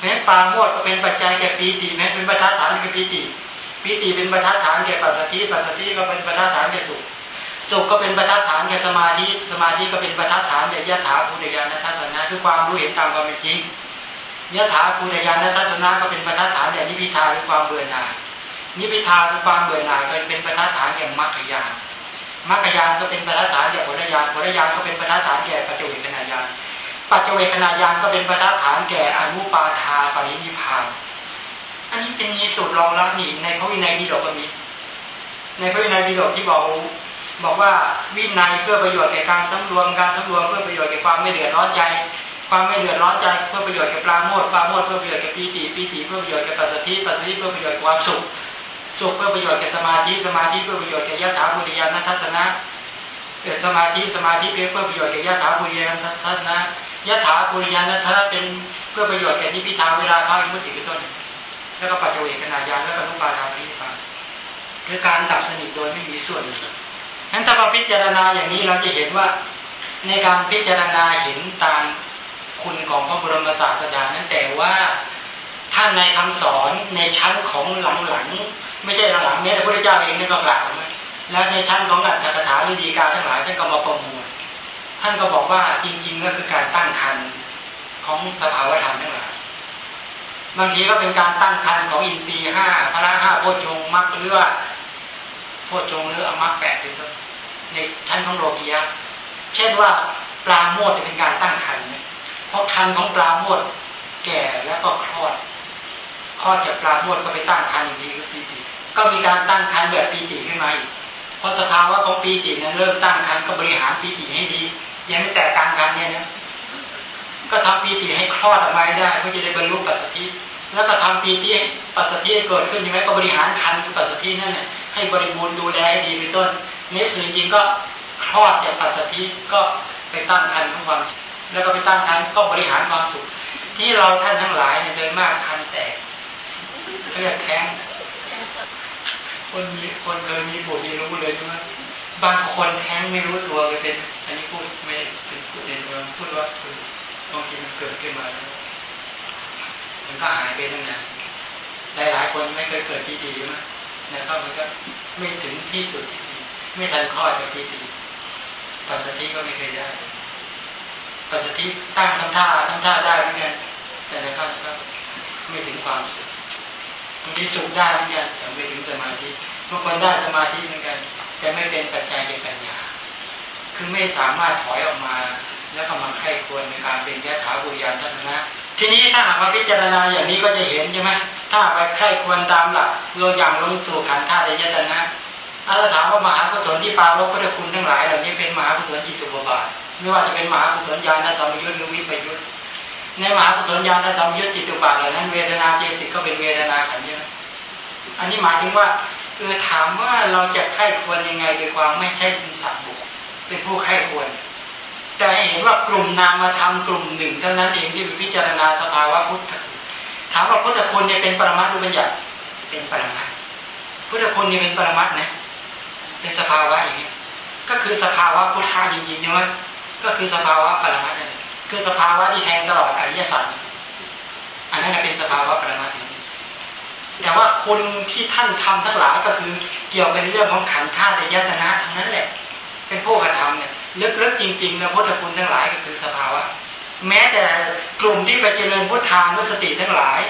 แม้ปราโมทก็เป็นปัจจัยแก่ปีติแม้เป็นประทัดฐานแก่ปีติปีติเป็นประทัดฐานแก่ปัสสติปัสสติก็เป็นประทัดฐานแก่สุขสุขก็เป็นประทัดฐานแก่สมาธิ สมาธิก็เป็นประทัดฐานแก่ยะถาภูตยานัทัศนะคือความรู้เห็นตามความเป็นจริง ยะถาภูตยานัทัศนะก็เป็นประทัดฐานแก่นิพิทาคือความเบื่อหน่ายนิพิทาคือความเบื่อหน่ายก็เป็นประธานฐานแก่มรรคยานมรรคยานก็เป็นประธานฐานแก่ผลญาณผลญาณก็เป็นประธานฐานแก่ปัจเจเวคณาญาณปัจเจเวคณาญาณก็เป็นประธานฐานแก่อนุปาทาปรินิพานอันนี้เป็นมีสูตรรองรับนี่ในพระวินัยมีดกก็มีในพระวินัยมีดกที่บอกบอกว่าวินัยเพื่อประโยชน์แก่การสำรวมการสำรวมเพื่อประโยชน์แก่ความไม่เดือดร้อนใจ ความไม่เดือดร้อนใจเพื่อประโยชน์แก่ปราโมทปราโมทเพื่อประโยชน์แก่ปีติปีติเพื่อประโยชน์แก่ปัสสติปัสสติเพื่อประโยชน์ความสุขสุขเพื่อประโยชน์แก่สมาธิสมาธิเพื่อประโยชน์แก่ยะถาบุริยานัทสนะเกิดสมาธิสมาธิเพื่อประโยชน์แก่ยะถาบุริยานัทสนะยะถาบุริยานัทเป็นเพื่อประโยชน์แก่ที่พิธาเวลาเข้าอิมุติเป็นต้น แล้วก็ปัจเจเวขนายานแล้วก็นุปาทาพิพานคือการดับสนิทโดยไม่มีส่วนนั้นถ้าเราพิจารณาอย่างนี้เราจะเห็นว่าในการพิจารณาเห็นตาม คุณของพระบรมศาสดานั้นแต่ว่าท่านในคำสอนในชั้นของหลังๆไม่ใช่หลังๆแม้แต่พระเจ้าเองนี่ก็กล่าวแล้วในชั้นของอัตถกถาวิธีการทั้งหลายท่านก็มาประมวลท่านก็บอกว่าจริง ๆ ก็คือการตั้งคันของสภาวธรรมทั้งหลายบางทีก็เป็นการตั้งคันของอินทรีย์ห้าพระห้าโพชงมักเลือโพชงหรืออมักแปดเป็นต้นในชั้นของโลกียะเช่นว่าปลาโมดเป็นการตั้งคันเนี่ย เพราะคันของปลาโมดแก่แล้วก็คลอดคลอดจากปลาโมดก็ไปตั้งคันอย่างนี้ก็ปีติก็มีการตั้งคันแบบปีติขึ้นมาอีกเพราะสภาวะของปีตินั้นเริ่มตั้งคันก็บริหารปีติให้ดียังแต่ตั้งคันเนี่ยนะก็ทำปีติให้คลอดออกมาได้เพื่อจะได้บรรลุปัสสติแล้วก็ทำปีติปัสสติเกิดขึ้นยังไงก็บริหารคันคือปัสสตินั่นเนี่ยให้บริบูรณ์ดูแลให้ดีเป็นต้นนี้ส่วนจริงก็คลอดจากปัสสติก็ไปตั้งคันของความ แล้วก็ไปตั้งคันก็บริหารความสุข ที่เราท่านทั้งหลายเนี่ยโดยมากคันแตกเรียกแท้งคนมีคนเคยมีบุตรนี่รู้เลยใช่ไหมบางคนแท้งไม่รู้ตัวเลยเป็น อันนี้พูดไม่เป็นพูดเองพูดว่าบางทีมันเกิดขึ้นมาแล้วมันก็หายไปทั้งนั้นหลายหลายคนไม่เคยเกิดที่ดีใช่ไหมนะครับมันก็ไม่ถึงที่สุดที่ดีไม่ทันข้อจากที่ดีปัสสติก็ไม่เคยได้ ปัสสติตั้งทำท่าทำท่าได้เหมือนกันแต่ในข้อก็ไม่ถึงความสุขบางทีสุขได้เหมือนกันแต่ไม่ถึงสมาธิบางคนได้สมาธิเหมือนกัน แต่ไม่เป็นปัจจัยแก่ปัญญา คือไม่สามารถถอยออกมา แล้วก็มาไข้ควรในการเป็นยะถาบุญญาทัศนะทีนี้ถ้าหากว่าพิจารณาอย่างนี้ก็จะเห็นใช่ไหมถ้าไปใครควรตามหลักโยอย่างลงสู่ขันธ์ธาตุยตนะถ้าถามว่ามหากุศลที่ปาลบพระคุณทั้งหลายเหล่านี้เป็นมหากุศลจิตตุบาท ไม่ว่าจะเป็นมหากุศลญาณสัมยุญหรือวิปยุทธ์ในมหากุศลญาณสัมยุญจิตตุบาทเหล่านั้นเวทนาเจสิกก็เป็นเวทนาขันธ์ใช่ไหมอันนี้หมายถึงว่าเออถามว่าเราจะใคร่ควรยังไงโดยความไม่ใช่จินสัตว์บุคเป็นผู้ใคร่ควรแต่เห็นว่ากลุ่มนามธรรมกลุ่มหนึ่งเท่านั้นเองที่พิจารณาสภาวะพุทธถามว่าพุทธคุณเนี่ยเป็นปรมัตถ์หรือบัญญัติเป็นปรมัตถ์พุทธคุณนี่เป็นปรมัตถ์นะเป็นสภาวะอย่างนี้ก็คือสภาวะพุทธะจริงๆใช่ไหม ก็คือสภาวะปรมัตถ์คือสภาวะที่แทงตลอดอริยสัจอันนั้นเป็นสภาวะปรมัตถ์แต่ว่าคนที่ท่านทำทั้งหลายก็คือเกี่ยวเป็นเรื่องของขันธ์ธาตุยตนะทั้งนั้นแหละ เป็นผู้กระทำเนี่ยลึกๆจริงๆนะพุทธคุณทั้งหลายก็คือสภาวะ แม้แต่กลุ่มที่ไปเจริญพุทธานุสติทั้งหลาย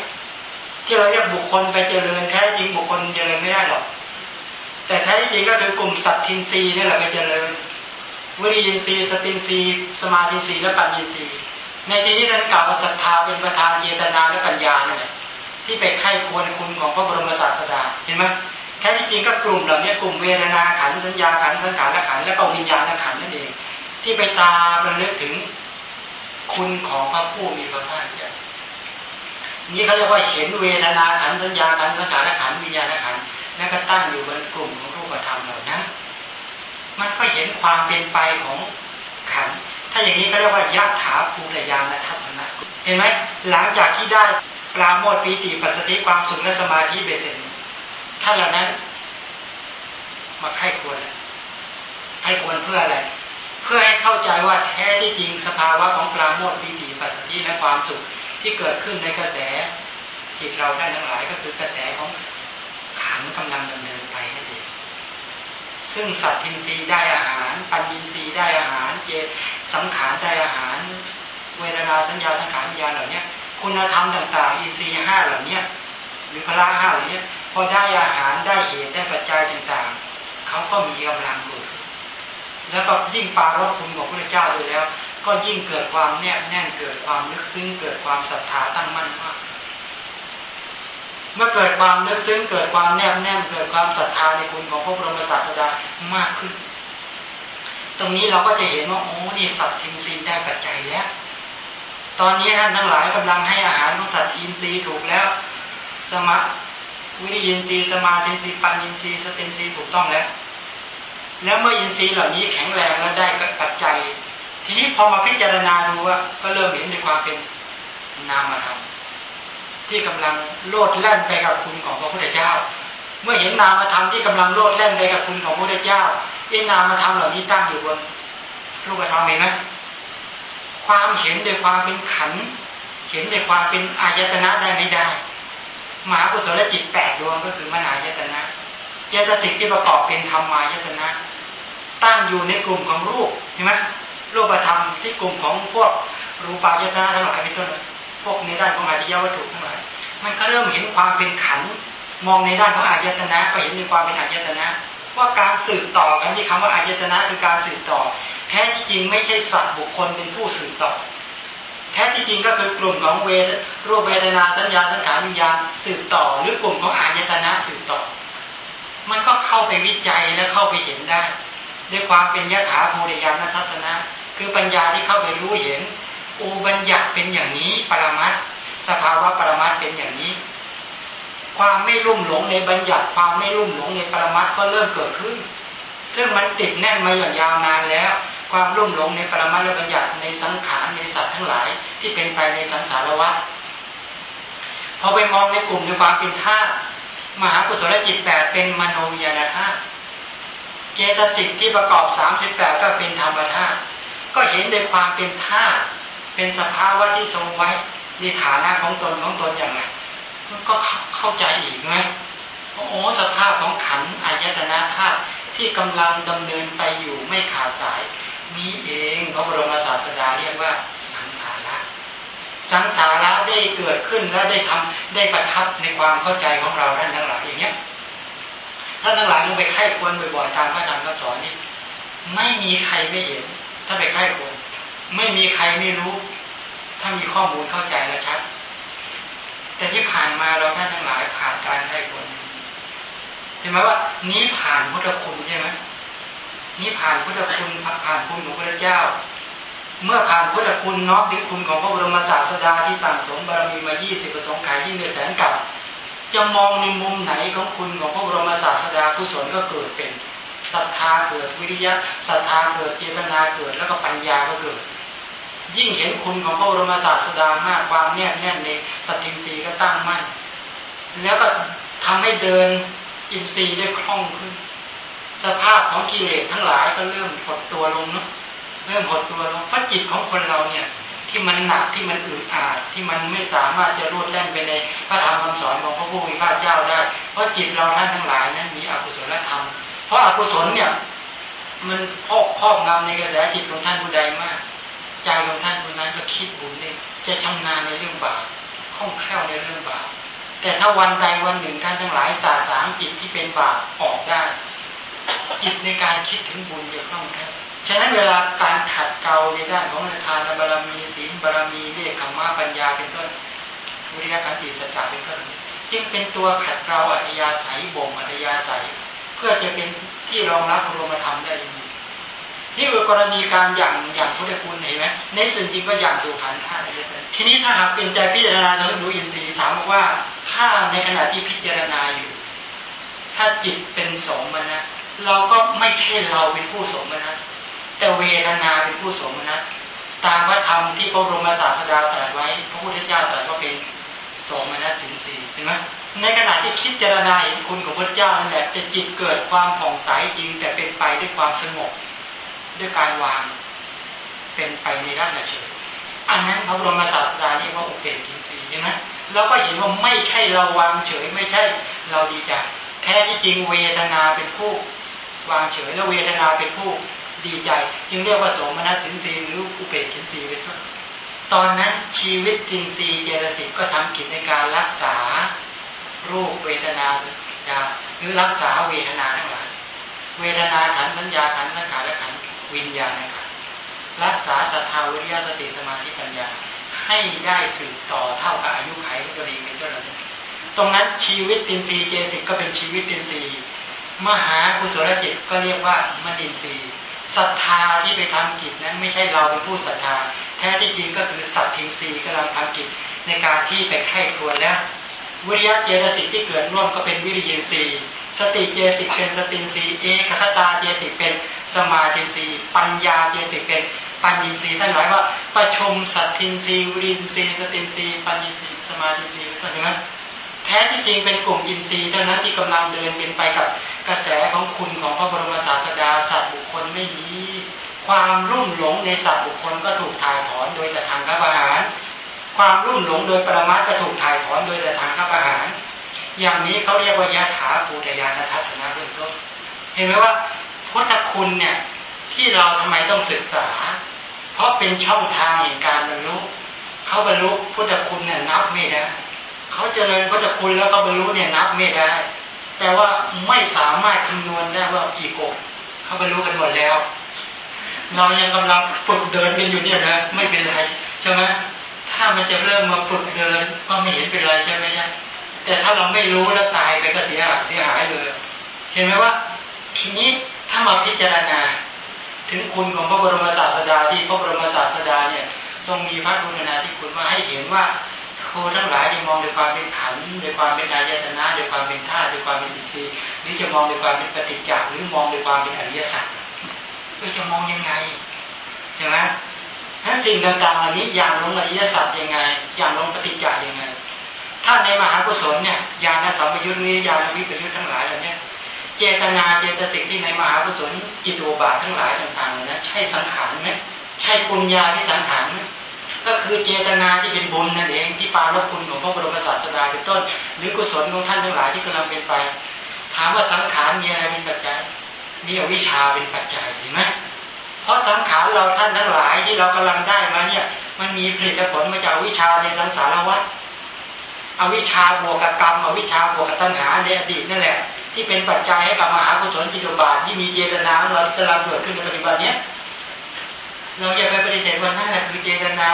ที่เราเรียกบุคคลไปเจริญแท้จริงบุคคลเจริญไม่ได้หรอก แต่แท้จริงก็คือกลุ่มสัทธินทรีย์นี่แหละไปเจริญ วิริยินทรีย์สตินทรีย์สมาธินทรีย์และปัญญินทรีย์ในที่นี้ท่านกล่าวว่าศรัทธาเป็นประธานเจตนาและปัญญาเนี่ยที่ไปใคร่ครวญคุณของพระบรมศาสดาเห็นไหมแท้ที่จริงก็กลุ่มเหล่านี้กลุ่มเวทนาขันธ์สัญญาขันธ์สังขารและขันธ์และก็วิญญาณขันธ์นั่นเอง ที่ไปตามระลึกถึงคุณของพระผู้มีพระภาคเจ้านี่เขาเรียกว่าเห็นเวทนาขันสัญญาขันสังขารและขันวิญญาณขันและก็ตั้งอยู่บนกลุ่มของรูปธรรมเหล่านั้น มันก็เห็นความเป็นไปของขัน ถ้าอย่างนี้ก็เรียกว่ายะถาภูรยานทัศนะ เห็นไหมหลังจากที่ได้ปราโมทปีติปัสสติความสุขและสมาธิเบสเซนท่านเหล่านั้น มาไข้ควรไข้ควรเพื่ออะไร เพื่อให้เข้าใจว่าแท้ที่จริงสภาวะของปราโมทปีติปัสสติและความสุขที่เกิดขึ้นในกระแสจิตเราได้ทั้งหลายก็คือกระแสของขันกำลังดำเนินไปนั่นเอง ซึ่งสัตว์ทินรีได้อาหาร ปัญญินรีได้อาหาร เจสังขารได้อาหาร เวทนาสัญญาสังขารวิญญาณเหล่านี้คุณธรรมต่างๆอีซีห้าเหล่านี้หรือพละห้าเหล่านี้พอได้อาหารได้เหตุได้ปัจจัยต่างๆเขาก็มีกำลังเกิดแล้วก็ยิ่งปารบคุณของพระเจ้าด้วยแล้ว ก็ยิ่งเกิดความแนบแน่นเกิดความลึกซึ้งเกิดความศรัทธาตั้งมั่นมาก เมื่อเกิดความลึกซึ้งเกิดความแนบแน่นเกิดความศรัทธาในคุณของพระบรมศาสดามากขึ้น ตรงนี้เราก็จะเห็นว่าโอ้นี่สัตว์ทิมซีได้ปัจจัยแล้ว ตอนนี้ท่านทั้งหลายกำลังให้อาหารของสัทธินทรีย์ถูกแล้ว สมาวิริยินทรีย์สมาธินทรีย์ปัญญินทรีย์สตินทรีย์ถูกต้องแล้ว แล้วเมื่ออินทรีย์เหล่านี้แข็งแรงแล้วได้ปัจจัย ทีนี้พอมาพิจารณาดูว่าก็เริ่มเห็นในความเป็นนามธรรม ที่กำลังโลดแล่นไปกับคุณของพระพุทธเจ้า เมื่อเห็นนามธรรมที่กำลังโลดแล่นไปกับคุณของพระพุทธเจ้าไอ้นามธรรมเหล่านี้ตั้งอยู่บนรูปธรรมเห็นไหมความเห็นโดยความเป็นขัน เห็นโดยความเป็นอายตนะได้ไม่ได้มหากุศลจิตแปดดวงก็คือมนายตนะ เจตสิกที่ประกอบเป็นธรรมายตนะ ตั้งอยู่ในกลุ่มของรูปใช่ไหมรูปธรรมที่กลุ่มของพวกรูปายตนะทั้งหลายเป็นต้น พวกในด้านของอริยวัตถุทั้งหลายมันก็เริ่มเห็นความเป็นขันมองในด้านของอายตนะก็เห็นในความเป็นอายตนะ ว่าการสืบต่อกันที่คำว่าอายตนะคือการสืบต่อ แท้ที่จริงไม่ใช่สัตว์บุคคลเป็นผู้สืบต่อ แท้ที่จริงก็คือกลุ่มของเวทรูปเวทนาสัญญาสังขารวิญญาณสืบต่อ หรือกลุ่มของอายตนะสืบต่อ มันก็เข้าไปวิจัยและเข้าไปเห็นได้ ด้วยความเป็นยถาภูริยานทัศนะ คือปัญญาที่เข้าไปรู้เห็น อูบัญญัติเป็นอย่างนี้ ปรมัตสภาวะปรมัตเป็นอย่างนี้ ความไม่รุ่มหลงในบัญญัติ ความไม่รุ่มหลงในปรมัตก็เริ่มเกิดขึ้น ซึ่งมันติดแน่นมาอย่างยาวนานแล้ว ความรุ่มหลงในปรมาและบัญญัติในสังขารในสัตว์ทั้งหลาย ที่เป็นไปในสังสารวัฏพอไปมองในกลุ่มในความเป็นธาตุมหากุศลจิตแปดเป็นมโนวิญญาณธาตุเจตสิกที่ประกอบสามสิบแปดก็เป็นธรรมธาตุก็เห็นในความเป็นธาตุ เป็นสภาวะที่ทรงไว้ในฐานะของตนของตนอย่างไรมันก็เข้าใจอีกไหมโอ้สภาพของขันอายตนะธาตุที่กำลังดำเนินไปอยู่ไม่ขาดสาย นี้เองพระบรมศาสดาเรียกว่าสังสาระสังสาระได้เกิดขึ้นแล้วได้ทำได้ประทับในความเข้าใจของเราท่านทั้งหลายอย่างเนี้ยท่านทั้งหลายลงไปไข้ควรบ่อยๆตามพระอาจารย์ก็สอนนี่ไม่มีใครไม่เห็น ถ้าไปไข้ควร ไม่มีใครไม่รู้ ถ้ามีข้อมูลเข้าใจแล้วชัด แต่ที่ผ่านมาเราท่านทั้งหลายขาดการให้ผลเห็นไหมว่า นี้ผ่านพุทธคุณใช่ไหมนี้ผ่านพุทธคุณผ่านคุณของพระเจ้า เมื่อผ่านพุทธคุณน้อมถึงคุณของพระบรมศาสดาที่สั่งสมบารมีมา20ประสงค์ขายยิ่งในแสนกับจะมองในมุมไหนของคุณของพระบรมศาสดากุศลก็เกิดเป็นศรัทธาเกิดวิริยะศรัทธาเกิดเจตนาเกิดแล้วก็ปัญญาก็เกิด ยิ่งเห็นคุณของพระบรมศาสดามากความแน่แน่นในสัตทินรีก็ตั้งมั่นแล้วก็ทำให้เดินอินทรีย์ได้คล่องขึ้น สภาพของกิเลสทั้งหลายก็เริ่มหดตัวลงเนาะเริ่มหดตัวลงเพราะจิตของคนเราเนี่ย ที่มันหนักที่มันอึดอัดที่มันไม่สามารถจะรูดแล่นไปในพระธรรมคำสอนของพระผู้มีพระเจ้าได้ เพราะจิตเราท่านทั้งหลายนั้นมีอกุศลธรรม เพราะอกุศลเนี่ย มันพอกครอบงำในกระแสจิตของท่านผู้ใดมาก ใจของท่านผู้นั้นก็คิดบุญเนี่ยจะชำนาญในเรื่องบาปคล่องแคล่วในเรื่องบาปแต่ถ้าวันใดวันหนึ่งท่านทั้งหลายสาสางจิตที่เป็นบาปออกได้ จิตในการคิดถึงบุญจะคล่องแคล่วฉะนั้นเวลาการขัดเกลาในด้านของทานบารมีศีลบารมีเรียกขมาปัญญาเป็นต้นวิริยะการติสัจจะเป็นต้นจึงเป็นตัวขัดเกลาอัธยาศัยบ่มอัธยาศัย เพื่อจะเป็นที่รองรับรวมธรรมได้ ดีที่กรณีการอย่างอย่างพุทธคุณเห็นไหมในส่วนจริงก็อย่างสู่ขันธ์ธาตุทีนี้ถ้าหากเป็นใจพิจารณาทางรู้อินทรีย์ถามบอกว่า ถ้าในขณะที่พิจารณาอยู่ ถ้าจิตเป็นสมนะเราก็ไม่ใช่เราเป็นผู้สมนะแต่เวทนาเป็นผู้สมนะตามพระธรรมที่พระบรมศาสดาตรัสไว้ พระพุทธเจ้าตรัสว่าเป็นสมนัสสินสีเห็นไหมในขณะที่คิดเจรณาเห็นคุณของพระเจ้านั่นแหละจะจิตเกิดความผ่องใสจริงแต่เป็นไปด้วยความสงบ ด้วยการวางเป็นไปในด้านเฉยอันนั้นพระบรมศาสดาเรียกว่าอุเบกินสีใช่ไหมเราก็เห็นว่าไม่ใช่เราวางเฉยไม่ใช่เราดีใจแท้ที่จริงเวทนาเป็นผู้วางเฉยแล้วเวทนาเป็นผู้ดีใจ จึงเรียกว่าสมนัสสินสีหรืออุเบกินสีเป็นต้นตอนนั้นชีวิตจินซีเจตสิกก็ทำกิจในการรักษารูปเวทนาหรือรักษาเวทนาทั้งหลายเวทนาขันสัญญาขันสังขารและขัน วิญญาณขันรักษาศรัทธาวิริยะสติสมาธิปัญญา ให้ได้สืบต่อเท่ากับอายุไขก็ดีเป็นต้นตรงนั้นชีวิตินทรีย์เจตสิกก็เป็นชีวิตินทรีย์มหากุศลจิตก็เรียกว่ามนินทรีย์ศรัทธาที่ไปทำกิจนั้นไม่ใช่เราเป็นผู้ศรัทธา แท้ที่จริงก็คือสัทธินทรีย์กำลังทำกิจในการที่ไปใคร่ครวญแล้ว วิริยะเจตสิกที่เกิดร่วมก็เป็นวิริยินทรีย์สติเจตสิกเป็นสตินทรีย์เอกัคคตาเจตสิกเป็นสมาธินทรีย์ปัญญาเจตสิกเป็นปัญญินทรีย์ท่านหมายว่าประชุมสัทธินทรีย์วิริยินทรีย์สตินทรีย์ปัญญินทรีย์สมาธินทรีย์เห็นไหมแท้ที่จริงเป็นกลุ่มอินทรีย์เท่านั้นที่กำลังเดินเป็นไปกับกระแสของคุณของพระบรมศาสดาสัตว์บุคคลไม่มีความรุ่มหลงในสัตว์บุคคลก็ถูกถ่ายถอนโดยแต่ทางข้าอาหาร ความรุ่มหลงโดยปรมัตก็ถูกถ่ายถอนโดยแต่ทางข้าอาหาร อย่างนี้เขาเรียกว่ายะถาภูตยานทัศนะเบื้องต้นเห็นไหมว่าพุทธคุณเนี่ยที่เราทำไมต้องศึกษา เพราะเป็นช่องทางแห่งการบรรลุเขาบรรลุพุทธคุณเนี่ยนับไม่ได้เขาเจริญพุทธคุณแล้วก็บรรลุเนี่ยนับไม่ได้แต่ว่าไม่สามารถคำนวณได้ว่ากี่โกดเขาบรรลุกันหมดแล้ว เรายังกำลังฝึกเดินกันอยู่เนี่ยนะไม่เป็นไรใช่ไหม ถ้ามันจะเริ่มมาฝึกเดินก็ไม่เห็นเป็นไรใช่ไหมเนี่ยแต่ถ้าเราไม่รู้แล้วตายไปก็เสียหายเสียหายเลย เห็นไหมว่า ทีนี้ถ้ามาพิจารณา ถึงคุณของพระบรมศาสดาที่พระบรมศาสดาเนี่ย ทรงมีพระกรุณาที่คุณมาให้เห็นว่าครูทั้งหลายจะมองด้วยความเป็นขันด้วยความเป็นอายตนะด้วยความเป็นธาตุด้วยความเป็นอินทรีย์หรือจะมองด้วยความเป็นปฏิจจ์หรือมองด้วยความเป็นอริยสัจก็จะมองยังไงใช่ไหม ทั้นสิ่งต่างๆเหล่านี้อย่างลงอริยสัจยังไง อย่างลงปฏิจจ์ยังไง ถ้าในมหากุศลเนี่ยญาณสัมปยุทธ์นี้ญาณวิปยุทธ์ทั้งหลายเหล่านี้เจตนาเจตสิกที่ในมหากุศลจิตโอบาททั้งหลายต่างๆนั้ใช่สังขารไหมใช่ปุญญาที่สังขารไหมก็คือเจตนาที่เป็นบุญนั่นเองที่ปารบคุณของพระบรมศาสดาเป็นต้น หรือกุศลของท่านทั้งหลายที่กำลังเป็นไป ถามว่าสังขารมีอะไรเป็นปัจจัยมีอวิชชาเป็นปัจจัยเห็นไหม เพราะสังขารเราท่านทั้งหลายที่เรากำลังได้มาเนี่ย มันมีผลิตผลมาจากวิชาในสังสารวัฏอวิชาบวกกับกรรมอวิชาบวกกับตัณหาในอดีตนั่นแหละ ที่เป็นปัจจัยให้กับมหากุศลจิตบาทที่มีเจตนาของเรากำลังเกิดขึ้นในปัจจุบันเนี้ยเราอย่าไปปฏิเสธว่านั่นแหละคือเจตนา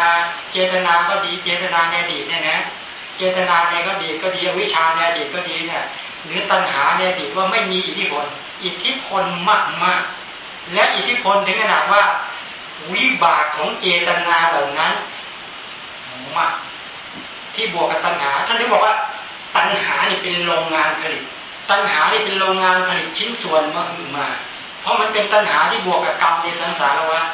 เจตนาก็ดีเจตนาในอดีตเนี่ยนะ เจตนาในก็ดีก็ดีอวิชาในอดีตก็ดีเนี่ยหรือตัณหาในอดีตว่าไม่มีอิทธิพลอิทธิพลมากมาก และอิทธิพลถึงขนาดว่า วิบากของเจตนาเหล่านั้นมากที่บวกกับตัณหา ท่านที่บอกว่า ตัณหานี่เป็นโรงงานผลิต ตัณหานี่เป็นโรงงานผลิตชิ้นส่วนมาคือมา เพราะมันเป็นตัณหาที่บวกกับกรรมในสังสารวัฏ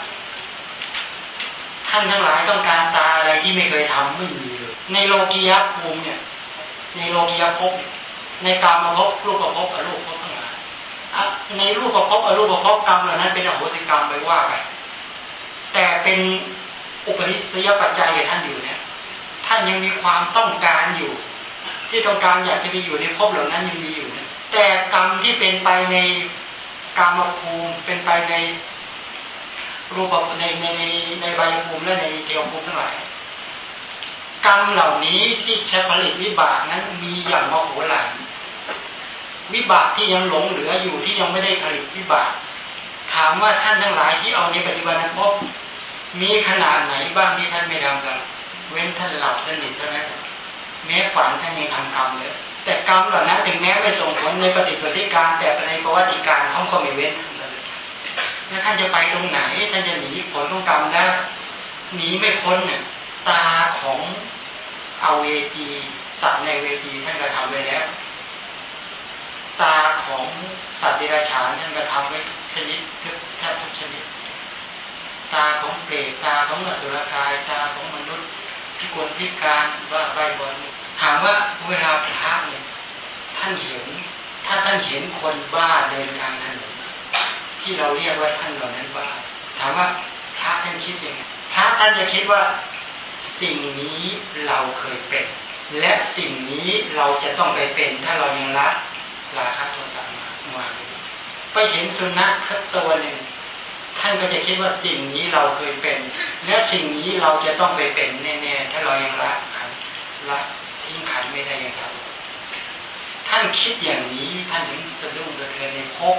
ท่านทั้งหลายต้องการตาอะไรที่ไม่เคยทำไม่มีเลยในโลกียภูมิเนี่ย ในโลกียภพในกรรมภพรูปภพอรูปภพทั้งหลาย ในรูปภพอรูปภพกรรมเหล่านั้นเป็นอโหสิกรรมไปว่าไปแต่เป็นอุปนิสัยปัจจัยกับท่านอยู่เนี่ย ท่านยังมีความต้องการอยู่ ที่ต้องการอยากจะไปอยู่ในภพเหล่านั้นยังมีอยู่นะแต่กรรมที่เป็นไปในกรรมภูมิเป็นไปในรูปในในในในใบภูมิและในเทวภูมิทั้งหลายกรรมเหล่านี้ที่ใช้ผลิตวิบากนั้นมีอย่างมโหฬาร วิบากที่ยังหลงเหลืออยู่ที่ยังไม่ได้ผลิตวิบาก ถามว่าท่านทั้งหลายที่เอาในปัจจุบันพบมีขนาดไหนบ้างที่ท่านไม่ทำกันเว้นท่านหลับสนิทเท่านั้นแม้ฝันท่านยังทำกรรมเลยแต่กรรมเหล่านั้นถึงแม้ไม่ส่งผลในปฏิสนธิการ แต่ในประวัติการเขาก็ไม่เว้นแล้วท่านจะไปตรงไหน ท่านจะหนีผลของกรรมได้หนีไม่พ้นเนี่ยตาของเอาเวจีสัตว์ในเวทีท่านก็ทำไปแล้ว ตาของสัตว์เดรัจฉานท่านก็ทำไว้ชนิดแทบทุกชนิด ตาของเปรตตาของอสุรกายตาของมนุษย์พิกลพิการว่าใบบอลถามว่าเวลาพระเนี่ยท่านเห็น ถ้าท่านเห็นคนบ้าเดินกลางถนนที่เราเรียกว่าท่านเหล่านั้นบ้าถามว่าพระท่านคิดยังไงพระท่านจะคิดว่าสิ่งนี้เราเคยเป็น และสิ่งนี้เราจะต้องไปเป็นถ้าเรายังละ ราคะโทสะมามาไปเห็นสุนัขสักตัวหนึ่งท่านก็จะคิดว่าสิ่งนี้เราเคยเป็น และสิ่งนี้เราจะต้องไปเป็นแน่ๆถ้าเรายังละขันละทิ้งขันไม่ได้ยังครับท่านคิดอย่างนี้ท่านถึงสะดุ้งสะเทือนในภพ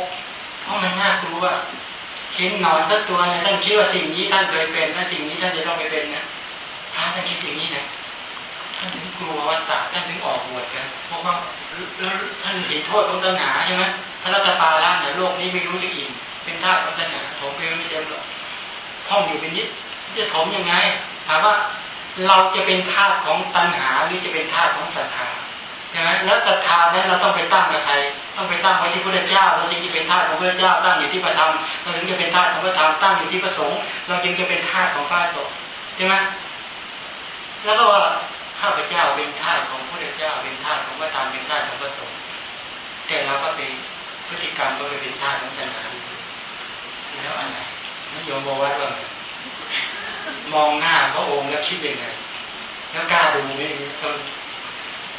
เพราะมันน่ากลัวเห็นนอนสักตัวเนี่ยท่านคิดว่าสิ่งนี้ท่านเคยเป็นและสิ่งนี้ท่านจะต้องไปเป็นนะพระท่านคิดอย่างนี้นะ ท่านถึงกลัวว่าตาท่านถึงออกบวชกันเพราะว่าแล้วท่านเห็นโทษของตัณหาใช่ไหมถ้าเราจะปาละเนี่ยโลกนี้ไม่รู้จะอิ่มเป็นท่าของตัณหาถมไปไม่เต็มหรอกห้องอยู่เป็นนิดจะถมยังไงถามว่าเราจะเป็นธาตุของตัณหาหรือจะเป็นธาตุของศรัทธาใช่ไหมแล้วศรัทธานั้นเราต้องไปตั้งกับใคร ต้องไปตั้งไว้ที่พระเจ้า เราจึงจะเป็นธาตุของพระเจ้า ตั้งอยู่ที่พระธรรมเราจึงจะเป็นธาตุของพระธรรมตั้งอยู่ที่พระสงฆ์เราจึงจะเป็นธาตุของพระสงฆ์ใช่ไหมแล้วก็ว่า ข้าพเจ้าเป็นทาสของพระเจ้าเป็นทาสของพระธรรมเป็นทาสของพระสงฆ์แต่เราก็เป็นพฤติกรรมก็เป็นทาสของตัณหาแล้วอะไรนโยมบอกว่าว่ามองหน้าพระองค์แล้วคิดยังไงแล้วกล้าดูไหมต้อง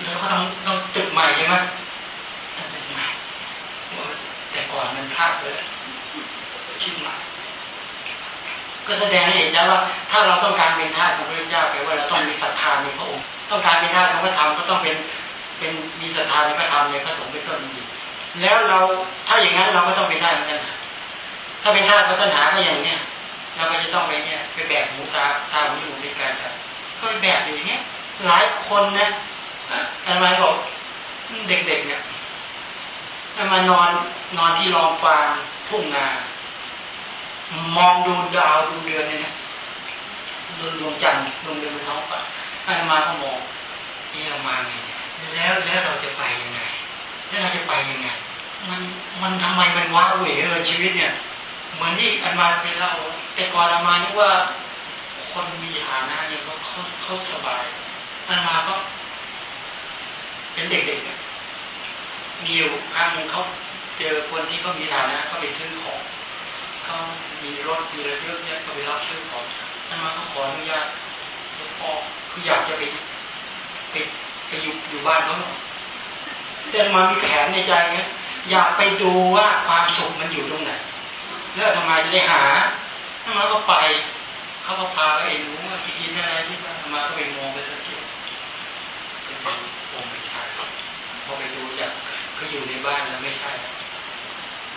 แล้วก็ต้องต้องจุดใหม่ใช่ไหมต้องจุดใหม่แต่ก่อนมันพลาดไปแล้วคิดใหม่ก็แสดงให้เห็นแล้วว่า ถ้าเราต้องการเป็นทาสของพระเจ้าแปลว่าเราต้องมีศรัทธาในพระองค์ ต้องการเป็นทาสของพระธรรมก็ต้องเป็นเป็นมีศรัทธาในพระธรรมในพระสงฆ์เป็นต้นดีแล้วเราถ้าอย่างนั้นเราก็ต้องเป็นท่าสของตัณหาถ้าเป็นท่าสของตัณหาก็อย่างเนี้ยเราก็จะต้องไปเนี่ยไปแบกหูตาตาหูจมูกเป็นการก็ไปแบกอยู่อย่างเงี้ยหลายคนนะอาจารย์บอกเด็กๆเนี่ยมานอนนอนที่รองฟางทุ่งนามองดูดาวดูเดือนเนี่ยนะดูดวงจันทร์ดวงเดือนบนท้องฟ้า อาจารย์มาก็มองนี่เรามาไงแล้วแล้วเราจะไปยังไงแล้วเราจะไปยังไง มันมันทำไมมันว้าเหวเออชีวิตเนี่ย เหมือนที่อันมาเคยเล่าแต่ก่อนอามานึกว่า คนมีฐานะเนี่ยเขาเขาเขาสบายอันมาก็เป็นเด็กๆมีอยู่ครั้งหนึ่งเขาเจอคนที่เขามีฐานะเขาไปซื้อของเขามีรถมีอะไรเยอะแยะเขาไปรับซื้อของท่านมาก็ขออนุญาต พ่อคืออยากจะไปไปไปอยู่อยู่บ้านเขาแต่มามีแผนในใจเนี้ยอยากไปดูว่าความสุขมันอยู่ตรงไหนแล้วทำไมจะได้หาท่านมาก็ไปเขาก็พาไปรู้ว่าจะกินอะไรที่บ้านมาก็ไปมองไปสังเกตโอ้ไม่ใช่พอไปดูจากคืออยู่ในบ้านแล้วไม่ใช่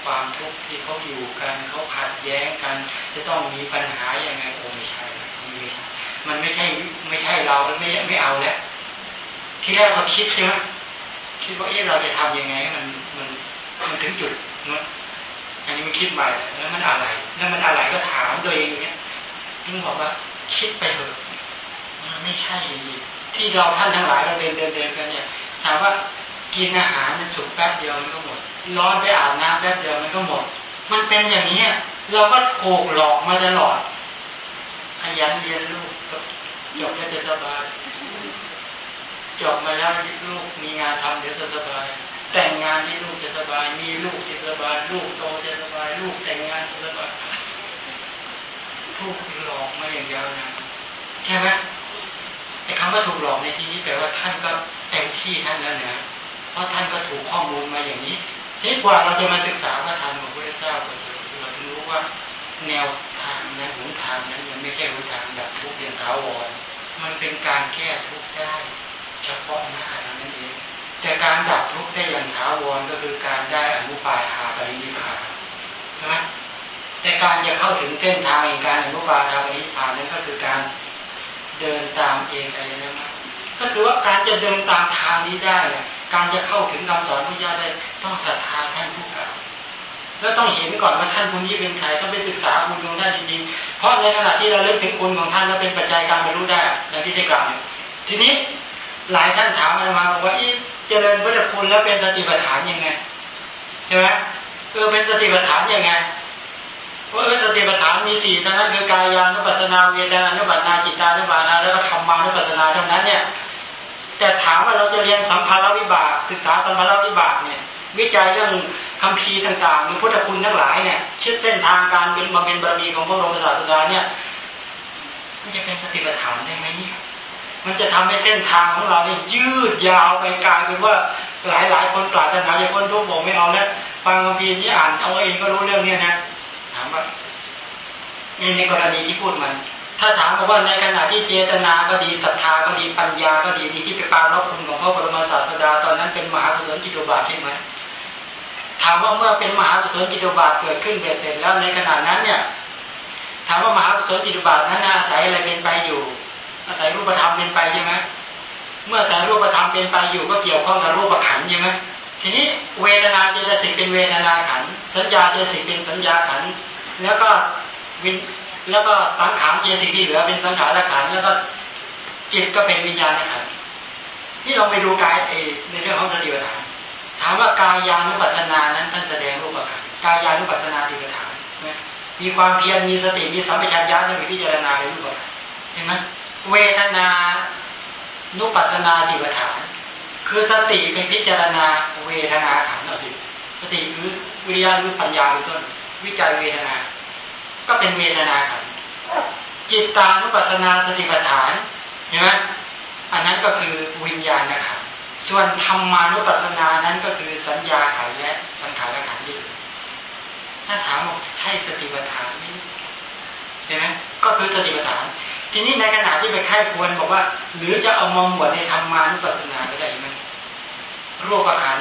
ความทุกข์ที่เขาอยู่กันเขาขัดแย้งกัน จะต้องมีปัญหายังไงโอ้ไม่ใช่ไม่ใช่ มันไม่ใช่ไม่ใช่เราไม่ไม่เอาแล้วที่แรกเราคิดใช่ไหมคิดว่าเอ๊ะเราจะทํำยังไงมันมันมันถึงจุดนั้นอันนี้มันคิดใหม่แล้วมันอะไร แล้วมันอะไรก็ถามตัวเองเนี้ยจึงบอกว่าคิดไปเถอะมันไม่ใช่จริงที่เราท่านทั้งหลายเราเดินเดินเดินกันเนี่ยถามว่ากินอาหารมันสุกแป๊บเดียวมันก็หมด ร้อนไปอาบน้ำแป๊บเดียวมันก็หมด มันเป็นอย่างนี้เราก็ถูกหลอกมาตลอดขยันเรียนลูก จบแล้วจะสบาย จบมาแล้วลูกมีงานทำเดี๋ยวจะสบาย แต่งงานที่ลูกจะสบาย มีลูกจะสบาย ลูกโตจะสบาย ลูกแต่งงานจะสบายถูกหลอกมาอย่างยาวนานใช่ไหมไอ้คำว่าถูกหลอกในที่นี้แปลว่าท่านก็เต็มที่ท่านแล้วนะเพราะท่านก็ถูกข้อมูลมาอย่างนี้ที่กว่าเราจะมาศึกษาพระธรรมของพระเจ้าก็จะเราถึงรู้ว่าแนวทางนั้นหนทางนั้นมันไม่ใช่หนทางดับทุกข์อย่างถาวร มันเป็นการแก้ทุกข์ได้ เฉพาะหน้าเท่านั้นเองแต่การดับทุกข์ได้อย่างถาวรก็คือการได้อนุปาทาปรินิพานใช่ไหมแต่การจะเข้าถึงเส้นทางในการอนุปาทาปรินิพานนั้นก็คือการเดินตามเองอะไรนะก็คือว่าการจะเดินตามทางนี้ได้เนี่ยการจะเข้าถึงคำสอนพระเจ้าได้ต้องศรัทธาท่านผู้กล่าว แล้วต้องเห็นก่อนว่าท่านคนนี้เป็นใครต้องไปศึกษาคุณของท่านจริงๆ เพราะในขณะที่เราเลิกถึงคุณของท่านแล้วเป็นปัจจัยการบรรลุได้อย่างที่ได้กล่าวทีนี้หลายท่านถามมามาบอกว่าอีเจริญพุทธคุณแล้วเป็นสติปัฏฐานยังไงใช่ไหมเออเป็นสติปัฏฐานยังไงว่าเออสติปัฏฐานมีสี่เท่านั้นคือกายานุปัสนาเวทนานุปัสนาจิตานุปัสนาแล้วก็ธรรมานุปัสนาเท่านั้นเนี่ยแต่ถามว่าเราจะเรียนสัมภาระวิบาก ศึกษาสัมภาระวิบากเนี่ย วิจัยเรื่องคำพีต่างๆหรือพุทธคุณทั้งหลายเนี่ยเช่นเส้นทางการเป็นบำเพ็ญบารมีของพระบรมศาสดาเนี่ยมันจะเป็นสติปัฏฐานได้ไหมเนี่ยมันจะทำให้เส้นทางของเราเนี่ยยืดยาวไปกลายเป็นว่าหลายหลายคนปรารถนาอย่างคนทุกบอกไม่เอาแล้วฟังคำพีนี้อ่านเอาเองก็รู้เรื่องเนี้ยนะถามว่าในกรณีที่พูดมัน ถ้าถามว่าในขณะที่เจตนาก็ดีศรัทธาก็ดีปัญญาก็ดีที่ที่ไปปรารบคุณของพระบรมศาสดาตอนนั้นเป็นมหากุศลจิตุบาทใช่ไหม ถามว่าเมื่อเป็นมหากุศลจิตุบาทเกิดขึ้นเบ็ดเสร็จแล้วในขณะนั้นเนี่ยถามว่ามหากุศลจิตุบาทนั้นอาศัยอะไรเป็นไปอยู่ อาศัยรูปธรรมเป็นไปใช่ไหมเมื่ออาศัยรูปธรรมเป็นไปอยู่ก็เกี่ยวข้องกับรูปขันใช่ไหมทีนี้เวทนาเจตสิกเป็นเวทนาขัน สัญญาเจตสิกเป็นสัญญาขัน แล้วก็วินแล้วก็สังขารเจตสิกที่เหลือเป็นสังขารขันแล้วก็จิตก็เป็นวิญญาณขันที่เราไปดูกายในเรื่องของสติปัฏฐาน ถามว่ากายานุปัสสนานั้นท่านแสดงรูปขันกายานุปัสสนาติปัฏฐานมีความเพียรมีสติมีสัมปชัญญะในพิจารณาในรูปขันเห็นไหมเวทนานุปัสสนาติปัฏฐานคือสติเป็นพิจารณาเวทนาขันเอาสิสติคือวิริยะหรือปัญญาเป็นต้นวิจัยเวทนา ก็เป็นเวทนาขันจิตตานุปัสสนาสติปัฏฐานเห็นไหมอันนั้นก็คือวิญญาณขัน ส่วนธรรมานุปัสสนานั้นก็คือสัญญาขันและสังขารขันธ์นี่ถ้าถามว่าใช่สติปัฏฐานนี่เห็นไหมก็คือสติปัฏฐาน ทีนี้ในขณะที่ไปไข้ควรบอกว่า หรือจะเอามองหมวดในธรรมานุปัสสนาก็ได้ไหมรูปขัน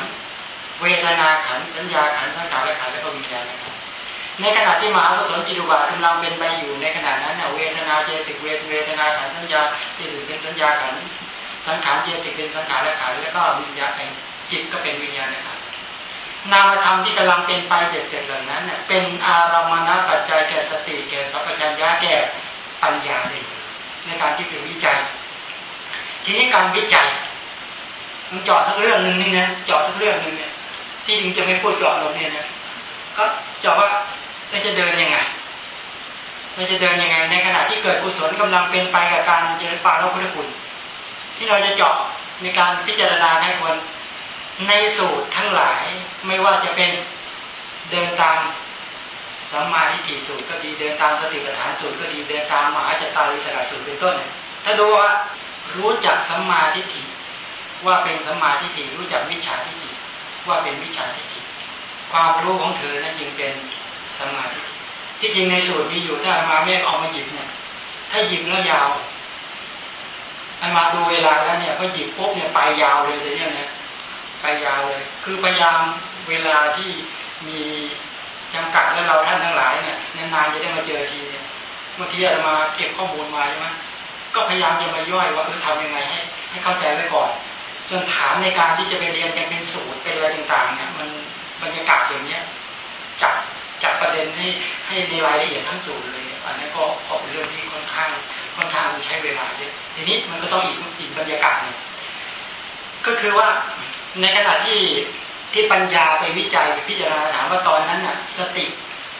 เวทนาขันสัญญาขันสังขารขันและก็วิญญาณขันในขณะที่มหากุศลจิตวาากำลังเป็นไปอยู่ในขณะนั้นเน่ยเวทนาเจสิกเวทเวทนาขันสัญญาเจสิกเป็นสัญญาขัน สังขารเจสิกเป็นสังขารและขันแล้วก็วิญญาณจิตก็เป็นวิญญาณขันนามธรรมที่กำลังเป็นไปเสร็จเหล่านั้นเนี่ยเป็นอารามณปัจจัยแก่สติแก่สัพพัญญาแก่ปัญญาเลยในการที่เป็นวิจัย ทีนี้การวิจัยมันเจาะสักเรื่องหนึ่งนี่นะเจาะสักเรื่องหนึ่งเนี่ยที่จริงจะไม่พูดเจาะลงเนี่ยนะก็เจาะว่าเราจะเดินยังไงเราจะเดินยังไง ในขณะที่เกิดกุศลกำลังเป็นไปกับการเจริญปาเราพุทธคุณ ที่เราจะเจาะในการพิจารณาให้คนในสูตรทั้งหลายไม่ว่าจะเป็นเดินตามสัมมาทิฏฐิสูตรก็ดีเดินตามสติปัฏฐานสูตรก็ดีเดินตามมหาจตาริสระสูตรเป็นต้น ถ้าดูว่ารู้จักสัมมาทิฏฐิว่าเป็นสัมมาทิฏฐิรู้จักวิชาทิฏฐิว่าเป็นวิชาทิฏฐิความรู้ของเธอนั้นจึงเป็นสมาธิที่จริงในสูตรมีอยู่ถ้ามาแม่ออกมาหยิบเนี่ยถ้าหยิบแล้วยาว อันมาดูเวลาแล้วเนี่ยพอหยิบปุ๊บเนี่ยไปยาวเลยเลยเนี่ยนะไปยาวเลย คือพยายามเวลาที่มีจำกัดแล้วเราท่านทั้งหลายเนี่ยนานๆจะได้มาเจอทีเนี่ยเมื่อกี้เรามาเก็บข้อมูลมาใช่ไหมก็พยายามจะมาย่อยว่าเออทำยังไงให้ ให้เข้าใจไว้ก่อน ส่วนฐานในการที่จะไปเรียนกันเป็นสูตรเป็นอะไรต่างๆเนี่ยมันบรรยากาศอย่างเนี้ยจับจับประเด็นให้ให้ในรายละเอียดทั้งสูตรเลย อันนี้ก็ก็เป็นเรื่องที่ค่อนข้าง ค่อนข้างใช้เวลาเยอะทีนี้มันก็ต้องอีกอีกบรรยากาศนึ่งก็คือว่าในขณะที่ที่ปัญญาไปวิจัยพิจารณาถามว่าตอนนั้นน่ะ สติ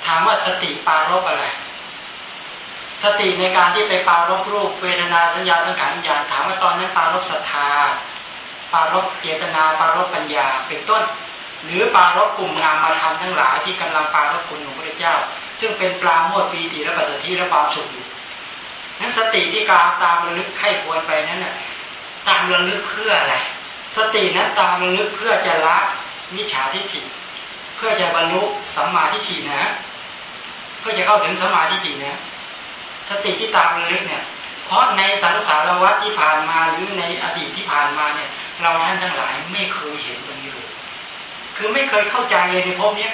ถามว่าสติปารบอะไร สติในการที่ไปปารบรูปเวทนาสัญญาสังขารวิญญาณถามว่าตอนนั้นปารบศรัทธาปารบเจตนาปารบปัญญาเป็นต้น หรือปารบกลุ่มงามมาทำทั้งหลายที่กำลังปารบคุณของพระเจ้า ซึ่งเป็นปลาโมดปีติและปัสสติและความสุขอยู่ นั้นสติที่กาตามระลึกไข้ควรไปนั้นน่ะตามระลึกเพื่ออะไร สตินั้นตามระลึกเพื่อจะละมิจฉาทิฏฐิ เพื่อจะบรรลุสัมมาทิฏฐินะ เพื่อจะเข้าถึงสัมมาทิฏฐินะ สติที่ตามระลึกเนี่ย เพราะในสังสารวัฏที่ผ่านมาหรือในอดีตที่ผ่านมาเนี่ย เราท่านทั้งหลายไม่เคยเห็นตรงนี้เลยคือไม่เคยเข้าใจเลยในภพนี้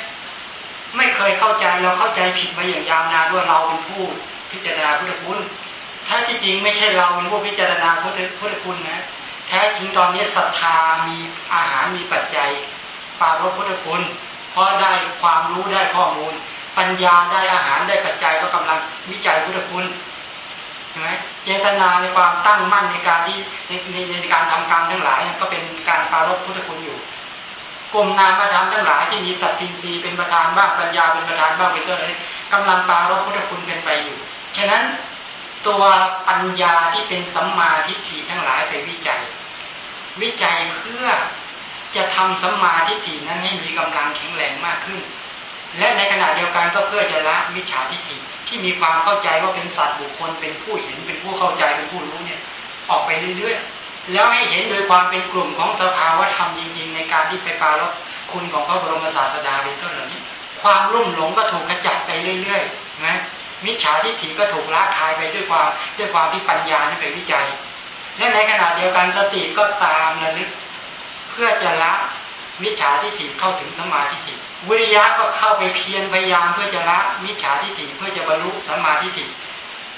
ไม่เคยเข้าใจเราเข้าใจผิดมาอย่างยาวนานว่าเราเป็นผู้พิจารณาพุทธคุณ ถ้าที่จริงไม่ใช่เราเป็นผู้พิจารณาพุทธพุทธคุณนะแท้จริงตอนนี้ศรัทธามีอาหารมีปัจจัยปารพุทธคุณเพราะได้ความรู้ได้ข้อมูล ปัญญาได้อาหารได้ปัจจัยก็กำลังวิจัยพุทธคุณใช่ไหมเจตนาในความตั้งมั่นในการที่ในในในการทำกรรมทั้งหลายก็เป็นการปารพุทธคุณอยู่กลุ่มนามธรรมทั้งหลายที่มีสัตตินรีเป็นประธานบ้างปัญญาเป็นประธานบ้างเป็นต้นอะไรกำลังปารพุทธคุณเป็นไปอยู่ ฉะนั้น ตัวปัญญาที่เป็นสัมมาทิฏฐิทั้งหลายไปวิจัย วิจัยเพื่อจะทำสัมมาทิฏฐินั้นให้มีกำลังแข็งแรงมากขึ้น และในขณะเดียวกันก็เพื่อจะละมิจฉาทิฏฐิที่มีความเข้าใจว่าเป็นสัตว์บุคคล เป็นผู้เห็นเป็นผู้เข้าใจเป็นผู้รู้เนี่ยออกไปเรื่อยๆ แล้วให้เห็นโดยความเป็นกลุ่มของสภาวะธรรมจริง ๆ ในการที่ไปปาลบคุณของพระบรมศาสดาเป็นต้นเหล่านี้ ความรุ่มหลงก็ถูกขจัดไปเรื่อยๆนะ มิจฉาทิฏฐิก็ถูกละคายไปด้วยความด้วยความที่ปัญญานี่ไปวิจัย และในขณะเดียวกันสติก็ตามระลึกเพื่อจะละมิจฉาทิฏฐิเข้าถึงสมาธิฏฐิวิริยะก็เข้าไปเพียรพยายามเพื่อจะละมิจฉาทิฏฐิเพื่อจะบรรลุสมาธิฏฐิ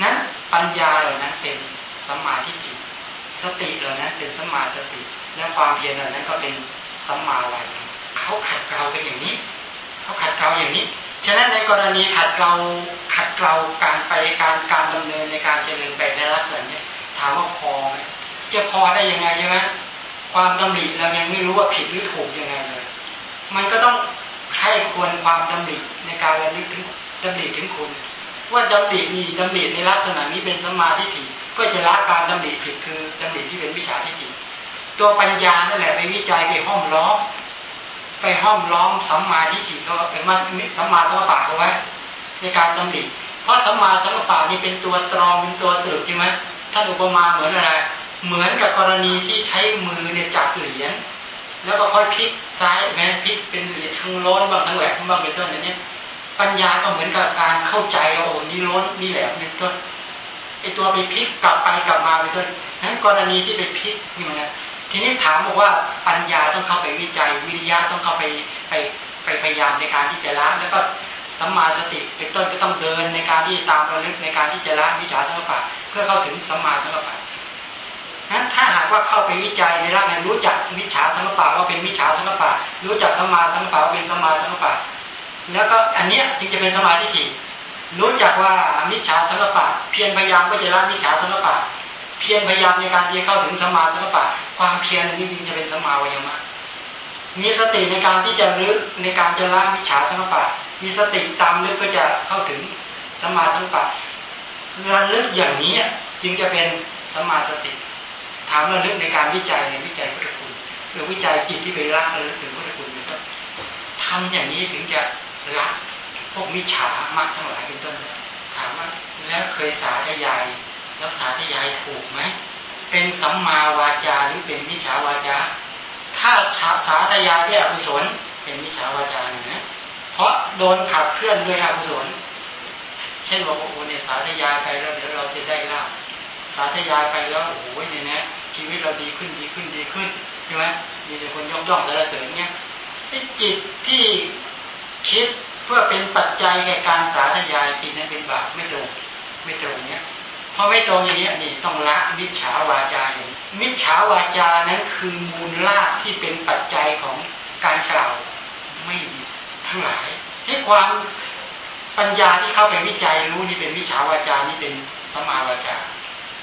นั้นปัญญาเหล่านั้นเป็นสมาธิฏฐิสติเหล่านั้นเป็นสมาสติ และความเพียรเหล่านั้นก็เป็นสัมมาวายเขาขัดเกลากันอย่างนี้ เขาขัดเกลาอย่างนี้ ฉะนั้นในกรณีขัดเกลาขัดเกลาการไปการการดำเนินในการเจริญไปในลักษณะนี้ถามว่าพอไหมจะพอได้ยังไงใช่ไหมความดำริเรายังไม่รู้ว่าผิดหรือถูกยังไงเลย มันก็ต้องให้ควรความดำริในการระลึกถึงดำริถึงคุณ ว่าดำริมีดำริในลักษณะนี้เป็นสมาธิถิเพื่อจะละการดำริผิดคือดำริที่เป็นวิชาทิฏฐิตัวปัญญานั่นแหละไปวิจัยไปห้อมล้อม ไปห้อมล้อมสัมมาทิฏฐิเขาเป็นมันสัมมาสังกัปปะเอาไว้ในการดำริเพราะสัมมาสังกัปปะนี่เป็นตัวตรองเป็นตัวตรึกใช่ไหมท่านอุปมาเหมือนอะไร เหมือนกับกรณีที่ใช้มือเนี่ยจับเหรียญแล้วก็ค่อยพลิกซ้ายแม้พลิกเป็นเหรียญทั้งล้นบางทั้งแหวกบางเป็นต้นอย่างนี้ปัญญาก็เหมือนกับการเข้าใจว่าโอ้นี่ล้นนี่แหลมเป็นต้นไอตัวไปพลิกกลับไปกลับมาเป็นต้นนั้นกรณีที่ไปพลิกนี่มัน ทีนี้ถามบอกว่าปัญญาต้องเข้าไปวิจัย วิริยะต้องเข้าไปไปไปพยายามในการที่จะละแล้วก็สัมมาสติเป็นต้นก็ต้องเดินในการที่ตามระลึกในการที่จะละวิชาสังกัปะเพื่อเข้าถึงสัมมาสังกัปะนั้นถ้าหากว่าเข้าไปวิจัยในร่างนี้รู้จักมิจฉาสังกปะว่าเป็นมิจฉาสังกปะรู้จักสัมมาสังกปะว่าเป็นสัมมาสังกปะแล้วก็อันเนี้ยจึงจะเป็นสมาธิถี่รู้จักว่ามิจฉาสังกปะเพียรพยายามก็จะละมิจฉาสังกปะ เพียรพยายามในการที่เข้าถึงสมาสังกปะความเพียรนี้จึงจะเป็นสมาวิยมะมีสติในการที่จะลึกในการจะละมิจฉาสังกปะมีสติตามลึกก็จะเข้าถึงสมาสังกปะระลึกอย่างนี้จึงจะเป็นสมาสติ ถามเราลึกในการวิจัยในวิจัยพุทธคุณหรือวิจัยจิตที่ไปละเระลึกถึงพุทธคุณเป็นต้นทำอย่างนี้ถึงจะละพวกมิจฉามากทั้งหลายเป็นต้นถามว่าแล้วเคยสาธยาย แล้วสาธยายถูกไหมเป็นสัมมาวาจาหรือเป็นมิจฉาวาจา ถ้าสาธยายด้วยอกุศลเป็นมิจฉาวาจาเนี่ยเพราะโดนขับเคลื่อนด้วยอกุศลเช่นว่าโอ้เนี่ยสาธยายไปแล้วเดี๋ยวเราจะได้ลาบสาธยายไปแล้วโอ้โหเนี่ยนะชีวิตเราดีขึ้นดีขึ้นดีขึ้นใช่ไหมมีแต่คนยกย่องสรรเสริญเนี่ยจิตที่คิด
เพื่อเป็นปัจจัยแก่การสาธยายจริงนั้นเป็นบาปไม่ตรงไม่ตรงเนี้ย พอไม่ตรงอย่างนี้นี่ต้องละมิจฉาวาจาอย่างมิจฉาวาจานั้นคือมูลลาภที่เป็นปัจจัยของการกล่าวไม่ดีทั้งหลาย ที่ความปัญญาที่เข้าไปวิจัยรู้นี่เป็นวิชาวาจานี่เป็นสมาวาจา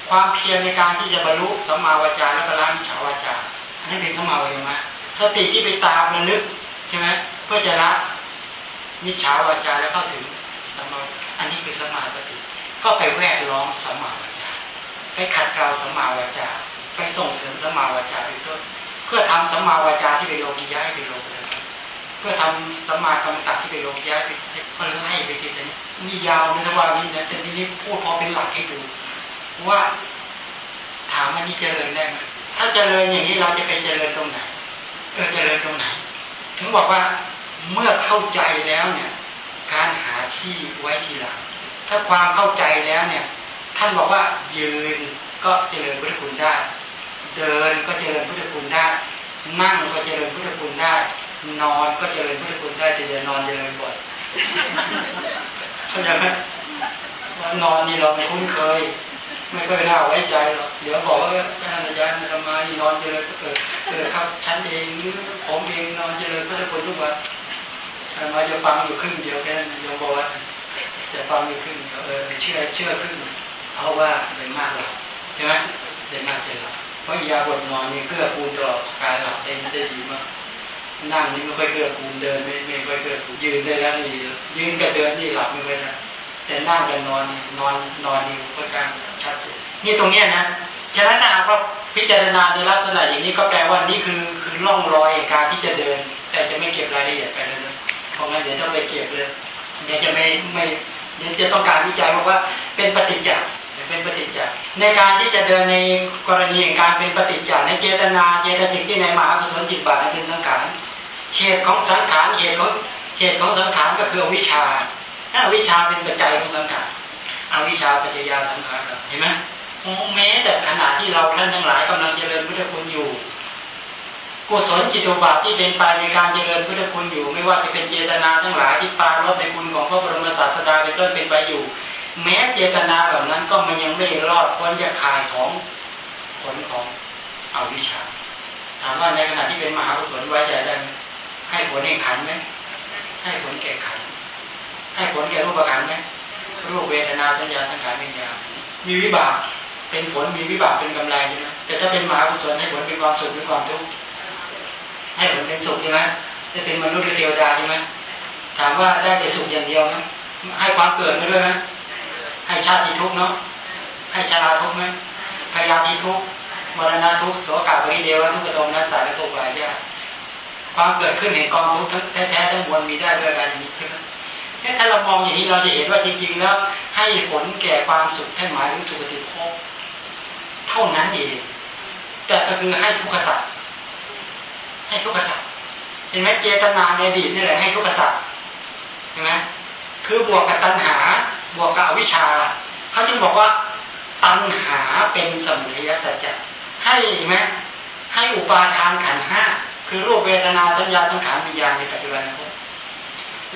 ความเพียรในการที่จะบรรลุสมาวาจาแล้วก็ละมิจฉาวาจาอันนี้เป็นสมาวายมะสติที่ไปตามระลึกใช่ไหมเพื่อจะละมิจฉาวาจาแล้วเข้าถึงสมาอันนี้คือสมาสติ ก็ไปแวดล้อมสมาวาจาไปขัดเกลาสมาวาจา ไปส่งเสริมสมาวาจาเป็นต้นเพื่อทำสมาวาจาที่เป็นโลกียะให้เป็นโลกุตระเพื่อทำสมากรรมตัที่เป็นโลกียะมันไล่ไปทีนี้นี่ยาวไม่ว่านี่นะแต่ทีนี้พูดพอเป็นหลักให้ดูว่าถามมันนี่เจริญได้ไหมถ้าเจริญอย่างนี้เราจะไปเจริญตรงไหนเออเจริญตรงไหน ถึงบอกว่าเมื่อเข้าใจแล้วเนี่ย การหาที่ไว้ทีหลัง ถ้าความเข้าใจแล้วเนี่ย ท่านบอกว่ายืนก็เจริญพุทธคุณได้ เดินก็เจริญพุทธคุณได้ นั่งก็เจริญพุทธคุณได้ นอนก็เจริญพุทธคุณได้แต่อย่านอนเจริญบ่อยเข้าใจไหมว่านอนนี่เราคุ้นเคย ไม่ค่อยน่าไว้ใจหรอกเดี๋ยวบอกว่าท่านอาจารย์ทำมานี่นอนเจริญเออเออครับฉันเองผมเองนอนเจริญพุทธคุณทุกวันมาจะฟังอยู่ครึ่งเดียวแค่นั้นโยมบอกว่า จะฟังอยู่ครึ่งเออเชื่อเชื่อครึ่งเพราะว่าเป็นมากหลับใช่ไหมเป็นมากจะหลับเพราะยาบทนอนนี่เกื้อกูลต่อการหลับได้ได้ดีมากนั่งนี่ไม่ค่อยเกื้อกูลเดินไม่ไม่ค่อยเกื้อกูลยืนได้แล้วนี่ยืนกับเดินนี่หลับไม่ค่อยได้แต่นั่งกับนอนนอนนอนนี่ค่อนข้างชัดเจนนี่ตรงเนี้ยนะฉะนั้นถ้าว่าพิจารณาในลักษณะอย่างนี้ก็แปลว่านี่คือคือร่องรอยการที่จะเดิน แต่จะไม่เก็บรายละเอียดไปเลยนะเพราะงั้นเดี๋ยวต้องไปเก็บเลยเดี๋ยวจะไม่ไม่ เดี๋ยวจะต้องการวิจัยบอกว่าเป็นปฏิจจ์เป็นปฏิจจ์ในการที่จะเดินในกรณีของการเป็นปฏิจจ์ในเจตนาเจตสิกที่ในมหากุศลจิตบาทเป็นสังขารเหตุของสังขารเหตุของเหตุของสังขารก็คือวิชาถ้าวิชาเป็นปัจจัยของสังขารอวิชาปัจจยาสังขารเห็นไหมแม้แต่ขณะที่เราท่านทั้งหลายกำลังเจริญพุทธคุณอยู่ กุศลจิตุบาทที่เป็นไปในการเจริญพุทธคุณอยู่ ไม่ว่าจะเป็นเจตนาทั้งหลายที่ปารลดในคุณของพระบรมศาสดาเป็นต้นเป็นไปอยู่ แม้เจตนาเหล่านั้นก็มันยังไม่รอดพ้นจากขายของผลของอวิชชา ถามว่าในขณะที่เป็นมหากุศลไว้ใจได้ให้ผลให้ขันไหมให้ผลแก่ขันให้ผลแก่รูปขันไหมรูปเวทนาสัญญาสังขารวิญญาณมีวิบากเป็นผลมีวิบากเป็นกำไรใช่ไหมแต่ถ้าเป็นมหากุศลให้ผลเป็นความสุขเป็นความทุกข์ ให้ผลเป็นสุขใช่ไหมจะเป็นมนุษย์หรือเทวดาใช่ไหมถามว่าได้แต่สุขอย่างเดียวไหมให้ความเกิดมาด้วยไหมให้ชาติทุกเนาะให้ชาลาทุกไหมพยาธิทุกมรณะทุกโสกาบริเดวทุกขโดมนัสสายและทุกข์ายาความเกิดขึ้นแห่งกองทุกข์ทั้งแท้ๆทั้งมวลมีได้ด้วยการนี้ใช่ไหมถ้าเรามองอย่างนี้เราจะเห็นว่าจริงๆแล้วให้ผลแก่ความสุขท่านหมายถึงสุขติภพเท่านั้นเองแต่ก็คือให้ทุกขสัตว์ ให้ทุกขสัตว์เห็นไหมเจตนาในอดีตนี่แหละให้ทุกขสัตว์เห็นไหมคือบวกกับตัณหา บวกกับอวิชชาเขาจึงบอกว่าตัณหาเป็นสมุทัยสัจจะให้ไหมให้อุปาทานขันห้าคือรูปเวทนาสัญญาสังขารวิญญาณในปัจจุบัน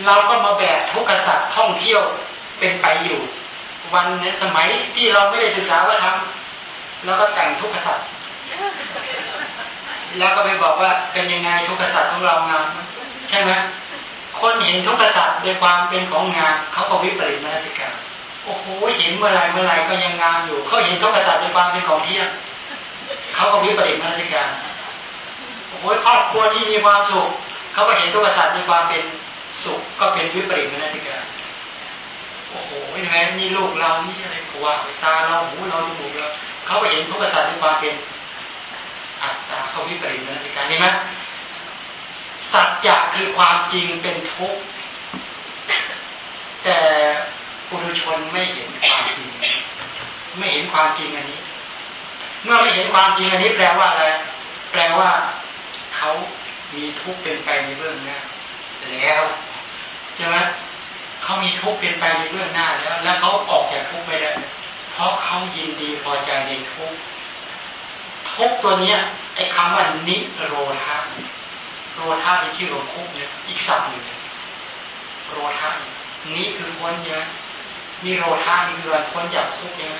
เราก็มาแบกทุกขสัตว์ท่องเที่ยวเป็นไปอยู่ วันในสมัยที่เราไม่ได้ศึกษาว่าทำแล้วก็แต่งทุกขสัตว์ แล้วก็ไปบอกว่าเป็นยังไงทุกขสัตว์ของเรางามใช่ไหมคนเห็นทุกขสัตว์โดยความเป็นของงามเขาก็วิปริตมนสิกาโอ้โหเห็นเมื่อไรเมื่อไรก็ยังงามอยู่เขาเห็นทุกขสัตว์โดยความเป็นของเที่ยงเขาก็วิปริตมนสิกาโอ้โหครอบครัวที่มีความสุขเขาก็เห็นทุกขสัตว์โดยความเป็นสุขก็เป็นวิปริตมนสิกาโอ้โหเห็นไหมนี่ลูกเรานี่อะไรกว่าตาเราหูเราจมูกเราเขาก็เห็นทุกขสัตว์ด้วยความเป็น อัตตาเขาวิปริตมนสิการเห็นไหมสัจจะคือความจริงเป็นทุกข์แต่ปุถุชนไม่เห็นความจริง ไม่เห็นความจริงอันนี้ เมื่อไม่เห็นความจริงอันนี้แปลว่าอะไรแปลว่าเขามีทุกข์เป็นไปในเบื้องหน้าแล้วใช่ไหมเขามีทุกข์เป็นไปในเบื้องหน้าแล้ว แล้วเขาออกจากทุกข์ไม่ได้เพราะเขายินดีพอใจในทุกข์ ทุกตัวเนี้ยไอ้คำว่านิโรธาโรธาเป็นชื่อของทุกเนี่ยอีกสับหนึ่ง
โรธานี้คือพ้นเนี่ยนี่โรธานี่คือการพ้นจากคุกเนี่ย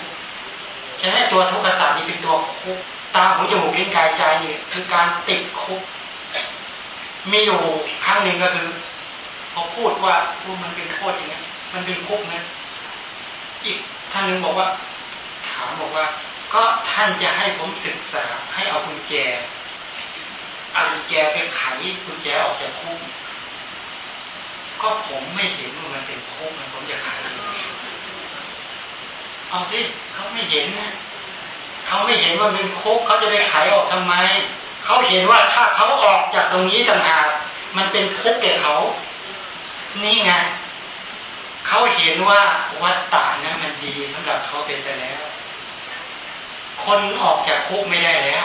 ฉะนั้นตัวทุกขศาสตร์นี่เป็นตัวคุกตาหูจมูกลิ้นกายใจนี่คือการติดคุก มีอยู่ครั้งหนึ่งก็คือพอพูดว่าพูดมันเป็นโทษอย่างนี้มันเป็นคุกนะอีกท่านหนึ่งบอกว่า ถามบอกว่า ก็ท่านจะให้ผมศึกษาให้เอากุญแจเอากุญแจไปไขกุญแจออกจากคุกก็ผมไม่เห็นว่ามันเป็นคุกมันผมจะไขเอาสิเขาไม่เห็นนะเขาไม่เห็นว่าเป็นคุกเขาจะไปไขออกทำไมเขาเห็นว่าถ้าเขาออกจากตรงนี้ต่างหากมันเป็นคุกแก่เขา นี่ไงเขาเห็นว่าวัตตานั้นมันดีสำหรับเขาไปซะแล้ว คนออกจากคุกไม่ได้แล้ว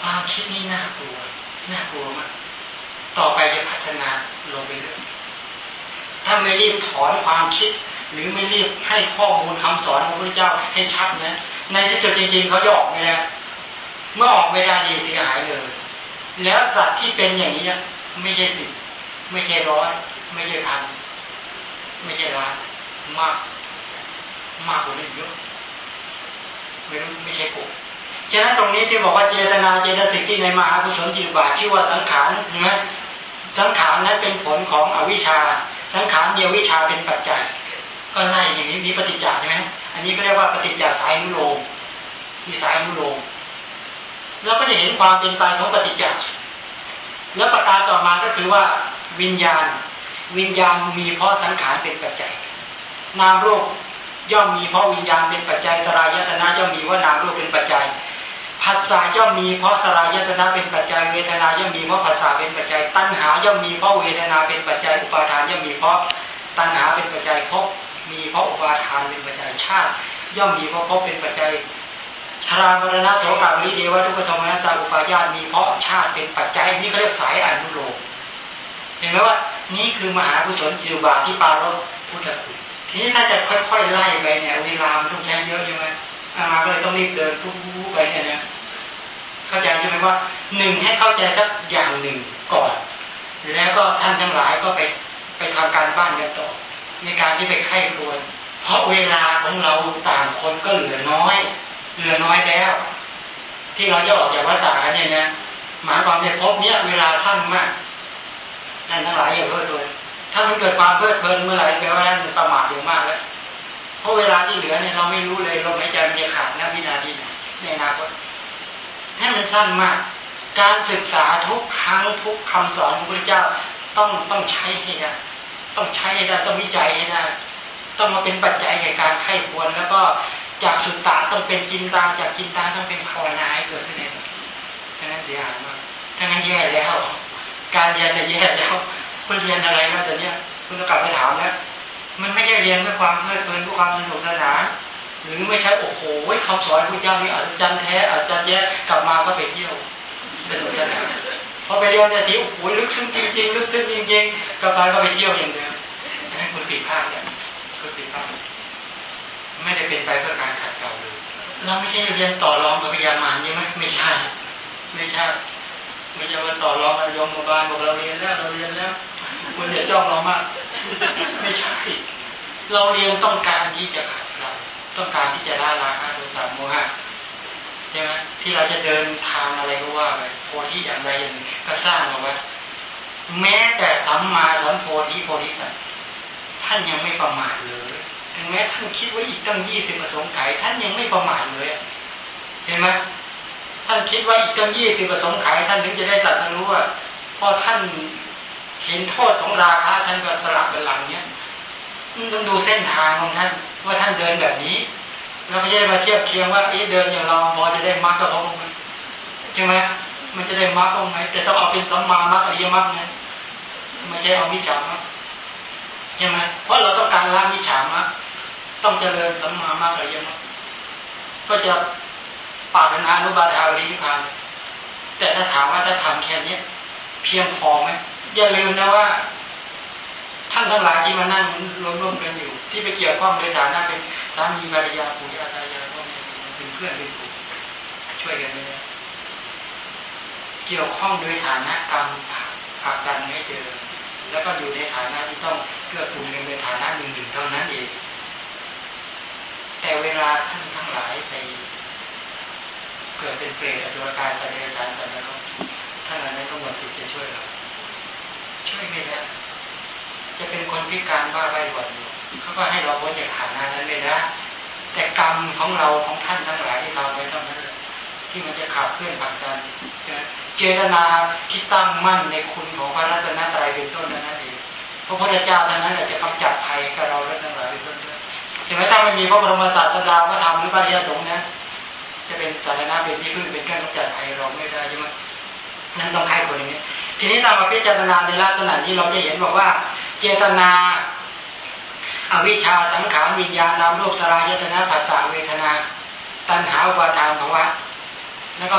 ความคิดนี้น่ากลัวน่ากลัวมากต่อไปจะพัฒนาลงไปเรื่อยถ้าไม่รีบถอนความคิด หรือไม่รีบให้ข้อมูลคำสอนของพระเจ้าให้ชัดนะในที่สุดจริง ๆเขาจะออกไม่ได้เมื่อออกไม่ได้ดีเสียหายเลย แล้วสัตว์ที่เป็นอย่างนี้ไม่ใช่สิบไม่ใช่ร้อยไม่ใช่พันไม่ใช่ล้านมาก มากกว่านี้เยอะ ไม่รู้ไม่ใช่กูฉะนั้นตรงนี้ที่บอกว่าเจตนาเจตสิกที่ในมหากุศลจิตบาชื่อว่าสังขารนะสังขารนั้นเป็นผลของอวิชชา สังขารเดียววิชาเป็นปัจจัย ก็ไล่อย่างนี้มีปฏิจจ์ใช่ไหมอันนี้ก็เรียกว่าปฏิจจสายนุโลมมีสายนุโลมเราก็จะเห็นความเป็นไปของปฏิจจ์แล้วประการต่อมาก็คือว่าวิญญาณ วิญญาณมีเพราะสังขารเป็นปัจจัย นามรูป ย่อมมีเพราะวิญญาณเป็นปัจจัยสลายตนะย่อมมีว่านามรูปเป็นปัจจัยผัสสะย่อมมีเพราะสลายตนะเป็นปัจจัยเวทนาย่อมมีเพราะผัสสะเป็นปัจจัย ตัณหาย่อมมีเพราะเวทนาเป็นปัจจัยอุปาทานย่อมมีเพราะตัณหาเป็นปัจจัยภพมีเพราะอุปาทานเป็นปัจจัยชาติ ย่อมมีเพราะภพเป็นปัจจัยชรามรณะโสกาบริเดวะทุกขโทมนัสสาอุปาญาตมีเพราะชาติเป็นปัจจัยนี่เขาเรียกสายอนุโลมเห็นไหมว่า นี่คือมหากุศลจิตบาที่ปารบพุทธคุณ ทีนี้ถ้าจะค่อยๆไล่ไปเนี่ยเวลามันต้องใช้เยอะใช่ไหมอามาก็เลยต้องรีบเดินปุ๊บไปเนี่ยนะเข้าใจใช่ไหมว่าหนึ่งให้เข้าใจสักอย่างหนึ่งก่อน แล้วก็ท่านทั้งหลายก็ไปไปทำการบ้านกันต่อในการที่ไปไข้ครวนเพราะเวลาของเราต่างคนก็เหลือน้อย เหลือน้อยแล้ว ที่เราจะออกจากวัฏฏะเนี่ยนะหมายความในพบเนี้ยเวลาสั้นมากนั่นทั้งหลายอย่าเพิ่มเลย ถ้ามันเกิดความเพลิดเพลินเมื่อไหร่แปลว่านั่นประมาทอย่างมากแล้ว เพราะเวลาที่เหลือเนี่ยเราไม่รู้เลยลมหายใจมันจะขาดนะวินาทีในอนาคตให้มันสั้นมาก การศึกษาทุกครั้งทุกคำสอนของพระเจ้าต้องต้องใช้ให้ได้ต้องใช้ให้ได้ต้องวิจัยให้ได้ต้องมาเป็นปัจจัยแห่งการไข้ควรแล้วก็จากสุตตาต้องเป็นจินตาจากจินตาต้องเป็นภาวนาให้เกิดขึ้นเองทั้งนั้นเสียหายมากทั้งนั้นแย่แล้ว การเรียนเนี่ยแย่แล้ว คุณเรียนอะไรแล้วแต่เนี้ยคุณจะกลับไปถามแล้วมันไม่ใช่เรียนเพื่อความเพลิดเพลินเพื่อความสนุกสนานหรือไม่ใช่โอ้โหคำสอนพระเจ้านี่อาจารย์แท้อาจารย์แย่กลับมาก็ไปเที่ยวสนุกสนานพอไปเรียนเนี่ยทีโอ้โหลึกซึ้งจริงๆลึกซึ้งจริงๆกลับมาก็ไปเที่ยวอย่างเดียวนั้นคุณผิดพลาดเนี่ยคุณผิดพลาดไม่ได้เป็นไปเพื่อการขัดเกลาเลยเราไม่ใช่เรียนต่อรองกับพยามารใช่ไหมไม่ใช่ ไม่ใช่ไม่ใช่ว่าต่อรองกันยมบาลบอกเราเรียนแล้วเราเรียนแล้ว คุณอย่าจ้องเรามาก ไม่ใช่เราเรียนต้องการที่จะขัดเราต้องการที่จะละราคะโทสะโมหะใช่ไหมที่เราจะเดินทางอะไรก็ว่าไปโพธิอย่างไรอย่างก็สร้างเอาไว้แม้แต่สัมมาสัมโพธิโพธิสัตว์ท่านยังไม่ประมาทเลยถึงแม้ท่านคิดว่าอีกตั้งยี่สิบประสงค์ไขท่านยังไม่ประมาทเลยเห็นไหมท่านคิดว่าอีกตั้งยี่สิบประสงค์ขายท่านถึงจะได้ตรัสรู้ว่าพอท่าน เห็นโทษของราคาท่านก็สลับเป็นหลังเนี้ยต้องดูเส้นทางของท่านว่าท่านเดินแบบนี้เราไม่ใช่มาเทียบเคียงว่าเอ๊ะเดินอย่างเราพอจะได้มรรคกับเขาไหมใช่ไหมมันจะได้มรรคไหมแต่ต้องเอาเป็นสัมมามรรคอริยมรรคไงไม่ใช่เอาวิชามรรคใช่ไหมเพราะเราต้องการละวิชามรรคต้องเจริญสัมมามรรคอริยมรรคก็จะปารถนานุบาทาวรินิพานแต่ถ้าถามว่าถ้าทำแค่นี้เพียงพอไหม อย่าลืมนะว่า ท่านทั้งหลายที่มานั่งรวมรวมกันอยู่ ที่ไปเกี่ยวข้องโดยฐานะเป็นสามีภรรยาปู่ย่าตายายพ่อแม่เป็นเพื่อนเป็นผู้ช่วยกันเลยเกี่ยวข้องโดยฐานะกรรมผักดันให้เจอ
แล้วก็อยู่ในฐานะที่ต้องเกื้อกูลกันในฐานะหนึ่งหนึ่งเท่านั้นเองแต่เวลาท่านทั้งหลายไปเกิดเป็นเปรตอสุรกายสัตว์เดรัจฉานสัตว์นรกท่านเหล่านั้นก็หมดสิทธิ์จะช่วยเรา ช่วยไม่ได้จะเป็นคนพิการบ้าใบหวดเขาก็ให้เราพ้นจากฐานะนั้นไม่ได้แต่กรรมของเราของท่านทั้งหลายที่เราไว้เท่านั้นที่มันจะขับเคลื่อนผลักดันเจตนาที่ตั้งมั่นในคุณของพระรัตนตรัยเป็นต้นนั้นเองพระพุทธเจ้าท่านนั้นจะกำจัดภัยกับเราทั้งหลายเป็นต้นใช่ไหมถ้าไม่มีพระบรมศาสดาพระธรรมหรือพระยาสงฆ์นะจะเป็นสาธารณะเป็นที่พึ่งเป็นการกำจัดภัยเราไม่ได้ใช่ไหม นั้นต้องใครคนนี้ ทีนี้เรามาพิจารณาในลักษณะนี้เราจะเห็นบอกว่า เจตนา อวิชชาสังขารวิญญาณนามรูปสลายตนะภาษาเวทนา ตัณหาอุปาทานภาวะแล้วก็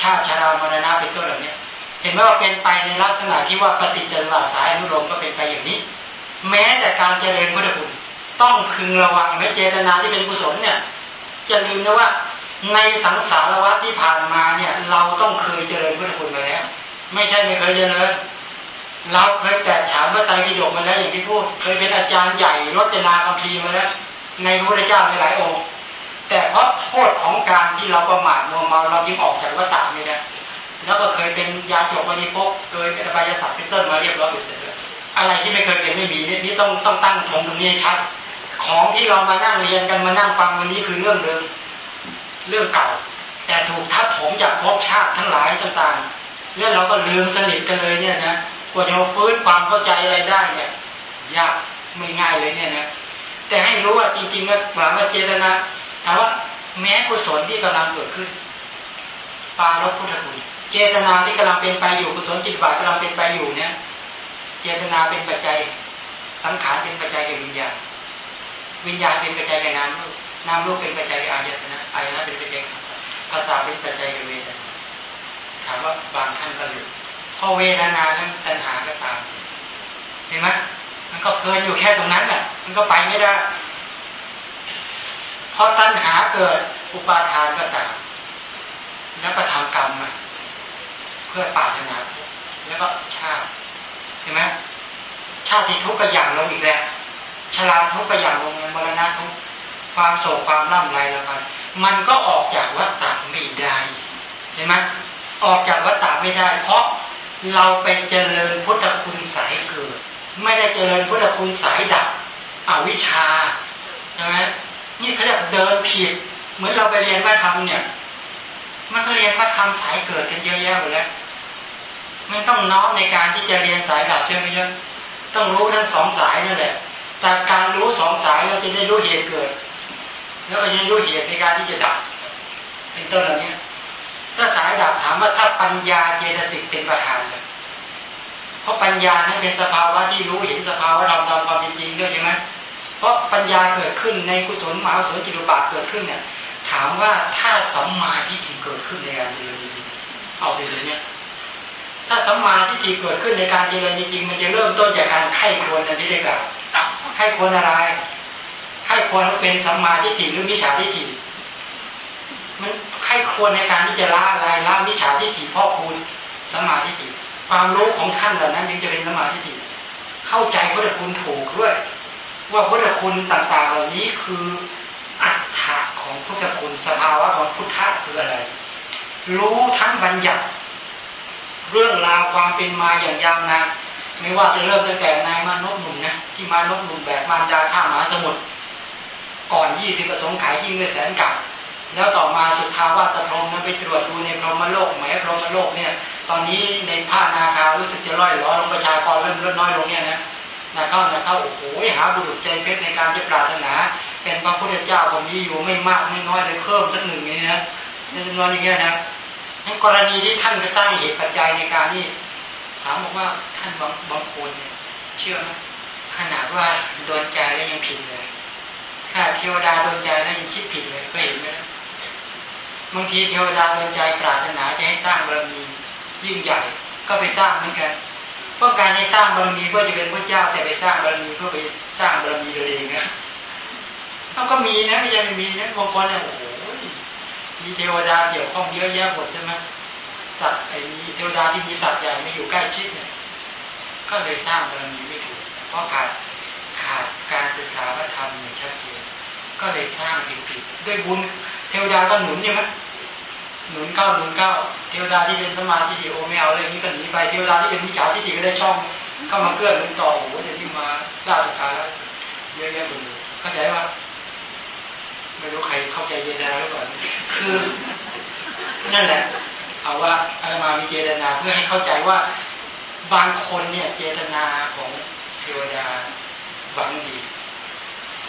ชาติชรามรณะเป็นต้นเหล่านี้เห็นว่าเป็นไปในลักษณะที่ว่าปฏิจจสสายอนุโลมก็เป็นไปอย่างนี้ แม้แต่การเจริญพุทธคุณต้องพึงระวังแม้เจตนาที่เป็นกุศลเนี่ยจะลืมนะว่า ในสังสารวัฏที่ผ่านมาเนี่ย เราต้องเคยเจริญพุทธคุณมาแล้ว ไม่ใช่ไม่เคยเจริญเราเคยแตกฉานพระไตรปิฎกมาแล้วอย่างที่พูดเคยเป็นอาจารย์ใหญ่รจนาคัมภีร์มาแล้วในพระพุทธเจ้าในหลายองค์แต่เพราะโทษของการที่เราประมาทมัวเมาเราจึงออกจากวัฏฏะไม่ได้แล้วก็เคยเป็นยาจกวันิพกเคยเป็นอบายศาสตร์เป็นต้นมาเรียบร้อยเสร็จแล้วอะไรที่ไม่เคยเป็นไม่มีนี่ต้องต้องตั้งทงตรงนี้ชัด ของที่เรามานั่งเรียนกันมานั่งฟังวันนี้คือเรื่องเดิม เรื่องเก่า แต่ถูกทับถมจากภพชาติทั้งหลายต่างๆ แล้วเราก็ลืมสนิทกันเลยเนี่ยนะกว่าจะมาฟื้นความเข้าใจอะไรได้เนี่ยยากไม่ง่ายเลยเนี่ยนะแต่ให้รู้ว่าจริงๆก็หวังว่าเจตนาถามว่าแม้กุศลที่กำลังเกิดขึ้นปาลบพุทธคุณเจตนาที่กำลังเป็นไปอยู่กุศลจิตบาทกำลังเป็นไปอยู่เนี่ย เจตนาเป็นปัจจัย สังขารเป็นปัจจัยแก่วิญญาณวิญญาณเป็นปัจจัยแก่นามรูป นามรูปเป็นปัจจัยอายตนะอายตนะเป็นปัจจัยภาษาเป็นปัจจัยเวทนาถามว่าบางท่านก็หลุดพอเวทนานั้นตัณหาก็ตามเห็นไหมมันก็เพลินอยู่แค่ตรงนั้นแหละมันก็ไปไม่ได้พอตัณหาเกิดอุปาทานก็ตามแล้วก็ทำกรรมมาเพื่อปาถนาแล้วก็ชาติเห็นไหมชาติทุกข์ก็อย่างลงอีกแล้วชราทุกข์ก็อย่างลงมรณะทุกข์ ความโศกความร่ำไรแล้วมันมันก็ออกจากวัฏฏะไม่ได้เห็นไหมออกจากวัฏฏะไม่ได้ เพราะเราไปเจริญพุทธคุณสายเกิด ไม่ได้เจริญพุทธคุณสายดับอวิชชาใช่ไหมนี่เขาเรียกเดินผิด เหมือนเราไปเรียนว่าทำเนี่ย มันก็เรียนว่าทำสายเกิดกันเยอะแยะหมดแล้วมันต้องน้อมในการที่จะเรียนสายดับใช่ไหมเยอะต้องรู้ทั้งสองสายนั่นแหละแต่การรู้สองสายเราจะได้รู้เหตุเกิด แล้วก็ยังรู้เหตุในการที่จะดับ เป็นต้นเหล่านี้ถ้าสายดับถามว่าถ้าปัญญาเจตสิกเป็นประธานเลยเพราะปัญญานั้นเป็นสภาวะที่รู้เห็นสภาวะเราตามความเป็นจริงด้วยใช่ไหมเพราะปัญญาเกิดขึ้นในกุศลมหากุจิตุบาทเกิดขึ้นเนี่ย ถามว่าถ้าสัมมาทิฏฐิเกิดขึ้นในการเจริญจริงเอาสิเนี่ย ถ้าสัมมาทิฏฐิเกิดขึ้นในการเจริญจริงมันจะเริ่มต้นจากการไข้ควรในที่ได้กล่าวไข้ควรอะไร ไข้ควรเป็นสัมมาทิฏฐิหรือมิจฉาทิฏฐิมันใครควรในการที่จะละอะไรละมิจฉาทิฏฐิพ่อคูณสมาธิฏฐิความรู้ของท่านเหล่านั้นยังจะเป็นสมาธิฏฐิเข้าใจพุทธคุณถูกด้วย ว่าพุทธคุณต่างๆ เหล่านี้คืออัตถะของพุทธคุณสภาวะของพุทธะคืออะไร รู้ทั้งบัญญัติ เรื่องราวความเป็นมาอย่างยาวนานไม่ว่าจะเริ่มตั้งแต่นายมานพหนุ่มนะที่มานพหนุ่มแบบมารดาข้ามหาสมุทร ก่อนยี่สิบประสงค์ขายยิ่งด้วยแสนกับแล้วต่อมาสุดท้าวาตพรมนั้นไปตรวจดูในพรหมโลกแหมพรหมโลกเนี่ย ตอนนี้ในภาคนาคารู้สึกจะร่อยล้อลงประชากรเริ่มลดน้อยลงเนี่ยนะนะเข้านะเข้าโอ้โหหาบุรุษใจเพชรในการจะปรารถนา เป็นพระพุทธเจ้าผมมีอยู่ไม่มากไม่น้อยเลยเพิ่มสักหนึ่งนี่นะในจำนวนอย่างเงี้ยนะในกรณีที่ท่านก็สร้างเหตุปัจจัยในการนี่ถามบอกว่าท่านบางบางคนเนี่ยเชื่อไหมขนาดว่าโดนใจแล้วยังผิดเลย ถ้าเทวดาโดนใจแล้วยังคิดผิดเลยก็เห็นไหมบางทีเทวดาดวงใจปรารถนาจะให้สร้างบารมียิ่งใหญ่ก็ไปสร้างเหมือนกันเพราะการให้สร้างบารมีเพื่อจะเป็นพระเจ้า แต่ไปสร้างบารมีเพื่อไปสร้างบารมีตัวเองนะเขาก็มีนะไม่ใช่ไม่มีนะบางคนเนี่ยโอ้โหมีเทวดาเกี่ยวข้องเยอะแยะหมดใช่ไหมสัตว์ไอ้มีเทวดาที่มีสัตว์ใหญ่มาอยู่ใกล้ชิดเนี่ยก็เลยสร้างบารมีไม่ถูกเพราะขาดขาดการศึกษาพระธรรมอย่างชัดเจน ก็เลยสร้างผิดๆด้วยบุญเทวดาก็หนุนใช่ไหมหนุนเก้าหนุนเก้าเทวดาที่เป็นสมาธิโอไม่เอาเลยนี่ก็หนีไปเทวดาที่เป็นมิจฉาทิฏฐิก็ได้ช่องเข้ามาเกื้อหนุนต่อโอ้โหเดี๋ยวนี้มาล่าตการแล้วเยอะแยะหมดเลยเข้าใจว่าไม่รู้ใครเข้าใจเจตนาหรือเปล่าคือนั่นแหละ เอาว่าอาตมามีเจตนาเพื่อให้เข้าใจว่า บางคนเนี่ยเจตนาของเทวดาหวังดี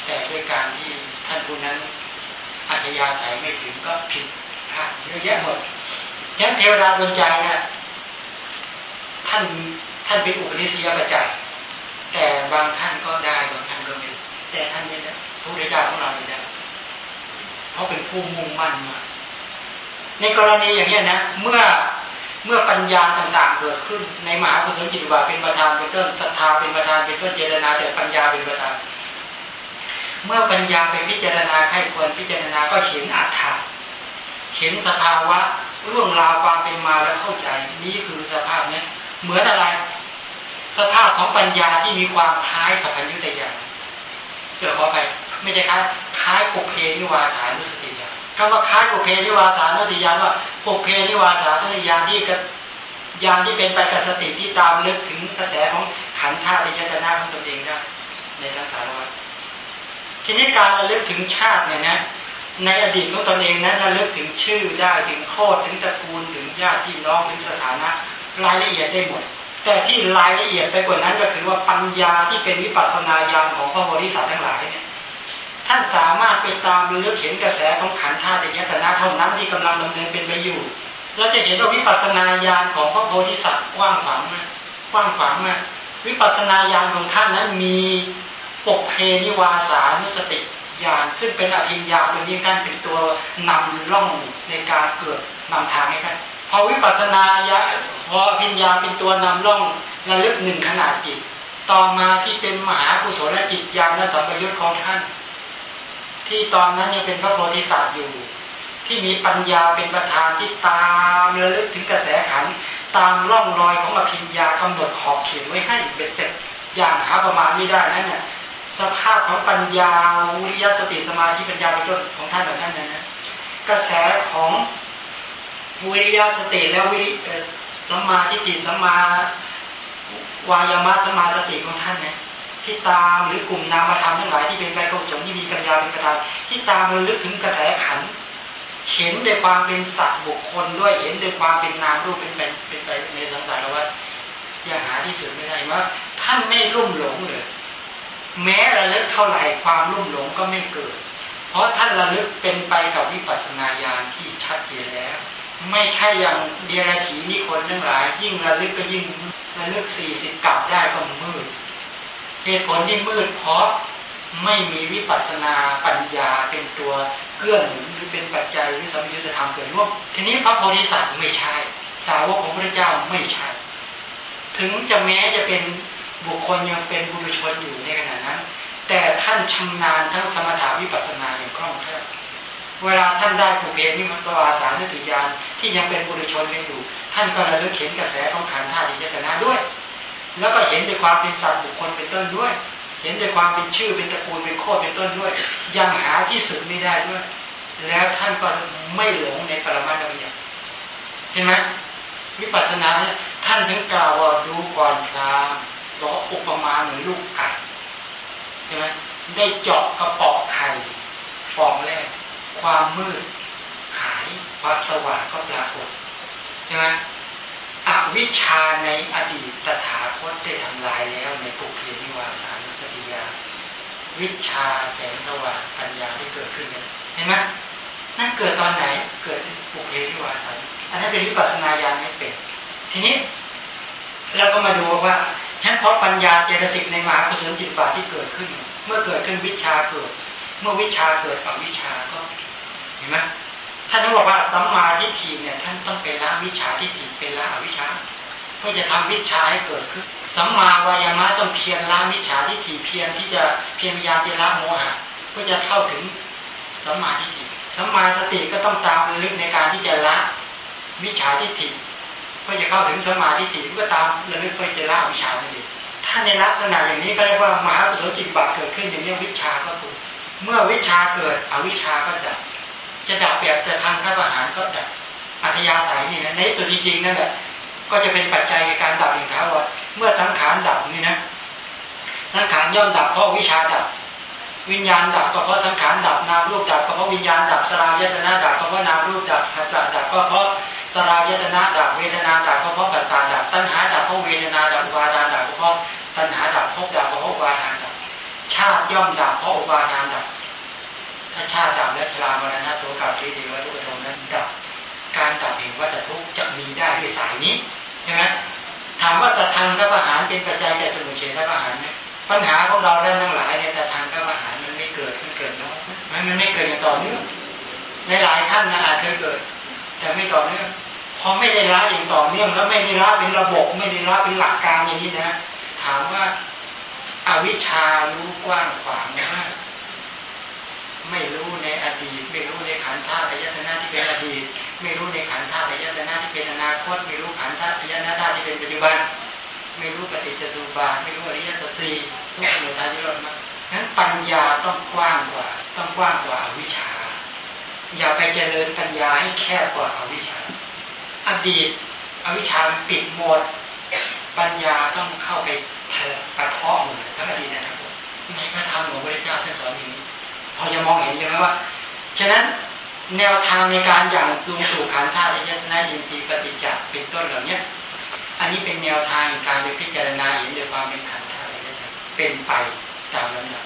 แต่ด้วยการที่ท่านผู้นั้นอัธยาศัยไม่ถึงก็ผิดพลาดเยอะแยะหมดฉะนั้นเทวดาดวงใจเนี่ยท่านท่านเป็นอุปนิสัยปัจจัยแต่บางท่านก็ได้บางท่านก็ไม่แต่ท่านนี่ยพระพุทธเจ้าของเราเนี่ยเพราะเป็นผู้มุ่งมั่นมาในกรณีอย่างนี้นะ เมื่อเมื่อปัญญาต่างๆเกิดขึ้นในมหากุศลจิตวาเป็นประธานเป็นต้นศรัทธาเป็นประธานเป็นต้นเจรนาแต่ปัญญาเป็นประธาน เมื่อปัญญาไปพิจารณาใครควรพิจารณาก็เห็นอัตถะเห็นสภาวะเรื่องราวความเป็นมาแล้วเข้าใจ นี่คือสภาพเนี้ยเหมือนอะไร สภาพของปัญญาที่มีความคล้ายสัพพัญญุตยานเกิดขอไป ไม่ใช่คล้ายคล้ายปุเพนิวาสานุสติญาณคำว่าคล้ายปุเพนิวาสานุสติญาณว่าปุเพนิวาสานุสติญาณที่กับญาณที่เป็นไปกับสติที่ตามลึกถึงกระแสของขันธ์ธาตุยตนาของตนเองได้ในสังสารวัฏ ทีนี้การระลึกถึงชาติเนี่ยนะในอดีตของตนเองนั้นระลึกถึงชื่อได้ถึงโคตรถึงตระกูลถึงญาติพี่น้องถึงสถานะรายละเอียดได้หมด แต่ที่รายละเอียดไปกว่านั้นก็คือว่าปัญญาที่เป็นวิปัสสนาญาณของพระโพธิสัตว์ทั้งหลายเนี่ยท่านสามารถไปตามเลือกเห็นกระแสของขันธ์ธาตุยตนะเท่านั้นที่กำลังดำเนินเป็นไปอยู่เราจะเห็นว่าวิปัสสนาญาณของพระโพธิสัตว์กว้างขวางมากกว้างขวางมากวิปัสสนาญาณของท่านนั้นมี ปกเพนิวาสานุสติญาณซึ่งเป็นอภิญญาตัวนี้ท่านเป็นตัวนำล่องในการเกิดนำทางให้ท่านพอวิปัสสนาญาพออภิญญาเป็นตัวนำล่องระลึกหนึ่งขนาดจิต ต่อมาที่เป็นมหากุศลจิตญาณและสัมปยุตของท่าน ที่ตอนนั้นยังเป็นพระโพธิสัตว์อยู่ ที่มีปัญญาเป็นประธานที่ตามระลึกถึงกระแสขันตามร่องรอยของอภิญญากำหนดขอบเขตไว้ให้เบ็ดเสร็จอย่างหาประมาณไม่ได้นั่นเนี่ย สภาพของปัญญาวิริยสติสมาธิปัญญาเป็นต้นของท่านแบบนั้นนะกระแสของวิริยสติและวิริสมาธิติสมาวายามะสมาสติของท่านเนี่ยที่ตามหรือกลุ่มนามธรรมทั้งหลายที่เป็นไปกุศลที่มีปัญญาเป็นประธานที่ตามระลึกถึงกระแสขันเห็นด้วยความเป็นสัตว์บุคคลด้วยเห็นด้วยความเป็นนามรูปเป็นไปเป็นไปในสังสารวัฏอยังหาที่สุดไม่ได้ว่าท่านไม่รุ่มหลงเลย แม้ระลึกเท่าไหร่ความรุ่มหลงก็ไม่เกิด เพราะท่านระลึกเป็นไปกับวิปัสสนาญาณที่ชัดเจนแล้ว ไม่ใช่อย่างเดียรถีนิคนทั้งหลาย ยิ่งระลึกก็ยิ่งระลึกสี่สิบกลับได้ก็มืดเหตุผลที่มืดเพราะไม่มีวิปัสสนาปัญญาเป็นตัวเกื้อหนุนหรือเป็นปัจจัยหรือสมยุทธธรรมเกิดร่วมทีนี้พระโพธิสัตว์ไม่ใช่ สาวกของพระเจ้าไม่ใช่ ถึงจะแม้จะเป็น บุคคลยังเป็นบุรุชนอยู่ในขณะนั้น แต่ท่านชำนาญทั้งสมถาวิปัสนาอย่างคล่องแคล่วเวลาท่านได้ผูเพนิมัตวาสารนติยานที่ยังเป็นบุรุชนยังอยู่ ท่านก็ระลึกเห็นกระแสของขันธ์ธาตุยตนะด้วย แล้วก็เห็นด้วยความเป็นสัตว์บุคคลเป็นต้นด้วย เห็นด้วยความเป็นชื่อเป็นตระกูลเป็นโคตรเป็นต้นด้วย ยังหาที่สุดไม่ได้ด้วย แล้วท่านก็ไม่หลงในปรมาวิญญาเห็นไหมวิปัสสนาท่านถึงกล่าวว่าดูก่อนพราม ล้ออุปมาเหมือนลูกไก่ใช่ไหมได้เจาะกระป๋อไข่ฟองแรก ความมืดหายความสว่างก็ปรากฏใช่ไหมอวิชาในอดีตตถาคตได้ทำลายแล้วในปุเพนิวาสานุสติยา วิชาแสงสว่างปัญญาที่เกิดขึ้นเห็นไหมนั่นเกิดตอนไหนเกิดปุเพนิวาสานอันนั้นเป็นวิปัสสนาญาณไม่เป็น ทีนี้ เราก็มาดูว่าฉันเพราะปัญญาเจตสิกในมหากุศลจิตบาที่เกิดขึ้น เมื่อเกิดขึ้นวิชาเกิด เมื่อวิชาเกิดอวิชาก็เห็นไหมท่านต้องบอกว่าสัมมาทิฏฐิเนี่ยท่านต้องเป็นละวิชาทิฏฐิเป็นละอวิชาเพื่อจะทำวิชาให้เกิดขึ้นสัมมาวายามะต้องเพียรละวิชาทิฏฐิเพียรที่จะเพียรยาที่ละโมหะเพื่อจะเข้าถึงสัมมาทิฏฐิสัมมาสติก็ต้องตามลึกในการที่จะละวิชาทิฏฐิ
ก็จะเข้าถึงสมาธิจิตก็ตามระลึกไปจะละวิชชานั่นเองถ้าในลักษณะอย่างนี้ก็เรียกว่ามหาปุถุจิตบัตเกิดขึ้นอย่างนี้วิชาก็ถูกเมื่อวิชาเกิดอวิชาก็ดับจะดับแบบจะทางข้าประหารก็ดับอัธยาศัยนี่นะในสุดจริงๆนั่นแหละก็จะเป็นปัจจัยในการดับอย่างท้าวรเมื่อสังขารดับนี่นะสังขารย่อมดับเพราะวิชาดับ วิญญาณดับก็เพราะสังขารดับนามรูปดับก็เพราะวิญญาณดับสลายตนาดับก็เพราะนามรูปดับขัจจะดับก็เพราะสลายตนาดับเวทนาดับก็เพราะปัสสาดับตัณหาดับเพราะเวทนาดับอุปาทานดับก็เพราะตัณหาดับภพดับก็เพราะอุปาทานดับชาติย่อมดับเพราะอุปาทานดับ ถ้าชาติดับและชรามรณะโสกับทีดีวัตุกโทนั้นดับ การดับแห่งวัฏทุกข์จะมีได้ด้วยสายนี้ใช่ไหมถามว่าตะทางกับอาหารเป็นปัจจัยแก่สมุทเฉทอาหารไหม ปัญหาของเราท่านทั้งหลายเนี่ยตะทางกับอาหารมันไม่เกิดไมันเกิดน้อยมันมันไม่เกิดอย่างต่อเนื่องในหลายท่านนะอาจจะเกิด แต่ไม่ต่อเนื่องพอไม่ได้ละอย่างต่อเนื่องแล้วไม่ได้ละเป็นระบบ ไม่ได้ละเป็นหลักการอย่างนี้นะถามว่าอาวิชารู้กว้างขวางมากไม่รู้ในอดีต ไม่รู้ในขันธ์ธาตุยตนาที่เป็นอดีต ไม่รู้ในขันธ์ธาตุยตนาที่เป็นอนาคต ไม่รู้ขันธ์ธาตุยตนาที่เป็นปัจจุบัน ไม่รู้ปฏิจจสุบาทไม่รู้อริยสัจสี่ทุกสมุทัยนิโรธมานั้นปัญญาต้องกว้างกว่า ต้องกว้างกว่าอวิชชา อย่าไปเจริญปัญญาให้แคบกว่าอวิชชา อดีตอวิชชาปิดหมด ปัญญาต้องเข้าไปกระเทาะหมดทั้งอดีตนะครับในพระธรรมของพระเจ้าท่านสอนอย่างนี้ พอจะมองเห็นใช่ไหมว่า ฉะนั้นแนวทางในการอย่างสูงสู่ขันธ์ธาตุยตนาอินทรีย์ปฏิจจ์เป็นต้นเหล่านี้ อันนี้เป็นแนวทางการไปพิจารณาเห็นโดยความเป็นขันธ์ธาตุยนะเป็นไปตามลำดับ